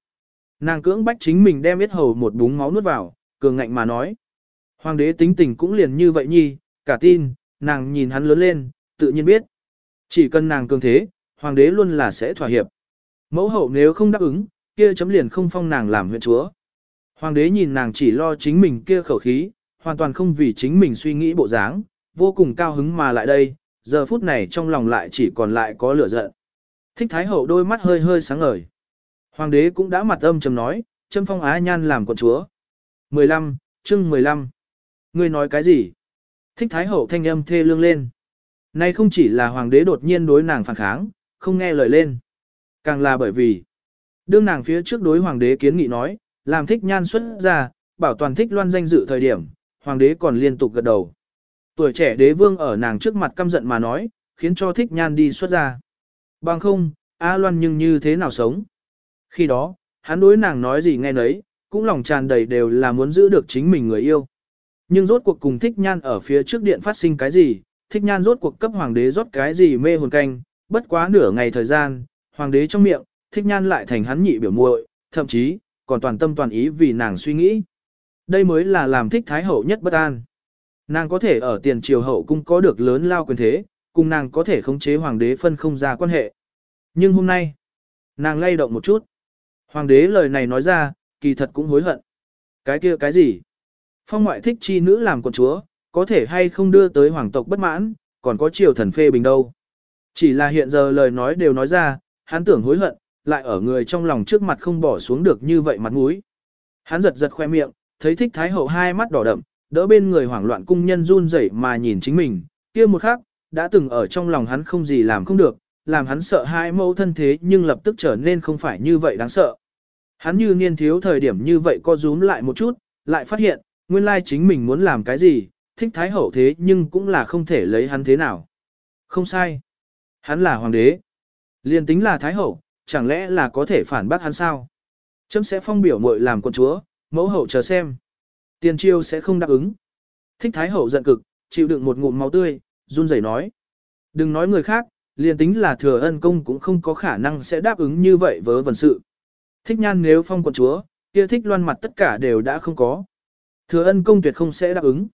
Nàng cưỡng bách chính mình đem biết hầu một búng máu nuốt vào, cường ngạnh mà nói. Hoàng đế tính tình cũng liền như vậy nhi, cả tin, nàng nhìn hắn lớn lên, tự nhiên biết. Chỉ cần nàng cường thế, hoàng đế luôn là sẽ thỏa hiệp. Mẫu hậu nếu không đáp ứng, kia chấm liền không phong nàng làm huyện chúa. Hoàng đế nhìn nàng chỉ lo chính mình kia khẩu khí, hoàn toàn không vì chính mình suy nghĩ bộ dáng, vô cùng cao hứng mà lại đây, giờ phút này trong lòng lại chỉ còn lại có lửa giận. Thích Thái Hậu đôi mắt hơi hơi sáng ngời. Hoàng đế cũng đã mặt âm trầm nói, châm phong á nhan làm quận chúa. 15, chương 15. Ngươi nói cái gì? Thích Thái Hậu thanh âm thê lương lên. Nay không chỉ là hoàng đế đột nhiên đối nàng phản kháng, không nghe lời lên. Càng là bởi vì, đương nàng phía trước đối hoàng đế kiến nghị nói, làm thích nhan xuất ra, bảo toàn thích loan danh dự thời điểm, hoàng đế còn liên tục gật đầu. Tuổi trẻ đế vương ở nàng trước mặt căm giận mà nói, khiến cho thích nhan đi xuất ra. Bằng không, A Loan nhưng như thế nào sống? Khi đó, hắn đối nàng nói gì nghe nấy, cũng lòng tràn đầy đều là muốn giữ được chính mình người yêu. Nhưng rốt cuộc cùng thích nhan ở phía trước điện phát sinh cái gì, thích nhan rốt cuộc cấp hoàng đế rót cái gì mê hồn canh, bất quá nửa ngày thời gian, hoàng đế trong miệng, thích nhan lại thành hắn nhị biểu muội, thậm chí, còn toàn tâm toàn ý vì nàng suy nghĩ. Đây mới là làm thích thái hậu nhất bất an. Nàng có thể ở tiền triều hậu cung có được lớn lao quyền thế, cùng nàng có thể khống chế hoàng đế phân không ra quan hệ. Nhưng hôm nay, nàng lay động một chút. Hoàng đế lời này nói ra, kỳ thật cũng hối hận. Cái kia cái gì? Phong ngoại thích chi nữ làm con chúa, có thể hay không đưa tới hoàng tộc bất mãn, còn có triều thần phê bình đâu. Chỉ là hiện giờ lời nói đều nói ra, hắn tưởng hối hận, lại ở người trong lòng trước mặt không bỏ xuống được như vậy mặt mũi. Hắn giật giật khoe miệng, thấy thích thái hậu hai mắt đỏ đậm, đỡ bên người hoảng loạn cung nhân run rẩy mà nhìn chính mình, kia một khắc, đã từng ở trong lòng hắn không gì làm không được, làm hắn sợ hai mẫu thân thế nhưng lập tức trở nên không phải như vậy đáng sợ. Hắn như niên thiếu thời điểm như vậy co rúm lại một chút, lại phát hiện, nguyên lai chính mình muốn làm cái gì, thích thái hậu thế nhưng cũng là không thể lấy hắn thế nào. Không sai. Hắn là hoàng đế. Liên tính là thái hậu, chẳng lẽ là có thể phản bác hắn sao? Chấm sẽ phong biểu muội làm con chúa, mẫu hậu chờ xem. Tiền triều sẽ không đáp ứng. Thích thái hậu giận cực, chịu đựng một ngụm máu tươi, run rẩy nói. Đừng nói người khác, liền tính là thừa ân công cũng không có khả năng sẽ đáp ứng như vậy với vần sự. Thích nhan nếu phong quận chúa, kia thích loan mặt tất cả đều đã không có. Thừa ân công tuyệt không sẽ đáp ứng.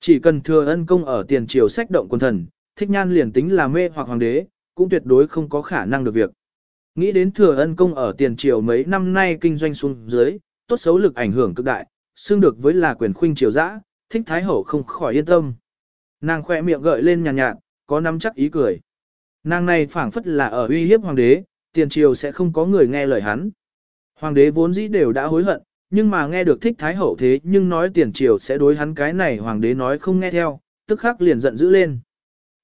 Chỉ cần thừa ân công ở tiền triều sách động quân thần, thích nhan liền tính là mê hoặc hoàng đế, cũng tuyệt đối không có khả năng được việc. Nghĩ đến thừa ân công ở tiền triều mấy năm nay kinh doanh xuống dưới, tốt xấu lực ảnh hưởng cực đại, xương được với là quyền khuynh triều dã, thích thái hậu không khỏi yên tâm. Nàng khoe miệng gợi lên nhàn nhạt, nhạt, có nắm chắc ý cười. Nàng này phảng phất là ở uy hiếp hoàng đế, tiền triều sẽ không có người nghe lời hắn. Hoàng đế vốn dĩ đều đã hối hận, nhưng mà nghe được thích thái hậu thế nhưng nói tiền triều sẽ đối hắn cái này hoàng đế nói không nghe theo, tức khắc liền giận dữ lên.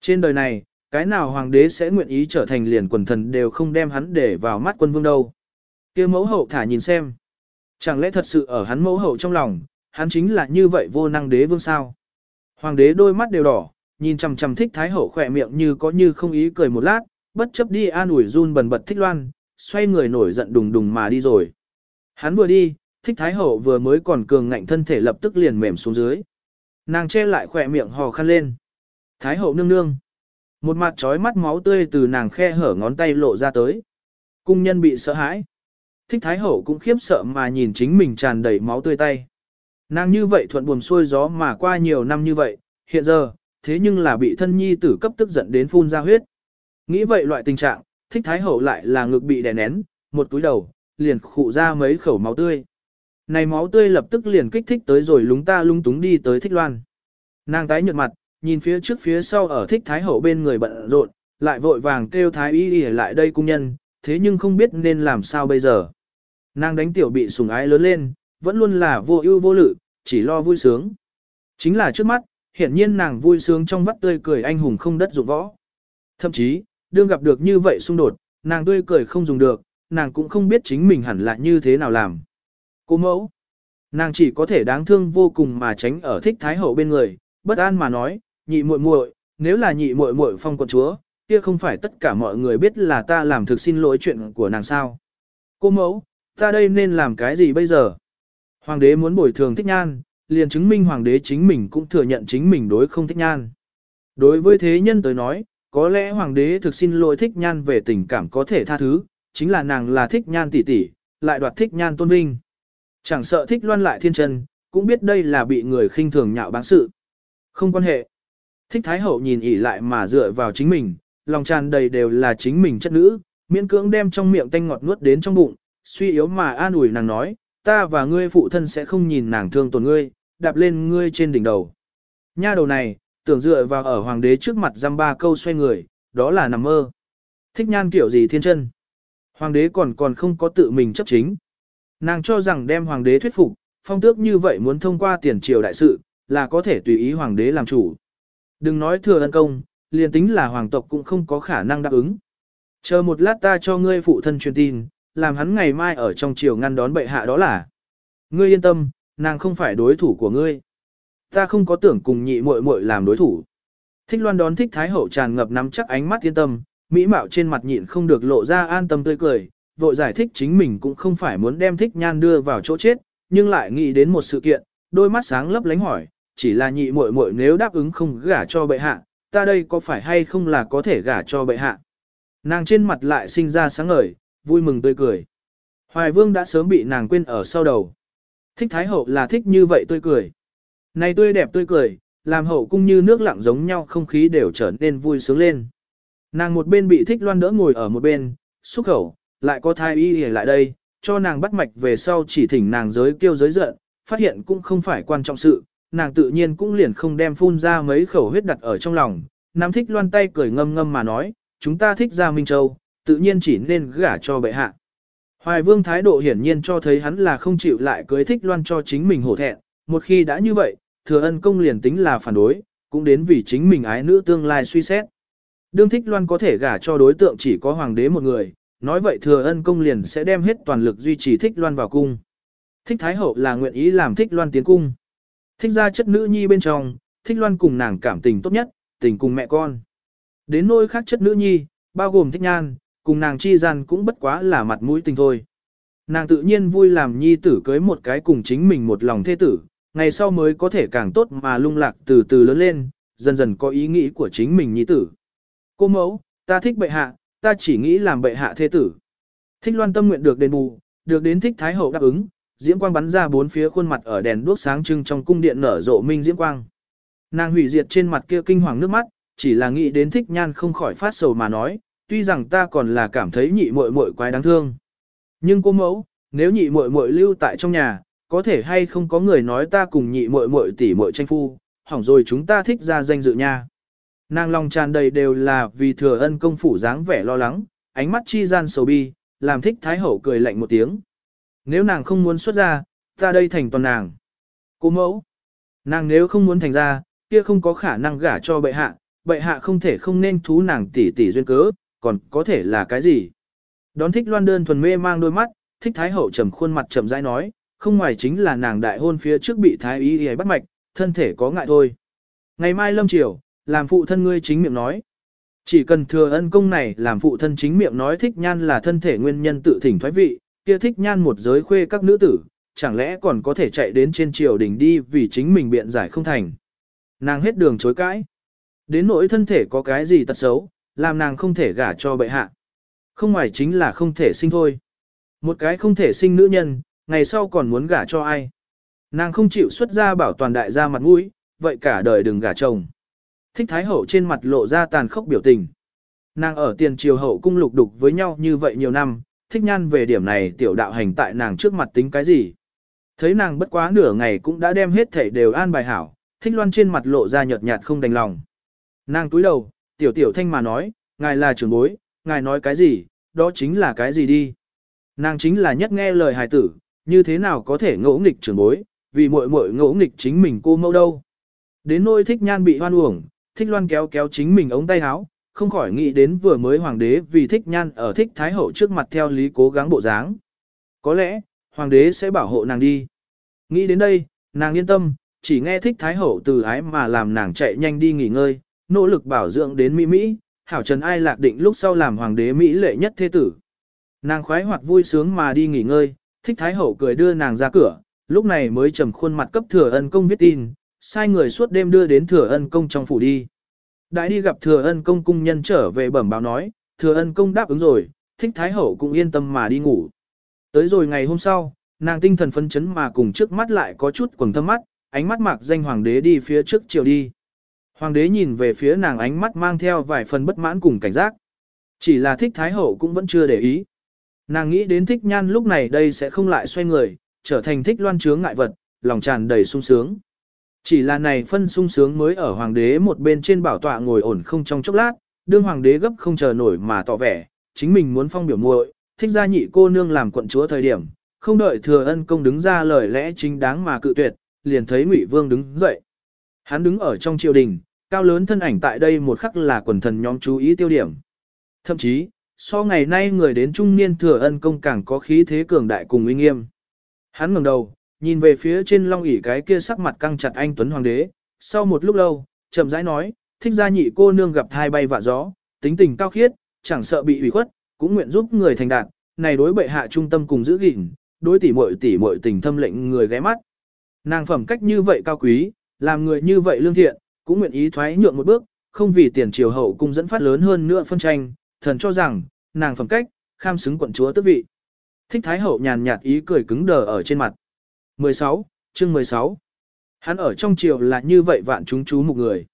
Trên đời này, cái nào hoàng đế sẽ nguyện ý trở thành liền quần thần đều không đem hắn để vào mắt quân vương đâu. kia mẫu hậu thả nhìn xem. Chẳng lẽ thật sự ở hắn mẫu hậu trong lòng, hắn chính là như vậy vô năng đế vương sao? Hoàng đế đôi mắt đều đỏ, nhìn chằm chằm thích thái hậu khỏe miệng như có như không ý cười một lát, bất chấp đi an ủi run bần bật thích loan, xoay người nổi giận đùng đùng mà đi rồi. Hắn vừa đi, thích thái hậu vừa mới còn cường ngạnh thân thể lập tức liền mềm xuống dưới. Nàng che lại khỏe miệng hò khăn lên. Thái hậu nương nương. Một mặt trói mắt máu tươi từ nàng khe hở ngón tay lộ ra tới. Cung nhân bị sợ hãi. Thích thái hậu cũng khiếp sợ mà nhìn chính mình tràn đầy máu tươi tay. Nàng như vậy thuận buồm xuôi gió mà qua nhiều năm như vậy, hiện giờ, thế nhưng là bị thân nhi tử cấp tức giận đến phun ra huyết. Nghĩ vậy loại tình trạng, thích thái hậu lại là ngực bị đè nén, một túi đầu, liền khụ ra mấy khẩu máu tươi. Này máu tươi lập tức liền kích thích tới rồi lúng ta lung túng đi tới thích loan. Nàng tái nhợt mặt, nhìn phía trước phía sau ở thích thái hậu bên người bận rộn, lại vội vàng kêu thái y y lại đây cung nhân, thế nhưng không biết nên làm sao bây giờ. Nàng đánh tiểu bị sủng ái lớn lên, vẫn luôn là vô ưu vô lự, chỉ lo vui sướng. Chính là trước mắt, hiển nhiên nàng vui sướng trong vắt tươi cười anh hùng không đất dụng võ. Thậm chí, đương gặp được như vậy xung đột, nàng tươi cười không dùng được, nàng cũng không biết chính mình hẳn là như thế nào làm. Cô mẫu, nàng chỉ có thể đáng thương vô cùng mà tránh ở thích thái hậu bên người, bất an mà nói, nhị muội muội, nếu là nhị muội muội phong quận chúa, kia không phải tất cả mọi người biết là ta làm thực xin lỗi chuyện của nàng sao. Cô mẫu, ta đây nên làm cái gì bây giờ? Hoàng đế muốn bồi thường thích nhan, liền chứng minh hoàng đế chính mình cũng thừa nhận chính mình đối không thích nhan. Đối với thế nhân tới nói, có lẽ hoàng đế thực xin lỗi thích nhan về tình cảm có thể tha thứ, chính là nàng là thích nhan tỷ tỷ, lại đoạt thích nhan tôn vinh. Chẳng sợ thích loan lại thiên chân, cũng biết đây là bị người khinh thường nhạo báng sự. Không quan hệ. Thích Thái Hậu nhìn ỉ lại mà dựa vào chính mình, lòng tràn đầy đều là chính mình chất nữ, miễn cưỡng đem trong miệng tanh ngọt nuốt đến trong bụng, suy yếu mà an ủi nàng nói, ta và ngươi phụ thân sẽ không nhìn nàng thương tổn ngươi, đạp lên ngươi trên đỉnh đầu. Nha đầu này, tưởng dựa vào ở hoàng đế trước mặt dăm ba câu xoay người, đó là nằm mơ. Thích nhan kiểu gì thiên chân. Hoàng đế còn còn không có tự mình chấp chính. Nàng cho rằng đem hoàng đế thuyết phục, phong tước như vậy muốn thông qua tiền triều đại sự, là có thể tùy ý hoàng đế làm chủ. Đừng nói thừa ân công, liền tính là hoàng tộc cũng không có khả năng đáp ứng. Chờ một lát ta cho ngươi phụ thân truyền tin, làm hắn ngày mai ở trong triều ngăn đón bệ hạ đó là. Ngươi yên tâm, nàng không phải đối thủ của ngươi. Ta không có tưởng cùng nhị muội muội làm đối thủ. Thích loan đón thích thái hậu tràn ngập nắm chắc ánh mắt yên tâm, mỹ mạo trên mặt nhịn không được lộ ra an tâm tươi cười, vội giải thích chính mình cũng không phải muốn đem thích nhan đưa vào chỗ chết, nhưng lại nghĩ đến một sự kiện, đôi mắt sáng lấp lánh hỏi, chỉ là nhị muội muội nếu đáp ứng không gả cho bệ hạ, ta đây có phải hay không là có thể gả cho bệ hạ. Nàng trên mặt lại sinh ra sáng ngời, vui mừng tươi cười. Hoài vương đã sớm bị nàng quên ở sau đầu. Thích thái hậu là thích như vậy tươi cười. Này tươi đẹp tươi cười, làm hậu cung như nước lặng giống nhau không khí đều trở nên vui sướng lên. Nàng một bên bị thích loan đỡ ngồi ở một bên, xúc khẩu, lại có thai y lại đây, cho nàng bắt mạch về sau chỉ thỉnh nàng giới kêu giới giận, phát hiện cũng không phải quan trọng sự, nàng tự nhiên cũng liền không đem phun ra mấy khẩu huyết đặt ở trong lòng, nắm thích loan tay cười ngâm ngâm mà nói, chúng ta thích ra Minh Châu, tự nhiên chỉ nên gả cho bệ hạ. Hoài vương thái độ hiển nhiên cho thấy hắn là không chịu lại cưới thích loan cho chính mình hổ thẹn, một khi đã như vậy, thừa ân công liền tính là phản đối, cũng đến vì chính mình ái nữ tương lai suy xét. Đương thích loan có thể gả cho đối tượng chỉ có hoàng đế một người, nói vậy thừa ân công liền sẽ đem hết toàn lực duy trì thích loan vào cung. Thích thái hậu là nguyện ý làm thích loan tiến cung. Thích ra chất nữ nhi bên trong, thích loan cùng nàng cảm tình tốt nhất, tình cùng mẹ con. Đến nôi khác chất nữ nhi, bao gồm thích nhan, cùng nàng chi gian cũng bất quá là mặt mũi tình thôi. Nàng tự nhiên vui làm nhi tử cưới một cái cùng chính mình một lòng thê tử, ngày sau mới có thể càng tốt mà lung lạc từ từ lớn lên, dần dần có ý nghĩ của chính mình nhi tử. Cô mẫu, ta thích bệ hạ, ta chỉ nghĩ làm bệ hạ thê tử. Thích loan tâm nguyện được đền bù, được đến thích thái hậu đáp ứng, diễm quang bắn ra bốn phía khuôn mặt ở đèn đuốc sáng trưng trong cung điện nở rộ minh diễm quang. Nàng hủy diệt trên mặt kia kinh hoàng nước mắt, chỉ là nghĩ đến thích nhan không khỏi phát sầu mà nói, tuy rằng ta còn là cảm thấy nhị muội muội quái đáng thương. Nhưng cô mẫu, nếu nhị muội muội lưu tại trong nhà, có thể hay không có người nói ta cùng nhị muội muội tỷ muội tranh phu, hỏng rồi chúng ta thích ra danh dự nha. Nàng lòng tràn đầy đều là vì thừa ân công phủ dáng vẻ lo lắng, ánh mắt chi gian sầu bi, làm thích thái hậu cười lạnh một tiếng. Nếu nàng không muốn xuất ra, ta đây thành toàn nàng. Cô mẫu, nàng nếu không muốn thành ra, kia không có khả năng gả cho bệ hạ, bệ hạ không thể không nên thú nàng tỷ tỷ duyên cớ, còn có thể là cái gì? Đón thích loan đơn thuần mê mang đôi mắt, thích thái hậu trầm khuôn mặt trầm rãi nói, không ngoài chính là nàng đại hôn phía trước bị thái y y bắt mạch, thân thể có ngại thôi. Ngày mai lâm triều, làm phụ thân ngươi chính miệng nói. Chỉ cần thừa ân công này làm phụ thân chính miệng nói thích nhan là thân thể nguyên nhân tự thỉnh thoái vị, kia thích nhan một giới khuê các nữ tử, chẳng lẽ còn có thể chạy đến trên triều đình đi vì chính mình biện giải không thành. Nàng hết đường chối cãi. Đến nỗi thân thể có cái gì tật xấu, làm nàng không thể gả cho bệ hạ. Không ngoài chính là không thể sinh thôi. Một cái không thể sinh nữ nhân, ngày sau còn muốn gả cho ai. Nàng không chịu xuất ra bảo toàn đại gia mặt mũi, vậy cả đời đừng gả chồng. Thích Thái Hậu trên mặt lộ ra tàn khốc biểu tình. Nàng ở tiền triều hậu cung lục đục với nhau như vậy nhiều năm, thích nhan về điểm này tiểu đạo hành tại nàng trước mặt tính cái gì. Thấy nàng bất quá nửa ngày cũng đã đem hết thảy đều an bài hảo, thích loan trên mặt lộ ra nhợt nhạt không đành lòng. Nàng túi đầu, tiểu tiểu thanh mà nói, ngài là trưởng bối, ngài nói cái gì, đó chính là cái gì đi. Nàng chính là nhất nghe lời hài tử, như thế nào có thể ngỗ nghịch trưởng bối, vì muội muội ngỗ nghịch chính mình cô mâu đâu. Đến nôi thích nhan bị hoan uổng, thích loan kéo kéo chính mình ống tay áo, không khỏi nghĩ đến vừa mới hoàng đế vì thích nhan ở thích thái hậu trước mặt theo lý cố gắng bộ dáng. Có lẽ, hoàng đế sẽ bảo hộ nàng đi. Nghĩ đến đây, nàng yên tâm, chỉ nghe thích thái hậu từ ái mà làm nàng chạy nhanh đi nghỉ ngơi, nỗ lực bảo dưỡng đến Mỹ Mỹ, hảo trần ai lạc định lúc sau làm hoàng đế Mỹ lệ nhất thế tử. Nàng khoái hoạt vui sướng mà đi nghỉ ngơi, thích thái hậu cười đưa nàng ra cửa, lúc này mới trầm khuôn mặt cấp thừa ân công viết tin, sai người suốt đêm đưa đến thừa ân công trong phủ đi. Đại đi gặp thừa ân công cung nhân trở về bẩm báo nói, thừa ân công đáp ứng rồi, thích thái hậu cũng yên tâm mà đi ngủ. Tới rồi ngày hôm sau, nàng tinh thần phấn chấn mà cùng trước mắt lại có chút quầng thâm mắt, ánh mắt mạc danh hoàng đế đi phía trước chiều đi. Hoàng đế nhìn về phía nàng ánh mắt mang theo vài phần bất mãn cùng cảnh giác. Chỉ là thích thái hậu cũng vẫn chưa để ý. Nàng nghĩ đến thích nhan lúc này đây sẽ không lại xoay người, trở thành thích loan chướng ngại vật, lòng tràn đầy sung sướng. Chỉ là này phân sung sướng mới ở hoàng đế một bên trên bảo tọa ngồi ổn không trong chốc lát, đương hoàng đế gấp không chờ nổi mà tỏ vẻ, chính mình muốn phong biểu muội, thích ra nhị cô nương làm quận chúa thời điểm, không đợi thừa ân công đứng ra lời lẽ chính đáng mà cự tuyệt, liền thấy ngụy vương đứng dậy. Hắn đứng ở trong triều đình, cao lớn thân ảnh tại đây một khắc là quần thần nhóm chú ý tiêu điểm. Thậm chí, so ngày nay người đến trung niên thừa ân công càng có khí thế cường đại cùng uy nghiêm. Hắn ngẩng đầu, nhìn về phía trên long ỷ cái kia sắc mặt căng chặt anh Tuấn Hoàng đế, sau một lúc lâu, chậm rãi nói, thích gia nhị cô nương gặp thai bay vạ gió, tính tình cao khiết, chẳng sợ bị ủy khuất, cũng nguyện giúp người thành đạt, này đối bệ hạ trung tâm cùng giữ gìn, đối tỷ muội tỷ muội tình thâm lệnh người ghé mắt. Nàng phẩm cách như vậy cao quý, làm người như vậy lương thiện, cũng nguyện ý thoái nhượng một bước, không vì tiền triều hậu cung dẫn phát lớn hơn nữa phân tranh, thần cho rằng, nàng phẩm cách, kham xứng quận chúa tước vị. Thích Thái Hậu nhàn nhạt ý cười cứng đờ ở trên mặt. 16, chương 16. Hắn ở trong triều là như vậy vạn chúng chú một người.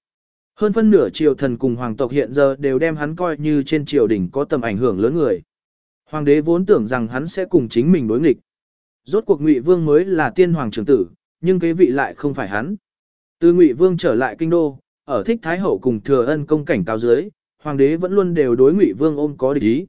Hơn phân nửa triều thần cùng hoàng tộc hiện giờ đều đem hắn coi như trên triều đình có tầm ảnh hưởng lớn người. Hoàng đế vốn tưởng rằng hắn sẽ cùng chính mình đối nghịch. Rốt cuộc Ngụy Vương mới là tiên hoàng trưởng tử, nhưng kế vị lại không phải hắn. Từ Ngụy Vương trở lại kinh đô, ở thích Thái Hậu cùng thừa ân công cảnh cao dưới, hoàng đế vẫn luôn đều đối Ngụy Vương ôm có địch ý.